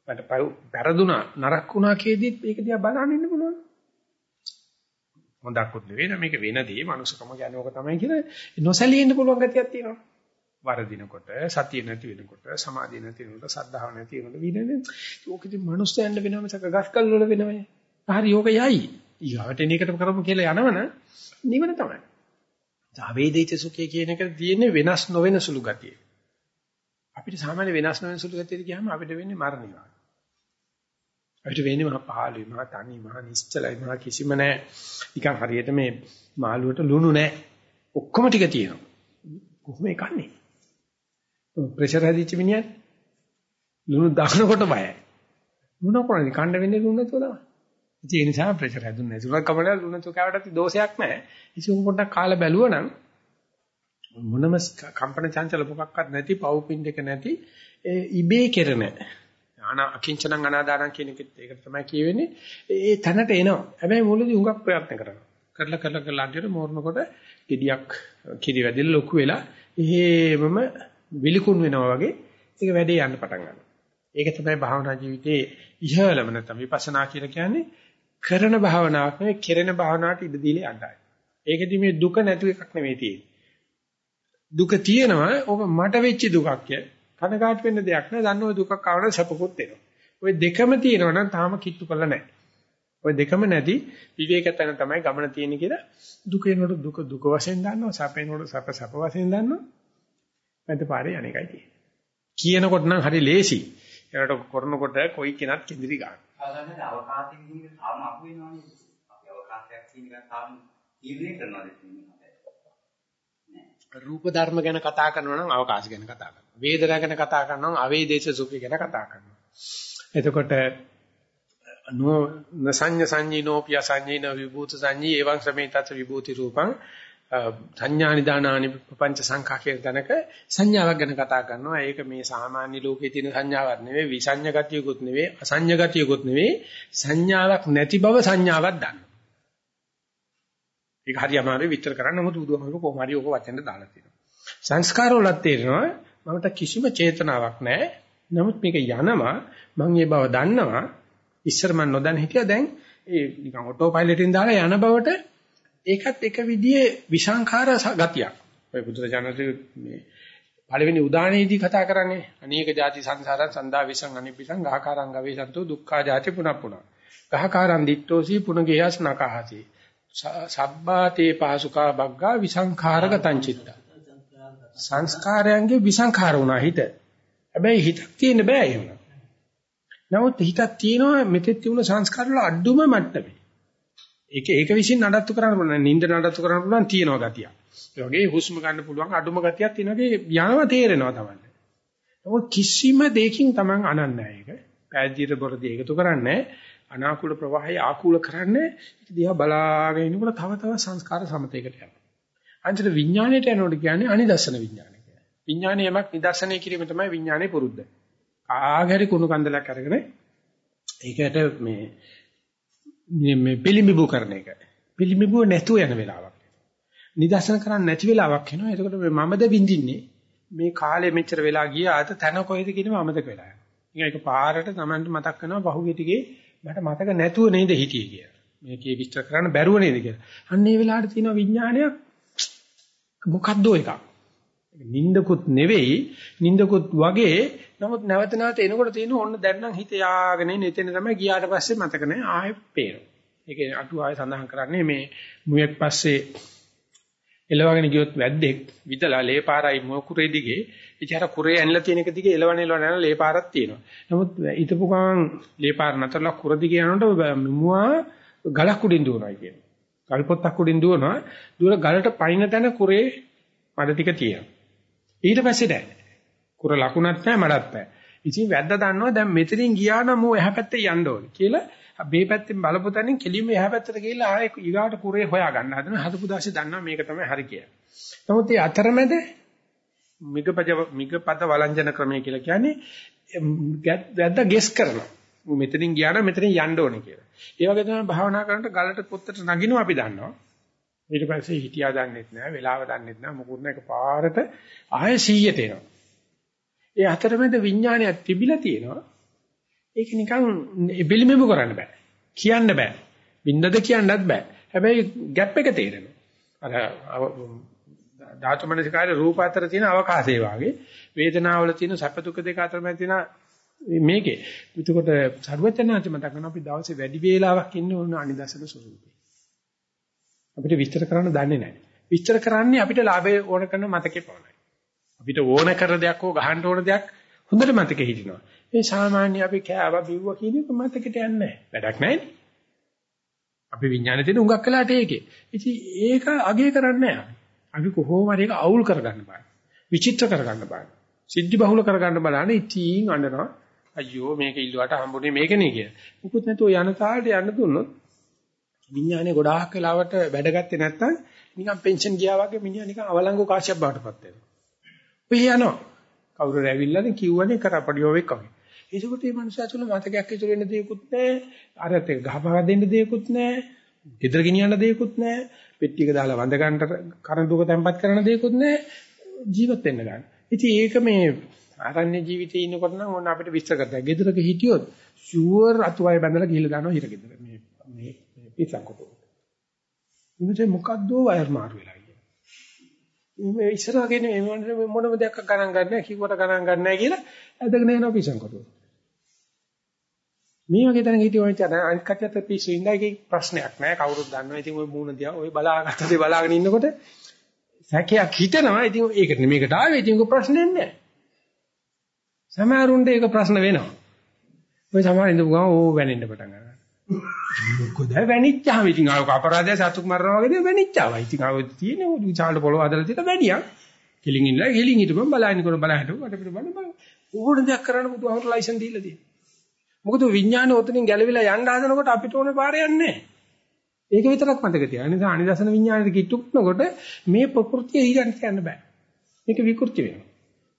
මට වැරදුනා නරක වුණා කියේදීත් මේක දිහා බලන්න ඉන්න පුළුවන්. හොඳක්වත් නෙවෙයි මේක වෙනදී මනුස්සකම කියන්නේ ඕක තමයි කියලා නොසැලී ඉන්න පුළුවන් ගතියක් තියෙනවා. වරදිනකොට සතිය නැති වෙනකොට සමාධිය නැති වෙනකොට සද්ධාව නැති වෙනකොට විඳින්නේ ඕක ඉතින් මනුස්සයන්ට වෙනම සක ගස්කල් වල වෙනවනේ. හරි ඕක යයි. ඊගාවට එන එකට කරමු කියලා යනවන නිවන තමයි. ආවේදිත සුඛය කියන එක තියෙන්නේ වෙනස් නොවන සුළු ගතිය. අපිට සාමාන්‍ය වෙනස් නොවන සුළු ගතියට ගියාම අපිට වෙන්නේ මරණිවා. අපිට වෙන්නේ මහා පහළුයි මහා තනි මහා නිශ්චලයි මහා කිසිම නැහැ නිකන් හරියට මේ මාළුවට ලුණු නැහැ ඔක්කොම ටික තියෙනවා. කොහොම එකන්නේ ප්‍රෙෂර් හැදිච්ච මිනිහත් ලුණු දානකොට බයයි. ලුණ කොරන්නේ කණ්ඩ වෙන්නේ ලුණ නැතුව තමයි. ඒ නිසා ප්‍රෙෂර් හැදුන්නේ නැතුව කමල ලුණ තුකාවටත් දෝෂයක් නැහැ ඉතින් පොඩ්ඩක් කාලා බැලුවනම් මොනම කම්පන චංචල මොකක්වත් නැති පව් පින් දෙක නැති ඉබේ කෙරෙන අනා අකිංචනං අනාදානං කියන එකත් ඒකට තමයි කියවෙන්නේ. ඒ තැනට එනවා. හැබැයි මුලදී හුඟක් ප්‍රයත්න කරනවා. කරලා කරලා කරලා අන්තිමට මෝරනකොට gediyak කිරි වැදිලා ලොකු වෙලා එහෙමම විලිකුණු වෙනවා වගේ ඒක වැඩේ යන්න පටන් ගන්නවා. ඒක තමයි භාවනා ජීවිතයේ ඉහළම නැත්නම් විපස්සනා කියලා කියන්නේ කරන භාවනාවක් නෙවෙයි කෙරෙන භාවනාවට ඉඩ දීලා යන්නයි. ඒකෙදි මේ දුක නැතු එකක් නෙවෙයි තියෙන්නේ. දුක තියෙනවා ඕක මට වෙච්ච දුකක් කිය. කනගාටු වෙන්න දෙයක් නෑ. දන්න ඔය දුකක් ආවම සැපකුත් එනවා. ඔය දෙකම තියෙනවා නම් තාම කිට්ටු කරලා නැහැ. ඔය දෙකම නැති විවේකතන තමයි ගමන තියෙන්නේ කියලා දුක එනකොට දුක දුක වශයෙන් දන්නවා. සැප එනකොට සැප සැප වශයෙන් දන්නවා. මැද පාරේ අනේකයි තියෙන්නේ. කියනකොට නම් හරි ලේසි. ඒකට කරනකොට කොයි කෙනත් කිඳිරි ගන්න. සාමාන්‍යයෙන් අවකාශයෙන් කියන තාම අහු වෙනවනේ. අපි අවකාශයක් කියන එක තාම තීරණය කරනවාද රූප ධර්ම ගැන කතා කරනවා නම් අවකාශ ගැන කතා කරනවා. වේදනා ගැන කතා කරනවා නම් අවේදේශ සුඛ ගැන කතා කරනවා. එතකොට නෝ නසඤ්ඤ සංඤීනෝ පිය සංඤීන විභූත සංඤී එවං සමේතත් විභූති රූපං සංඥා නිදානානි පංච සංඛා කියන තැනක සංඥාවක් ගැන කතා කරනවා. ඒක මේ සාමාන්‍ය ලෝකයේ තියෙන සංඥාවක් නෙවෙයි, විසඤ්ඤ ගතියකුත් නෙවෙයි, අසඤ්ඤ ගතියකුත් නෙවෙයි, සංඥාවක් නැති බව සංඥාවක් දන්නවා. ඒක හරි අමාරුයි විතර කරන්න නමුත් බුදුහාමුදුරුවෝ කොහොම හරි ඕක වචෙන්ද දාලා තියෙනවා. සංස්කාර වලත් තේරෙනවා මමට කිසිම චේතනාවක් නැහැ. නමුත් මේක යනවා මම ඒ බව දන්නවා. ඉස්සර මම නොදැන හිටියා දැන් ඒ නිකන් ඔටෝ පයිලට් එකෙන් දාලා යන බවට ඒකත් එක විදිහේ විසංඛාර ගතියක්. ඔය බුදුරජාණන්සේ මේ පළවෙනි උදාහරණයේදී කතා කරන්නේ අනේක ಜಾති සංසාරං සන්දා විසං අනිපිසං ගහකාරං ගවේසන්තෝ දුක්ඛා ಜಾති පුනප්පුන. ගහකාරං දිට්ඨෝසි පුනගේයස් නකහති. සබ්බාතේ පාසුකා බග්ගා විසංඛාරගතං චිත්ත. සංස්කාරයන්ගේ විසංඛාර වුණා හිත. හැබැයි හිතක් තියෙන්න බෑ එහෙම. නමුත් හිතක් තියෙනවා මෙතෙත් තිබුණ සංස්කාර වල අඩුම මට්ටමේ. ඒක ඒක විසින් නඩත්තු කරන්න පුළුවන්. නිින්ද නඩත්තු කරන්න පුළුවන් තියෙනවා ගතිය. ඒ වගේ හුස්ම ගන්න පුළුවන් අඩුම ගතියක් තියෙනවා. යනවා තේරෙනවා තමයි. නමුත් කිසිම දෙයකින් Taman අනන්නේ නැහැ ඒක. පෑදීර බොරදී එකතු කරන්නේ අනාකූල ප්‍රවාහය ආකූල කරන්නේ ඒක දිහා බලාගෙන ඉන්නකොට තව තව සංස්කාර සමතේකට යනවා. අන්තිම විඥාණයට යනකොට කියන්නේ අනිදර්ශන විඥානය කියලා. විඥානය යමක් නිදර්ශනය කිරීම තමයි විඥානයේ පුරුද්ද. ආගරි කුණු කන්දලක් අරගෙන ඒකට මේ මේ පිළිඹු කරන එක. පිළිඹු නැතුව යන වෙලාවක්. නිදර්ශන කරන්න නැති වෙලාවක් එනවා. එතකොට මේ මමද විඳින්නේ මේ කාලේ මෙච්චර වෙලා ගියාට තන කොහෙද කියනම අමතක වෙලා යනවා. ඒක පාරට Tamanට මතක් කරනවා පහුගිය ටිකේ මට මතක නැතුව නේද හිටියේ කියලා. මේකේ විස්තර කරන්න බැරුව නේද කියලා. අන්න ඒ වෙලාවට තියෙන විඥානයක් මොකද්ද එකක්. නින්දකුත් නෙවෙයි නින්දකුත් වගේ නමුත් නැවත නැවත එනකොට තියෙන ඕන්න දැන් නම් හිත යාගෙන ඉන්නේ එතන තමයි ගියාට පස්සේ මතක නැහැ ආයෙ පේනවා. ඒකේ අටු ආයෙ සඳහන් කරන්නේ මේ මුවෙක් පස්සේ එලවගෙන ගියොත් වැද්දෙක් විදලා ලේ පාරයි මොකුරේ දිගේ ඉතින් අර කුරේ ඇනලා තියෙන එක දිගේ එලවන එලවන යන ලේ පාරක් තියෙනවා. නමුත් ඊටපු ගමන් ලේ පාර නැතරලා කුර දිගේ යනකොට මුවා ගලක් උඩින් දුවනවා කියනවා. ගල් පොත්තක් උඩින් දුවනවා. දුර ගලට පයින් තැන කුරේ මඩ ටික තියෙනවා. ඊට පස්සේ නෑ. කුර ලකුණක් නෑ මඩක් නෑ. ඉතින් වැද්දා දන්නවා දැන් මෙතනින් ගියා නම් මෝ එහා පැත්තේ යන්න ඕනේ කියලා මේ පැත්තෙන් බලපු තැනින් කෙලින්ම එහා පැත්තට ගිහිල්ලා ආයේ ඊගාට කුරේ හොයා ගන්න හදන හදපු දාසේ දන්නවා මේක තමයි හරි කියලා. නමුත් මේ අතරමැද මිගපද මිගපද වළංජන ක්‍රමය කියලා කියන්නේ වැද්දා ගෙස් කරනවා. මෙතනින් ගියා නම් මෙතනින් යන්න ඕනේ කියලා. ඒ වගේ තමයි භාවනා කරනකොට ගලට පොත්තට නගිනවා අපි දන්නවා. ඊට පස්සේ හිටියා දන්නෙත් නෑ, වෙලාව දන්නෙත් නෑ, මොකුත් නෑ පාරට ආයෙ 100ට එනවා. ඒ අතරමැද විඥානයක් තිබිලා තියෙනවා. ඒක නිකන් බිලිමෙමු කරන්න බෑ. කියන්න බෑ. බින්දද කියන්නත් බෑ. හැබැයි ગેප් එක තේරෙනවා. අර ධාතු මනසිකාරේ රූප අතර තියෙන අවකාශය වාගේ වේදනාවල තියෙන සැප දුක දෙක අතර මැද තියෙන මේකේ. එතකොට සරුවචනාංශ මතක කරනවා අපි දවසේ වැඩි වේලාවක් ඉන්න ඕන අනිදසන ස්වරූපේ. අපිට විස්තර කරන්න දන්නේ නැහැ. විස්තර කරන්නේ අපිට ලාභය ඕන කරන මතකේ පමණයි. අපිට ඕන කර දෙයක් හෝ ගහන්න ඕන දෙයක් හොඳට මතකෙ හිටිනවා. මේ සාමාන්‍ය අපි කෑවා බිව්වා කියන එක මතකෙට යන්නේ නැහැ. වැඩක් නැහැ අපි විඥානේ තියෙන උඟක් කළාට ඒකේ. ඉතින් ඒක අගේ කරන්නේ නැහැ. අපි කොහොම හරි ඒක අවුල් කරගන්න බෑ. විචිත්‍ර කරගන්න බෑ. සිද්ධි බහුල කරගන්න බලන්නේ ඉතින් අඬනවා. අයියෝ මේක ඉල්ලුවට හම්බුනේ මේකනේ කිය. මුකුත් නැතුව යන තාලට යන්න දුන්නොත් විඥානේ ගොඩාක් වෙලාවට වැඩගත්තේ නැත්නම් නිකන් පෙන්ෂන් ගියා වගේ මිනිහා නිකන් අවලංගු කාසියක් බාටපත් වෙනවා. ඔය යනවා. කවුරු රැවිල්ලානේ කිව්වනේ කරපඩියෝවෙක් වගේ. ඒකකොට මේ මනුස්සයා තුළ මතකයක් ඉතුරු වෙන්න දෙයක්වත් නැහැ. අරත් එක ගහපහා දෙන්න දෙයක්වත් නැහැ. ගෙදර ගෙනියන්න දෙයක්වත් නැහැ. පෙට්ටියක දාලා වඳ ගන්නට කරඬුක තැම්පත් කරන දෙයක්වත් නැහැ. ජීවත් වෙන්න ගන්න. ඉතින් ඒක මේ ආරණ්‍ය ජීවිතේ ඉන්නකොට නම් ඕන අපිට විස්තර කරලා. ගෙදරක හිටියොත් ෂුවර් අතුවය බැඳලා ගිහලා දානවා හිර ගෙදර. මේ මේ පිටසක් කොට. ඉන්නේ මොකද්ද වයර් මාරු වෙලා මේ ඉස්සරහගෙන මේ මොනම දෙයක් ගණන් ගන්න නැහැ කිව්වට ගණන් ගන්න නැහැ කියලා ඇදගෙන යනවා පිසන් කොටුව. මේ වගේ තැනක හිටියොත් ඉතින් අනිත් කච්චත් පිස්සු ඉඳයි ප්‍රශ්නයක් නැහැ කවුරුත් දන්නවා. ඉතින් ওই මූණ දිහා ওই බලාගත්තද බලාගෙන ඉන්නකොට සැකයක් හිතෙනවා. ඉතින් ඒකට මේකට ආවේ ඉතින් કોઈ ප්‍රශ්නයක් නැහැ. සමහරුන්ට ඒක ප්‍රශ්න වෙනවා. ඔය සමහර ඉඳපු ගමන් ඕ වැනෙන්න පටන් ගන්නවා. මොකද වැනිච්චාම ඉතින් ආව අපරාධය සතුක් මරනවා වගේ වැනිච්චාව. ඉතින් ආව තියෙන විචාල පොළව හදලා තියෙන වැඩියක්. කෙලින් ඉන්නලා කෙලින් හිටපන් බලන්න කර බලන්න වට පිට බලන්න බලන්න. ඕන දෙයක් කරන්න බුදුහාමර ලයිසන් දීලා තියෙනවා. මොකද විඥානේ ඔතනින් ගැලවිලා යන්න හදනකොට අපිට ඕනේ පාරේ යන්නේ ඒක විතරක් මතක තියාගන්න. නිසා අනිදසන විඥානේ කිට්ටුක්නකොට මේ ප්‍රകൃතිය ඊගන්ට යන්න බෑ. මේක විකෘති වෙනවා.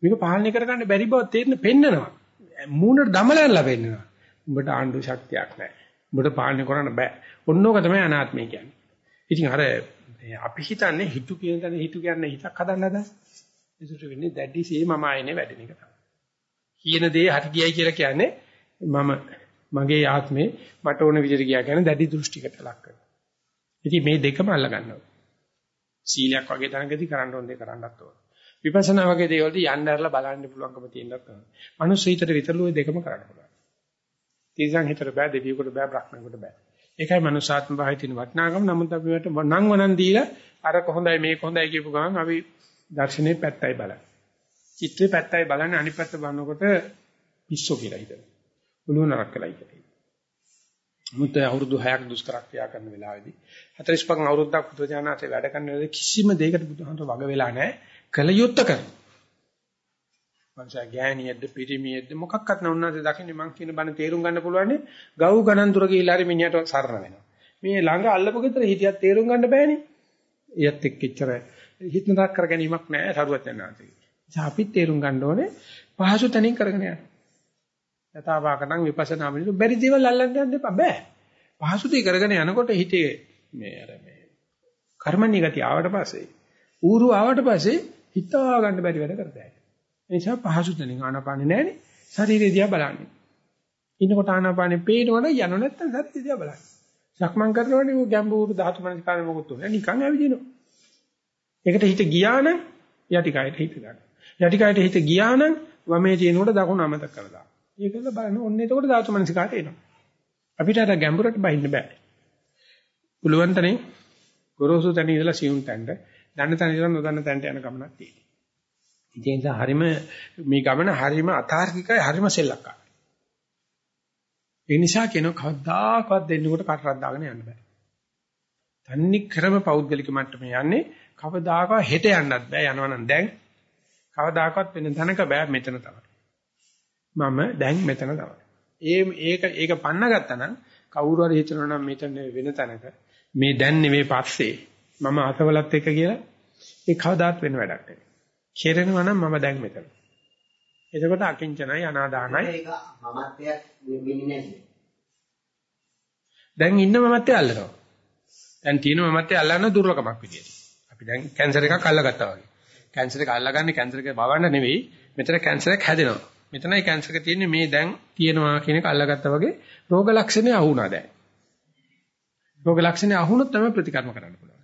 මේක පාලනය කරගන්න බැරි බව තේරෙන පෙන්නනවා. මූණට දමලලා පෙන්නනවා. උඹට ආණ්ඩු ශක්තියක් නැහැ. උඹට පාලනය කරන්න බෑ. ඔන්නෝක තමයි අනාත්මය කියන්නේ. ඉතින් අර අපි හිතන්නේ හිතු කියන තැන හිතු කියන්නේ හිතක් හදන්න හදන. ඒසුට වෙන්නේ දැඩි සේ මම ආයනේ වැඩෙන එක තමයි. කියන දේ හරි ගියයි කියලා කියන්නේ මම මගේ ආත්මේ මට ඕන විදිහට ගියා කියන දැඩි දෘෂ්ටිකට ලක් කරනවා. ඉතින් මේ දෙකම අල්ල ගන්නවා. සීලයක් වගේ තැනකදී කරන්න ඕන දේ කරන්නත් ඕන. විපස්සනා වගේ දේවල්දී යන්න ඇරලා බලන්න පුළුවන්කම තියෙනක් කරනවා. මනුස්ස හිතට විතරලු ওই දෙකම කරන්න පුළුවන්. තිරසං හිතට බෑ දෙවියෙකුට බෑ බ්‍රහ්මයෙකුට බෑ. ඒකයි මනුෂ්‍යාත්ම භාවයේ තියෙන වටිනාකම. නමුත් අපි වට නම් වනන් දීලා අර කොහොඳයි මේක හොඳයි කියපු ගමන් අපි දර්ශනේ පැත්තයි බලන්නේ. චිත්‍රේ පැත්තයි බලන්නේ අනිත් පැත්ත බලනකොට පිස්සෝ කියලා හිතනවා. ඔළුව නරක් කළයි කියලා. මුත් අවුරුදු 6ක් දුෂ්කර ක්‍රියා කරන වෙලාවේදී 45 අවුරුද්දක් පුදුජානනාතේ වැඩ කරන වෙලාවේ කිසිම දෙයකට බුදුහන්තු වග වෙලා නැහැ. කල යුත්තේ කරනවා. මංසා ගෑණියෙක්ද පිරිමියෙක්ද මොකක්වත් නැුණාද දකින්නේ මං කියන බණ තේරුම් ගන්න පුළුවන් ගව් ගණන් දුර ගිහිල්ලා හරි මිනිහට සරණ වෙනවා. මේ ළඟ අල්ලපු ගෙදර හිටියත් තේරුම් ගන්න බෑනේ. ඊයත් එක්ක එච්චර හිතනක් කර ගැනීමක් නෑ සරුවත් යනවාදී. අපිත් තේරුම් ගන්න ඕනේ පහසු තැනින් කරගෙන යන්න. යථාභාකණං විපස්සනා මිනිසු බැරි දේවල් අල්ලන්න යන්න එපා බෑ. පහසු දේ කරගෙන යනකොට හිතේ මේ අර මේ කර්මණී ගතිය ආවට පස්සේ ඌරු ආවට පස්සේ හිතා ගන්න බැරි වැඩ කරතයි. ඒ නිසා පහසු දෙනින් ආනාපානෙ නැහැනේ. ශරීරය දිහා බලන්නේ. ඉන්නකොට ආනාපානෙ පේනවනම් යන නැත්තම් ශරීරය දිහා බලන්නේ. සක්මන් කරනකොට ඌ ගැඹුරු ධාතු මනස්කාරය මොකුත් උනේ නිකන් ඇවිදිනවා. ඒකට හිත ගියා නම් යටි කයට හිත ගන්න. යටි කයට හිත ගියා නම් වමේ තියෙනකොට දකුණ අමතක කරලා. ඒකල බලන්න ඔන්න එතකොට ධාතු මනස්කාරය එනවා. අපිට අර ගැඹුරට බහින්න බෑ. පුළුවන් තරම් ගොරෝසු තැන ඉඳලා සියුම් තැනට, දන්න තැන ඉඳලා නොදන්න තැනට යන ගමනක් තියෙනවා. ඒ නිසා හරිම මේ ගමන හරිම අතාර්කිකයි හරිම සෙල්ලක්කාරයි. ඒ නිසා කියන කවදාකවත් දෙන්නෙකුට කටරක් දාගෙන යන්න බෑ. තන්නේ ක්‍රම පෞද්ගලික මට්ටමේ යන්නේ කවදාකවත් හෙට යන්නත් බෑ යනවනම් දැන් කවදාකවත් වෙන තැනක බෑ මෙතන තමයි. මම දැන් මෙතන තමයි. ඒ ඒක ඒක පන්න ගත්තා නම් කවුරු හරි හිතනවා නම් මෙතන වෙන තැනක මේ දැන් නෙවෙයි පස්සේ මම අසවලත් එක කියලා ඒ කවදාත් වෙන වැඩක් නෙවෙයි. කෙරෙනවා නම් මම දැන් මෙතන. එතකොට අකිංචනයි අනාදානයි ඒක මමත්වයක් වෙන්නේ. දැන් ඉන්න මමත්වය අල්ලනවා. දැන් තියෙන මමත්වය අල්ලන්න දුර්ලභමක් විදියට. අපි දැන් කැන්සර් එකක් අල්ලගත්තා වගේ. කැන්සර් එක අල්ලගන්නේ කැන්සර් එක බවන්න නෙවෙයි. මෙතන කැන්සර් එක හැදෙනවා. මෙතනයි කැන්සර් එක තියෙන්නේ මේ දැන් තියෙනවා කියන එක අල්ලගත්තා වගේ රෝග ලක්ෂණේ අහුණා දැන්. රෝග ලක්ෂණේ අහුනොත් තමයි ප්‍රතිකර්ම කරන්න පුළුවන්.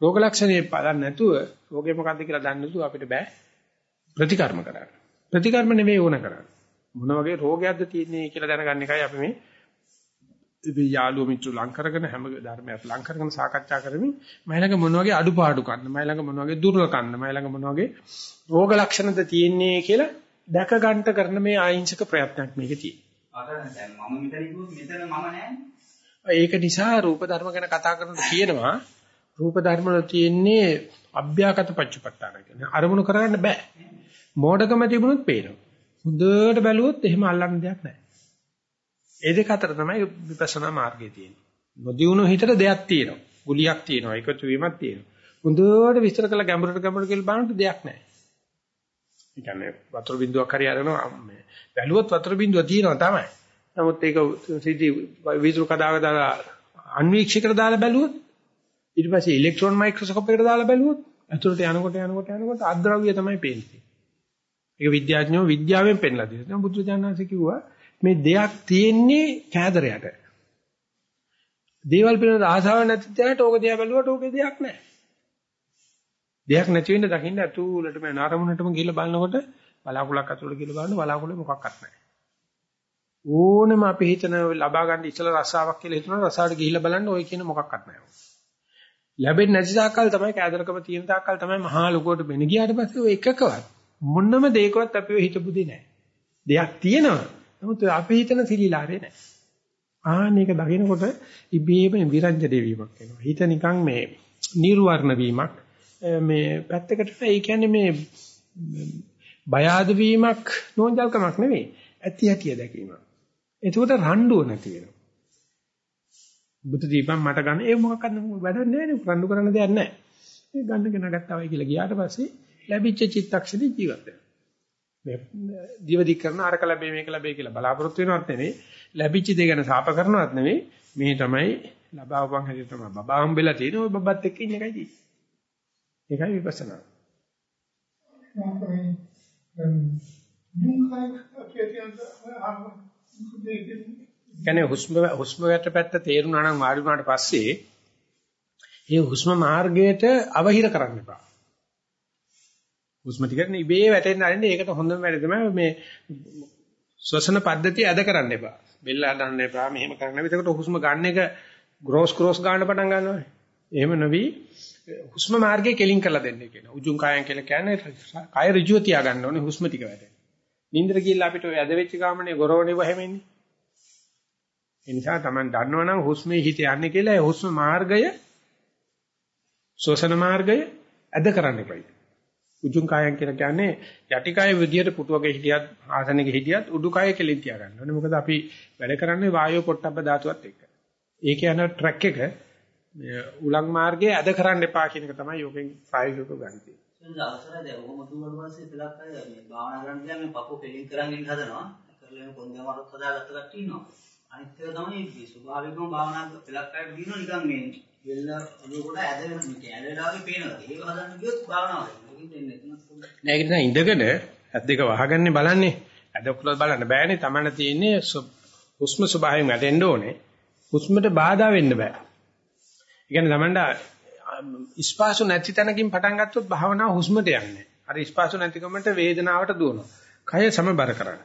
රෝග ලක්ෂණේ බලන්න නැතුව රෝගේ මොකද්ද කියලා දන්නේ නැතුව අපිට බෑ ප්‍රතිකර්ම කරන්න. ප්‍රතිකර්ම නෙවෙයි ඕන කරන්නේ. මොන වගේ රෝගයක්ද තියෙන්නේ කියලා දැනගන්න එකයි අපි මේ ඉතින් යාළුවෝ මිත්‍ර ලං කරගෙන හැම ධර්මයක් ලං කරගෙන සාකච්ඡා කරමින් මම ළඟ මොන වගේ අඩුපාඩු කන්න මම ළඟ මොන වගේ දුර්වල කන්න මම ළඟ මොන වගේ රෝග ලක්ෂණද තියෙන්නේ කියලා දැක ගන්න කරන මේ ආයින්සක ප්‍රයත්නයක් මේකේ තියෙනවා. ඒක නිසා රූප ධර්ම ගැන කතා කරනකොට කියනවා රූප ධර්ම වල තියෙන්නේ අභ්‍යාගත පච්චපට්ඨාන කියන්නේ අරමුණු කරගන්න බෑ. මෝඩකම තිබුණොත් පේනවා. හොඳට බැලුවොත් එහෙම අල්ලන්න දෙයක් නැහැ. ඒ දෙක අතර තමයි විපස්සනා මාර්ගය තියෙන්නේ. නොදියුණු හිතට දෙයක් තියෙනවා. ගුලියක් තියෙනවා. එකතු වීමක් තියෙනවා. හොඳට විස්තර කළ ගැඹුරට ගැඹුරට කියලා බලනකොට දෙයක් නැහැ. ඒ කියන්නේ වතුර බින්දුවක් හරි අරනවා මේ බැලුවොත් වතුර බින්දුව තියෙනවා තමයි. නමුත් ඒක සිද්ධි විදුරු කදාක දාලා අන්වීක්ෂයකට දාලා බැලුවොත් ඊට පස්සේ ඉලෙක්ට්‍රෝන මයික්‍රොස්කෝප් එකට දාලා බැලුවොත් ඇතුළට යනකොට යනකොට යනකොට අද්‍රව්‍ය තමයි පේන්නේ. ඒක විද්‍යාඥයෝ විද්‍යාවෙන් පෙන්ලා දෙනවා. බුදු දඥාන්සේ කිව්වා මේ දෙයක් තියෙන්නේ කෑදරයට. දේවල් පිළිබඳ ආසාවක් නැති තැනට ඕක දිහා බැලුවට ඕකේ දෙයක් නැහැ. දෙයක් නැති වෙන්න දකින්න අතුලටම නරමුණටම ගිහිල්ලා බලනකොට බලාකුලක් අතුලට ගිහිල්ලා බලන බලාකුලේ මොකක්වත් නැහැ. ඕනෙම අපි හිතන ලබා ගන්න ඉස්සල රසාවක් කියලා හිතන රසාවට ගිහිල්ලා බලන්න ওই කියන මොකක්වත් නැහැ. ලැබෙන්නේ නැති තාක්කල් තමයි කෑදරකම තියෙන තාක්කල් තමයි මහා ලොකුවට වෙන ගියාට පස්සේ ඔය එකකවත් මොන්නම දෙයකවත් අපිව හිතපුදී නැහැ. දෙයක් තියෙනවා. නමුත් අපි හිතන සිලිලාරේ නැහැ. ආන්න ඒක දකිනකොට ඉබේම විරංජනේ වීමක් වෙනවා. හිත නිකන් මේ නිර්වර්ණ වීමක් මේ පැත්තකට ඒ කියන්නේ මේ බය ආද වීමක් නෝන්ජල්කමක් නෙවෙයි. ඇති හැටිය දැකීමක්. එතකොට රණ්ඩුව නැති වෙනවා. බුදු දීපම් මට ගන්න ඒ මොකක්ද වැඩක් නැහැ නේ රණ්ඩු කරන්න දෙයක් නැහැ. ඒ ගන්න කෙනා ගත්තා වයි කියලා ගියාට පස්සේ ලැබිච්ච චිත්තක්ෂණේ ජීවත් වෙනවා. මේ ජීවදි කරන අරක ලැබේ මේක ලැබේ කියලා බලාපොරොත්තු වෙනවත් නෙවෙයි ලැබිච්ච දේ ගැන සාප කරනවත් නෙවෙයි මේ තමයි ලබාවපන් හැටි තමයි බබා හම්බෙලා තියෙන ওই බබත් එක්ක ඉන්න එකයි තියෙන්නේ. ඒකයි විපස්සනා. කියන්නේ හුස්ම හුස්ම වැට පැත්ත තේරුණා නම් වාඩි වුණාට පස්සේ ඒ හුස්ම මාර්ගයට අවහිර කරන්න එපා. හුස්ම ටිකට ඉබේ වැටෙන්න අරින්නේ ඒකට හොඳම වැඩ තමයි මේ ශ්වසන පද්ධතිය ඇද කරන්න එපා. බෙල්ල හදන්න එපා. මෙහෙම කරන්න. එතකොට හුස්ම ගන්න එක ග්‍රෝස් ක්‍රෝස් ගන්න පටන් ගන්නවා. එහෙම නොවි හුස්ම මාර්ගය කෙලින් කරලා දෙන්න කියනවා. උජුං කායන් කියලා කියන්නේ කය ඍජුව තියා ගන්න ඕනේ හුස්ම ටික වැඩ. නින්දර කියලා අපිට ඔය ඇද වෙච්ච ගාමනේ ගොරවණේ වහෙමින්නේ. ඒ නිසා Taman දන්නවනම් හුස්මේ හිත යන්නේ කියලා ඒ හුස්ම මාර්ගය ශ්වසන මාර්ගය ඇද කරන්න එපයි. උජුං කායන් කියලා කියන්නේ යටි කය විදියට පුටුවක හිටියත් ආසනෙක හිටියත් උඩු කය කෙලින් තියා ගන්න ඕනේ. මොකද අපි වැඩ කරන්නේ වායෝ පොට්ටබ්බ ධාතුවත් එක්ක. ඒක යන ට්‍රැක් එක උලං මාර්ගයේ ඇද කරන්න එපා කියන එක තමයි යෝගෙන් ප්‍රායෝගිකව ගන්න තියෙන්නේ. සෙන්ද අවසරයි දැන් ඔහොම දුන්නාට පස්සේ ඉතලක් අය මේ භාවනා කරන්න ගියාම මේ පපුව පෙලින් කරන් ඉන්න හදනවා. කරලා කොන්දේ මරත් හදාගත්ත කට්ටිය ඉන්නවා. අනිත් එක තමයි මේ ස්වභාවිකවම භාවනා පෙලක් අයට දිනන නිකන් මේ වෙල්ල ඔළුවට ඇද වෙන මේ ඇද වෙලා වගේ පේනවා. ඒක හදන්න ගියොත් එතන. නෑ ඒක නිසා ඉඳගෙන ඇස් දෙක වහගන්නේ බලන්නේ. ඇදකුලත් බලන්න බෑනේ. Tamanne තියෙන්නේ හුස්ම ස්වභාවයෙන් වැටෙන්න ඕනේ. හුස්මට බාධා වෙන්න බෑ. ඒ කියන්නේ Tamanda ස්පාසු නැති තැනකින් පටන් ගත්තොත් භාවනාව හුස්මට යන්නේ. අර ස්පාසු නැතිකමට වේදනාවට දුවනවා. කය සමබර කරන්න.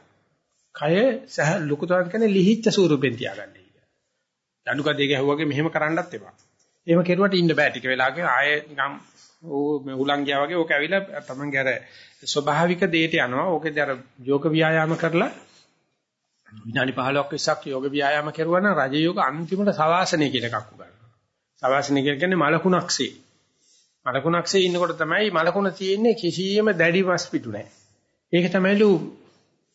කය සහ ලුකු තවත් කියන්නේ ලිහිච්ඡ ස්වරූපෙන් තියාගන්න. දඬුකඩේ ගැහුවාගේ මෙහෙම කරන්නත් එපා. එහෙම කෙරුවට ඉන්න බෑ ටික වෙලාවකින් ආයේ නිකන් ඕ උලන් ගියා වගේ ඕක ඇවිල්ලා තමන්ගේ අර ස්වභාවික දේට යනවා. ඕකේදී අර යෝග ව්‍යායාම කරලා විනාඩි 15ක් 20ක් යෝග ව්‍යායාම කරුවා නම් රජ යෝග අන්තිමට සවාසනය කියලා එකක් උගන්වනවා. සවාසනය කියන්නේ මලකුණක්සේ. මලකුණක්සේ ඉන්නකොට තමයි මලකුණ තියෙන්නේ කිසියම් දැඩි මස් පිටු නැහැ. ඒක තමයිලු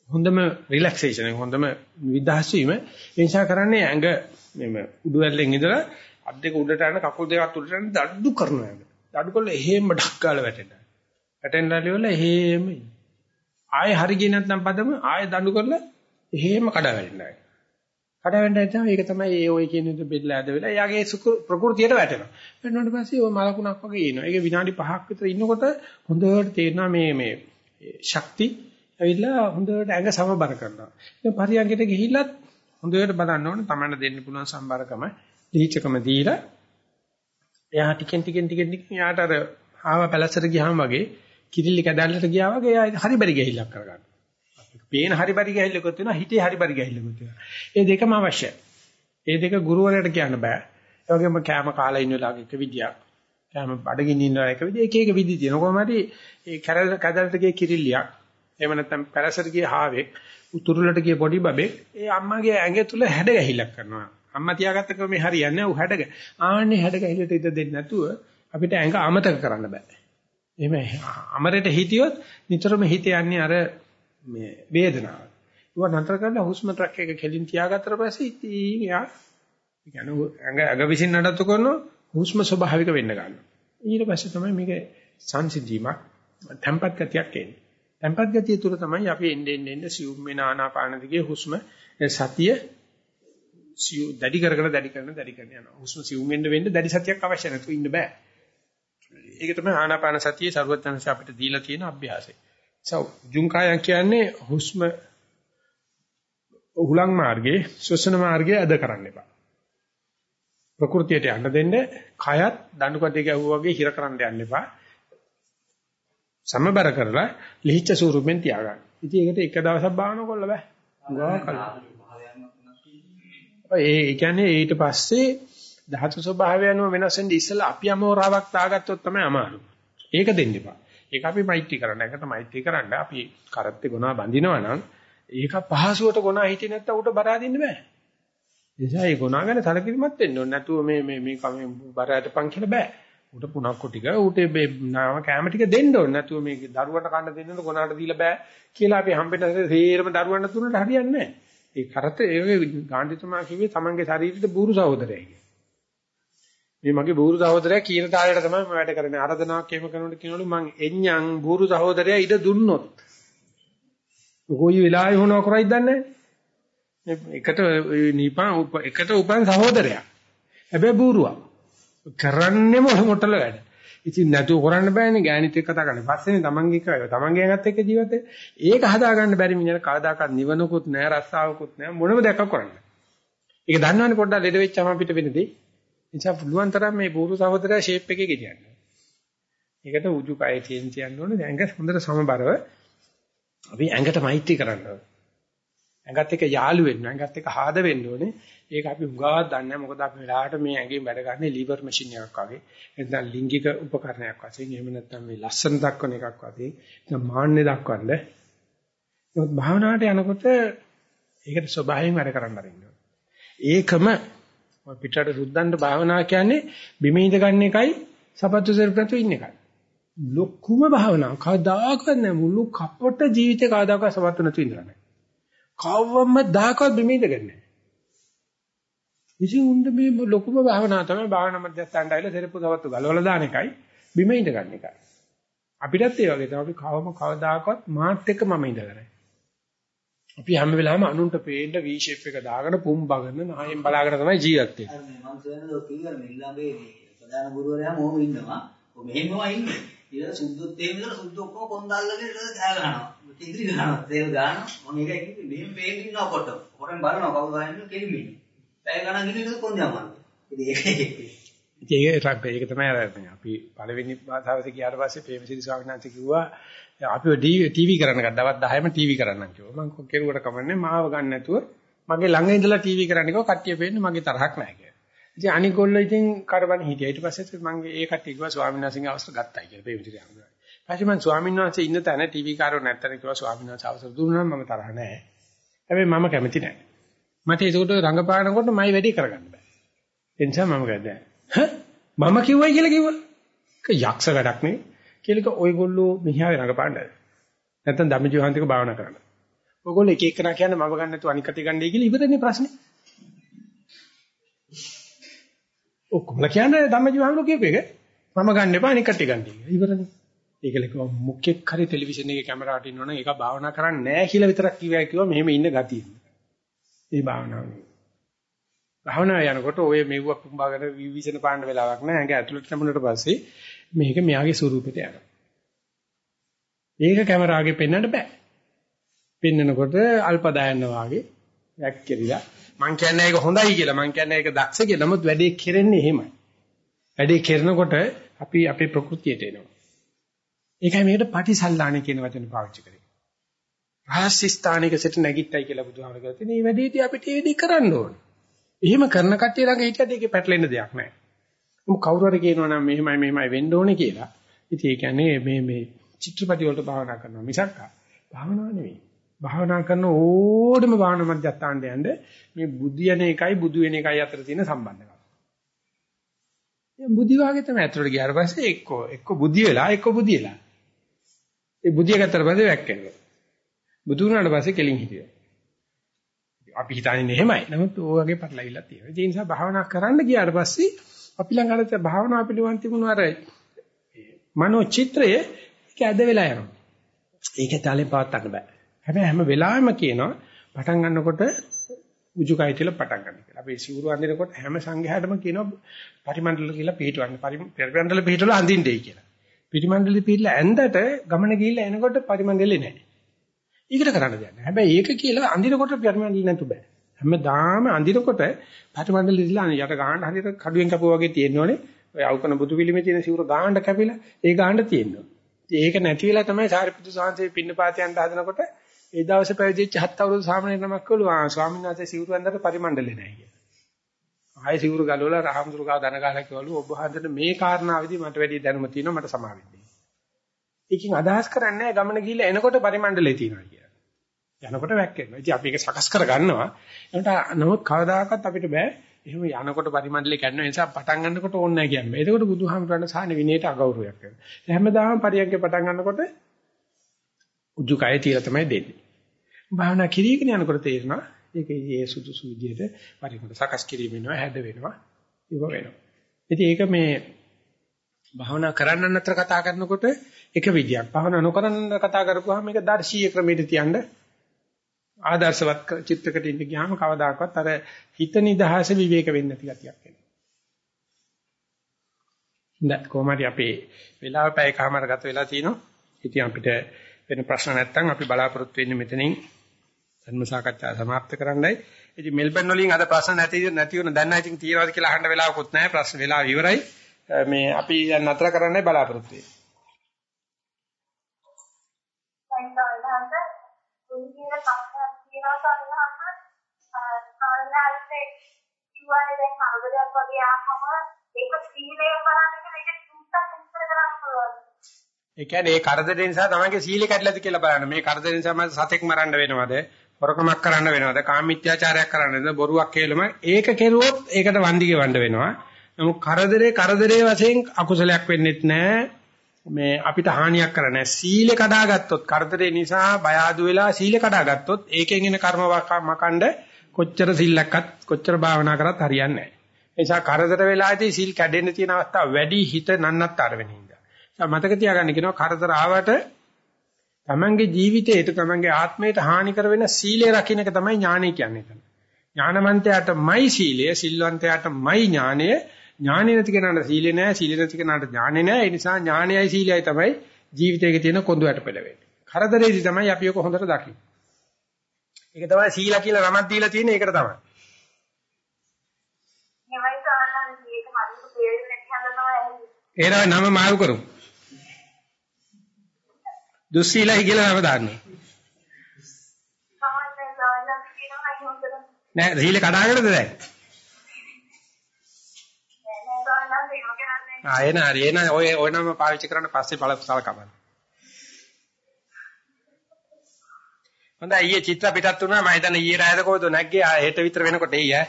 හොඳම රිලැක්සේෂන් හොඳම විදහාස් වීම. ඒ නිසා කරන්නේ ඇඟ මෙම උඩු ඇල්ලෙන් ඉඳලා අත් දෙක උඩට යන කකුල් දෙකත් උඩට යන දඩු කරනවා ඇඟ. දඩු කළා එහෙම ඩක් ගාලා වැටෙනවා. වැටෙන්නලා ඉවරල එහෙම ආයෙ හරි ගියේ නැත්නම් පදම ආයෙ දඬු කරලා එහෙම කඩාවැටෙනවා. කඩාවැටෙන තමයි ඒක තමයි ඒ ඔය කියන විදිහ බෙදලා ඇද වෙලා එයාගේ ප්‍රകൃතියට වැටෙනවා. වෙනුවට පස්සේ ඔය මලකුණක් වගේ එනවා. ඒක විනාඩි 5ක් විතර ඉන්නකොට හොඳට තේරෙනවා මේ මේ ශක්ති ඇවිල්ලා හොඳට ඇඟ සමබර කරනවා. ඉතින් පරියන්කට ගිහිල්ලත් හොඳට බලන්න ඕනේ තමන්න දෙන්න පුළුවන් සම්බරකම දීචකම දීලා එයා ටිකෙන් ටිකෙන් ටිකෙන් ටිකෙන් යාට අර ආව පැලසට ගියාම වගේ කිරිලි කැදල්ලට ගියා වගේ එයා හරිබරි ගහිල්ලක් කරගන්නවා. පේන හරිබරි ගහිල්ලකුත් වෙනවා හිතේ හරිබරි ගහිල්ලකුත් වෙනවා. ඒ දෙකම අවශ්‍යයි. ඒ දෙක ගුරුවරයාට කියන්න බෑ. ඒ වගේම කැම කාලා ඉන්න වෙලාවක එක විදියක්. කැම බඩගින්න ඉන්න එක විදිය එක එක විදි තියෙන කොහොමද ඒ කැරල් කැදල්ට ගිය කිරිල්ලියක්. එහෙම නැත්නම් පැලසට ගිය හාවෙක් උතුරුලට ගිය පොඩි බබෙක් ඒ අම්මගේ ඇඟ තුල හැඩ ගැහිල්ලක් කරනවා. අම්මා තියාගත්ත ක්‍රමේ හරියන්නේ නැහැ. උ හැඩ ආන්නේ හැඩ ගැහිල්ලට ඉද දෙන්නේ නැතුව අපිට ඇඟ අමතක කරන්න බෑ. එහෙම අමරයට හිටියොත් නිතරම හිත යන්නේ අර මේ වේදනාව. ඒක නතර කරලා හුස්ම ට්‍රක් එක කෙලින් තියාගත්තට පස්සේ ඉතින් යා කියන්නේ ඇඟ අග විසින් නඩත්තු කරනවා හුස්ම ස්වභාවික වෙන්න ගන්නවා. ඊට පස්සේ තමයි මේක සංසිද්ධීමක් tempat ගතියක් එන්නේ. tempat ගතිය තුර තමයි අපි එන්නේ එන්නේ සියුම් වෙන ආනාපාන දිගේ හුස්ම සතිය සියු දැඩි කරගෙන දැඩි කරන දැඩි කරන යනවා. හුස්ම සියුම් වෙන්න වෙන්න දැඩි සතියක් අවශ්‍ය නැතුව ඉන්න බෑ. ඒක තමයි ආනාපාන සතියේ ਸਰවඥාන්ස අපිට දීලා තියෙන අභ්‍යාසය. සව් ජුංකායන් කියන්නේ හුස්ම උහුලං මාර්ගයේ ශ්වසන මාර්ගයේ අද කරන්න එපා. ප්‍රകൃතියට යන්න දෙන්න කයත් දඬුකඩේ ගැහුවා වගේ හිර කරන්න යන්න එපා. සමබර කරලා ලිහිච්ඡ ස්වරූපෙන් තියාගන්න. ඉතින් ඒකට එක දවසක් භාවනා කරලා බෑ. ගාව කළා. ඒ කියන්නේ ඊට පස්සේ ධාතු ස්වභාවය අනුව වෙනස් වෙන්න ඉස්සෙල්ලා අපි අමෝරාවක් දාගත්තොත් තමයි අමාරු. ඒක දෙන්න එපා. ඒක අපි මෛත්‍රී කරන්න. ඒකට මෛත්‍රී කරන්න අපි කරත්තේ ගුණා බඳිනවා නම් ඒක පහසුවට ගුණා හිටියේ නැත්තම් උට බරා දෙන්න බෑ. එනිසා ඒ ගුණා ගැන සැලකිලිමත් වෙන්න ඕනේ. නැතුව මේ මේ මේ කම බරයට පන් කියලා බෑ. උට පුනක්කො ටික උට නාම කැම ටික දෙන්න ඕනේ. නැතුව මේ දරුවන්ට කන්න දෙන්න ගුණාට දීලා බෑ කියලා අපි හම්බෙන්න සේරම දරුවන්ට දුන්නට හරියන්නේ නැහැ. ඒ කරත ඒ ගාන්ධිතුමා කිව්වේ තමන්ගේ ශරීරෙට බూరు සහෝදරයයි. මේ මගේ බూరు සහෝදරයා කියන තාලයට තමයි මම වැඩ කරන්නේ. ආරාධනාවක් එහෙම කරනකොට කියනවලු මං එඤ්ඤං බూరు සහෝදරයා ඉඩ දුන්නොත්. කොයි වෙලාවෙ හොනව කරයිද දන්නේ එකට නිපා එකට උපන් සහෝදරයා. හැබැයි බూరుවා. කරන්නේම මොටල වැඩ. ඉතින් නැතුව කරන්න බෑනේ ගෑණිත් එක්ක කතා කරන්න. පස්සේනේ තමන්ගේ කරා. තමන්ගේ ගන්නත් එක්ක ජීවිතේ. ඒක හදාගන්න බැරි මිනිහට කවදාකවත් නිවනකුත් නෑ, රස්සාවකුත් නෑ, මොනම දෙයක් කරන්න. ඒක දන්නවනේ පොඩ්ඩක් ලෙඩ වෙච්චාම අපිට වෙනදී. නිසා පුළුවන් තරම් මේ බూరు සහෝදරයා ෂේප් එකේ ගෙනියන්න. ඒකට උජු කය තියෙන තියන්න ඕනේ. ඇඟ හොඳට සමබරව අපි ඇඟට මෛත්‍රී කරන්න ඕනේ. ඇඟත් එක්ක යාළු වෙන්න, ඇඟත් එක්ක ආද වෙන්න ඕනේ. ඒක අපි උගා දන්නේ මොකද අපි වෙලාවට මේ ඇඟෙන් වැඩ ගන්න liver machine එකක් වගේ. නැත්නම් ලිංගික උපකරණයක් වශයෙන් එහෙම නැත්නම් මේ ලස්සන දක්වන එකක් වගේ. නැත්නම් මාන්නේ දක්වන්න. ඒත් භාවනාවට යනකොට ඒකට ස්වභාවයෙන් වැඩ කරන්න අරින්න ඒකම පිටරට සුද්දන්ට භාවනා කියන්නේ බිමේ ඉඳ ගන්න එකයි සපත්තු සෙරපතු ඉන්න එකයි. ලොකුම භාවනාව. කවදාකවත් නෑ මුළු කපට ජීවිතේ කවදාකවත් සපත්තු නැතු ඉඳලා නෑ. කවවම දාකවත් බිමේ ඉඳගන්නේ නෑ. ඉතින් උන්ට මේ ලොකුම භාවනාව තමයි භාවනා මධ්‍යස්ථානට ඇවිල්ලා සෙරප්පු සපත්තු ගලවලා දාන එකයි බිමේ ඉඳ ගන්න එකයි. අපිටත් ඒ වගේ තමයි අපි කවම කවදාකවත් මාත් එක්ක මම ඉඳලා අපි හැම වෙලාවෙම අනුන්ට පේන්න V shape එක දාගෙන පුම් බගන නහයෙන් බලාගෙන තමයි ජීවත් වෙන්නේ. මම සෙන්දෝ කිව්වා මේ ළඟේ ප්‍රධාන ගුරුවරයා මොහොම ඉන්නවා. ඔය මෙහෙමම ඉන්නේ. ඊට සුද්ධොත් එහෙම ඉඳලා සුද්ධ ඔක්කොම කොන්දල්ලගෙන ඊට පස්සේ කෑ ගහනවා. කිඳිරි ගහනවා. තේල් ගහනවා. මම ඒකයි කිව්වේ මෙහෙම පේන්න ඉන්නවා කොට. හොරෙන් බලනවා කවුද ගහන්නේ කෙලිමිනේ. පැය ගණන් ගිහින් ඊට කොන්ද යනවා. ඉතින් ඒක ඒක ඒක තමයි අර අපි පළවෙනි භාෂාවට ගියාට පස්සේ ප්‍රේමසිරි ස්වාමීන් වහන්සේ කිව්වා අපිව ටීවී කරන්න ගත්තා. දවස් 10ම ටීවී කරන්නම් කිව්වා. මම කෙරුවට කමන්නේ මාව ගන්න නැතුව මගේ ළඟ ඉඳලා ටීවී කරන්න කිව්වා. කට්ටිය පේන්නේ මගේ තරහක් නැහැ කියලා. ඉතින් අනික ගොල්ලෝ ඉතින් කරබන් හිටියා. ඊට පස්සේ මම ඒ කට්ටිය කිව්වා ස්වාමීන් වහන්සේගේ අවස්ථ ගත්තා කියලා. ප්‍රේමසිරි අහනවා. ඊපස්සේ මම ස්වාමීන් වහන්සේ ඉන්න තැන ටීවී කාරෝ නැත්තන කිව්වා ස්වාමීන් වහන්සේ අවසර දුන්නා මම තරහ නැහැ. හැබැයි මම කැමති නැහැ. මට ඒකට රංගපානකොට මයි වැඩි කරගන්න බෑ. ඒ නිසා මම ගත්තා. මම කිව්වයි කියලා කිව්වා. ඒක යක්ෂ වැඩක් නේ. කියලක ඔයගොල්ලෝ මිහාවේ රංගපාන්නද? නැත්තම් ධම්මජීවහන්තික භාවනා කරන්න. ඔයගොල්ලෝ එක එකනා කියන්නේ මම ගන්න නැතුව අනික් කටේ ගන්නයි කියලා ඉවරනේ ප්‍රශ්නේ. ඔක්කොම කියන්නේ ධම්මජීවහන්තික කියපු එක. මම ගන්න එපා අනික් කටේ ගන්නයි. ඉවරනේ. ඒකලක මුඛ්‍යෙක් හරි ටෙලිවිෂන් එකේ කැමරාවට ඉන්නවනම් ඒක භාවනා කරන්නේ නැහැ කියලා විතරක් කිව්වා කිව්වා මෙහෙම ඉන්න ගතිය. මේ භාවනාව නෙවෙයි. භාවනාව යනකොට ඔය මෙව්ව කුඹාගෙන විවිසන පාන්න වෙලාවක් නැහැ. ඇඟ ඇතුළට නැමුණට පස්සේ මේක මෙයාගේ ස්වරූපෙට යනවා. ඒක කැමරාවේ පෙන්වන්න බෑ. පෙන්නකොට අල්පදායන්න වාගේ වැක්කිරිලා මං කියන්නේ ඒක හොඳයි කියලා මං කියන්නේ ඒක දක්ෂ කියලා. නමුත් වැඩේ කෙරෙන්නේ එහෙමයි. වැඩේ කරනකොට අපි අපේ ප්‍රകൃතියට එනවා. ඒකයි මේකට පටිසල්ලාණේ කියන වචනේ පාවිච්චි කරේ. රහස්‍ය ස්ථානික සිට නැගිට්ටයි කියලා බුදුහාමර කරලා තියෙන. මේ වැඩේදී අපිට ඒ වැඩේ කරන්න ඕනේ. එහෙම කරන කට්ටිය ළඟ හිටියද ඒකේ පැටලෙන්න දෙයක් නැහැ. මොකද කවුරු හරි කියනවා නම් මෙහෙමයි මෙහෙමයි වෙන්න ඕනේ කියලා. ඉතින් ඒ කියන්නේ මේ මේ චිත්‍රපටි වලට භාවනා කරනවා මිසක් භාවනාව නෙවෙයි. භාවනා කරන ඕඩම භාවනා මධ්‍යස්ථානට යන්න මේ බුද්ධියන එකයි බුදු වෙන එකයි අතර තියෙන සම්බන්ධකම. බුද්ධි වාගේ තමයි අතට ගියාට පස්සේ එක්ක එක්ක බුද්ධි වෙලා එක්ක බුද්ධි වෙලා. ඒ බුද්ධිය ගත්තට පස්සේ වැක්කෙනවා. බුදු වුණාට පස්සේ කෙලින් හිටියා. අපි හිතන්නේ එහෙමයි. නමුත් ඔය වගේ පටලවිලා තියෙනවා. ඒ නිසා භාවනා කරන්න ගියාට පස්සේ අපි ළඟ අර භාවනා පිළිවන් තිබුණු අර මනෝ චිත්‍රය ඒක ඇද වෙලා යනවා. ඒක තාලෙන් පවත්න්න බෑ. හැබැයි හැම වෙලාවෙම කියනවා පටන් ගන්නකොට උජුකයි කියලා පටන් ගන්න කියලා. අපි සිවුරු අඳිනකොට හැම සංඝයාටම කියනවා පරිමණ්ඩල කියලා පිටවන්න. පරිමණ්ඩල පිටවල අඳින්නයි කියලා. පිරිමණ්ඩලෙ පිළිලා ඇඳට ගමන ගිහිල්ලා එනකොට පරිමණ්ඩලෙ නැහැ. ඊකට කරන්න දෙයක් නැහැ. හැබැයි ඒක කියලා අඳිනකොට පරිමණ්ඩලෙ නැතු බෑ. හැමදාම අඳිනකොට පරිමණ්ඩලෙ ඉඳලා යට ගහන්න හරියට කඩුවෙන් කපුවා වගේ තියෙනෝනේ. ඔය අවකන බුදු පිළිමේ තියෙන සිවුර ගහන්න කැපිලා ඒ ගහන්න තියෙනවා. ඒක නැති වෙලා තමයි සාරිපුත්තු සාංශේ පින්නපාතයන්ට හදනකොට ඒ දවසේ පැවිදිච්ච හත් අවුරුදු සාමණේර නමක් කළු ආ ස්වාමීන් වහන්සේ සිවුරු ඇඳලා පරිමණ්ඩලෙ නැහැ කියලා. ආයෙ සිවුරු ගලවලා රහම්සුරු ගාව දන ගහලා කිව්වලු ඔබ හන්දට මේ කාරණාවේදී මට වැඩි දැනුම තියෙනවා මට සමා වෙන්න. ඒකෙන් අදහස් කරන්නේ ගමන ගිහිල්ලා එනකොට පරිමණ්ඩලේ තියෙනවා කියලා. යනකොට වැක්කෙනවා. ඉතින් අපි ඒක සකස් කර ගන්නවා. ඒකට නමුත් කවදාකවත් අපිට බෑ එහෙම යනකොට පරිමණ්ඩලේ කන්න නිසා පටන් ගන්නකොට ඕනේ නැහැ කියන්නේ. එතකොට බුදුහාමුදුරන් සාහන විනයට අගෞරවයක් කරනවා. හැමදාම පරියන්කේ පටන් ගන්නකොට උජු කය තියලා තමයි දෙන්නේ. භාවනා කිරීගෙන යනකොට තේරෙනවා ඒක ඒ සුදුසු විදිහට පරිමත සකස් කිරීම වෙනවා හැද වෙනවා ඉව වෙනවා. ඉතින් ඒක මේ භාවනා කරන්න අතර කතා කරනකොට එක විදියක්. භාවනා නොකරන කතා කරපුවාම මේක දර්ශීය ක්‍රමයට තියන්න ආදර්ශවත් චිත්තකට ඉන්න ගියාම කවදාකවත් අර හිත නිදහස විවේක වෙන්නේ නැති ගතියක් එනවා. දැන් කොහොමද අපේ වෙලාව පැයකමාර ගත වෙලා තිනවා. ඉතින් අපිට වෙන ප්‍රශ්න නැත්නම් අපි බලාපොරොත්තු වෙන්නේ මෙතනින් ධර්ම සාකච්ඡා સમાપ્ત කරන්නයි. ඉතින් මෙල්බන් වලින් අද ප්‍රශ්න නැති නැති වෙන දැන් නැති තියනවාද කියලා අහන්න වෙලාවකුත් නැහැ. ප්‍රශ්න වෙලාව ඉවරයි. මේ අපි දැන් නතර කරන්නයි බලාපොරොත්තු වෙන්නේ. ඒ කියන්නේ ඒ කරදර නිසා තමයිගේ සීල කැඩලාද කියලා බලන්න. මේ කරදර නිසා මම සතෙක් මරන්න වෙනවද? හොරකමක් කරන්න වෙනවද? කාමීත්‍යාචාරයක් කරන්න වෙනවද? බොරුවක් කියලාම ඒක කෙරුවොත් ඒකට වන්දි ගෙවන්න වෙනවා. නමුත් කරදරේ කරදරේ වශයෙන් අකුසලයක් වෙන්නෙත් නැහැ. මේ අපිට හානියක් කරන්නේ සීල කඩාගත්තොත් කරදරේ නිසා බය ආදු වෙලා සීල කඩාගත්තොත් ඒකෙන් එන කර්ම මකණ්ඩ කොච්චර සිල්ලක්වත් කොච්චර භාවනා කරත් හරියන්නේ නැහැ. ඒ නිසා කරදර වෙලාදී සීල් කැඩෙන්න තියෙන අවස්ථා වැඩි හිත නන්නත්තර වෙන හින්දා. මතක තියාගන්න කියනවා කරදර ආවට තමන්ගේ ජීවිතයට තමන්ගේ ආත්මයට හානි කර වෙන සීලය රකින්න එක තමයි ඥානය කියන්නේ. ඥානවන්තයාටමයි සීලය, සිල්වන්තයාටමයි ඥානය, ඥානෙ නැති කෙනාට සීලෙ නැහැ, සීලෙ නැති කෙනාට ඥානෙ නැහැ. ඒ නිසා ඥානයයි සීලයයි තමයි ජීවිතයේ තියෙන කොඳු වැටපෙළ වෙන්නේ. කරදරේදී තමයි අපි ඔක හොඳට දකින්නේ. ඒක තමයි සීලා කියලා නමක් දීලා තියෙන්නේ ඒකට තමයි. ඒරව නම මාරු කරමු. දුස්සීලයි කියලා නම දාන්න. නෑ සීල කඩාගෙනද දැන්? ආ එන හරි එන ඔය ඔය නම පාවිච්චි කරන්න පස්සේ බල සලකපන්න. හොඳයි ඊයේ චිත්‍ර පිටත් වුණා මම හිතන්නේ ඊයේ රායද කොහොමද නැග්ගේ ආ හෙට විතර වෙනකොට එයි ඈ.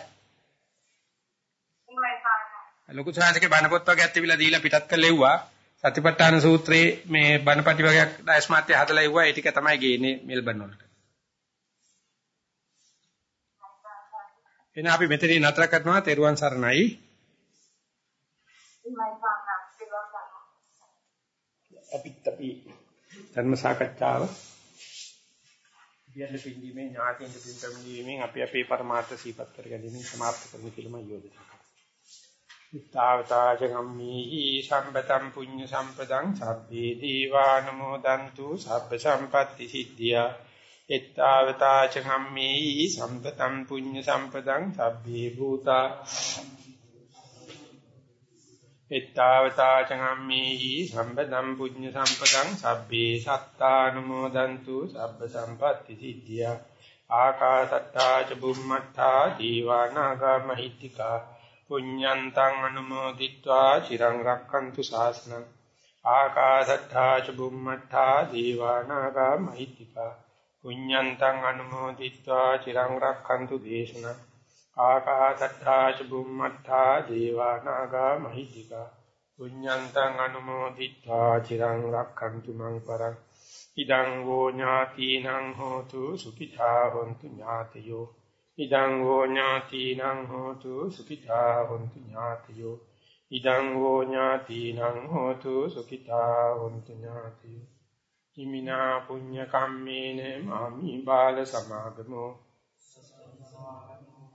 නෙමෙයි සාමාන්‍යයෙන් ලොකු සාංශකේ බණ පොත් වගේ ඇත්තිවිලා දීලා පිටත් කරලා එව්වා. සතිපට්ඨාන සූත්‍රයේ මේ බණපටි වගේක් ඩයස් මාත්‍ය හදලා එව්වා. ඒ ටික තමයි ගේන්නේ මෙල්බන් වලට. එහෙනම් අපි මෙතනින් නතර කරනවා තෙරුවන් සරණයි. නෙමෙයි සාමාන්‍යයෙන් ඒක කරන්නේ අපිත් අපි ධර්ම සාකච්ඡාව විද්‍යාල පින්දීමේ ඥාතීන් දෙපින් පැමිණීමෙන් අපි අපේ පරමාර්ථ සීපත් කර ගැනීම සමාප්ත කරමු කියලා මම යෝජනා කරනවා. ඉතාවතාජගම්මි සම්පතම් පුඤ්ඤ සම්පදං සබ්බේ දීවානමෝදන්තු සබ්බ සම්පatti සිද්ධියා. ඉතාවතාජගම්මි සම්පතම් පුඤ්ඤ සම්පදං සබ්බේ භූතා එත්තාවතා චගම්මේහි සම්බදම් පුඤ්ඤ සම්පදං සබ්බේ සත්තානුමෝදන්තු සබ්බ සම්පatti සිද්ධියා. ආකාසත්තා ච බුම්මත්තා දීවානාග මහිත්‍තිකා. පුඤ්ඤන්තං අනුමෝදිත්වා චිරං රක්ඛන්තු ශාසනං. ආකාසත්තා ච බුම්මත්තා දීවානාගා මහිත්‍තිකා. පුඤ්ඤන්තං අනුමෝදිත්වා චිරං රක්ඛන්තු දේශනං. ආකාශත්තා චුම්මත්තා දේවා නාග මහිද්దికා පුඤ්ඤන්තං අනුමෝදිත්වා චිරං රක්ඛන්තු මං පරං ඉදං වූ ඥාතිනං හෝතු සුඛිතා හොන්තු ඥාතයෝ ඉදං වූ ඥාතිනං හෝතු සුඛිතා හොන්තු ඥාතයෝ ඉදං වූ ඥාතිනං හෝතු සුඛිතා හොන්තු ඥාතයෝ හිමිනා පුඤ්ඤ කම්මේන මාමි බාල සමාගමෝ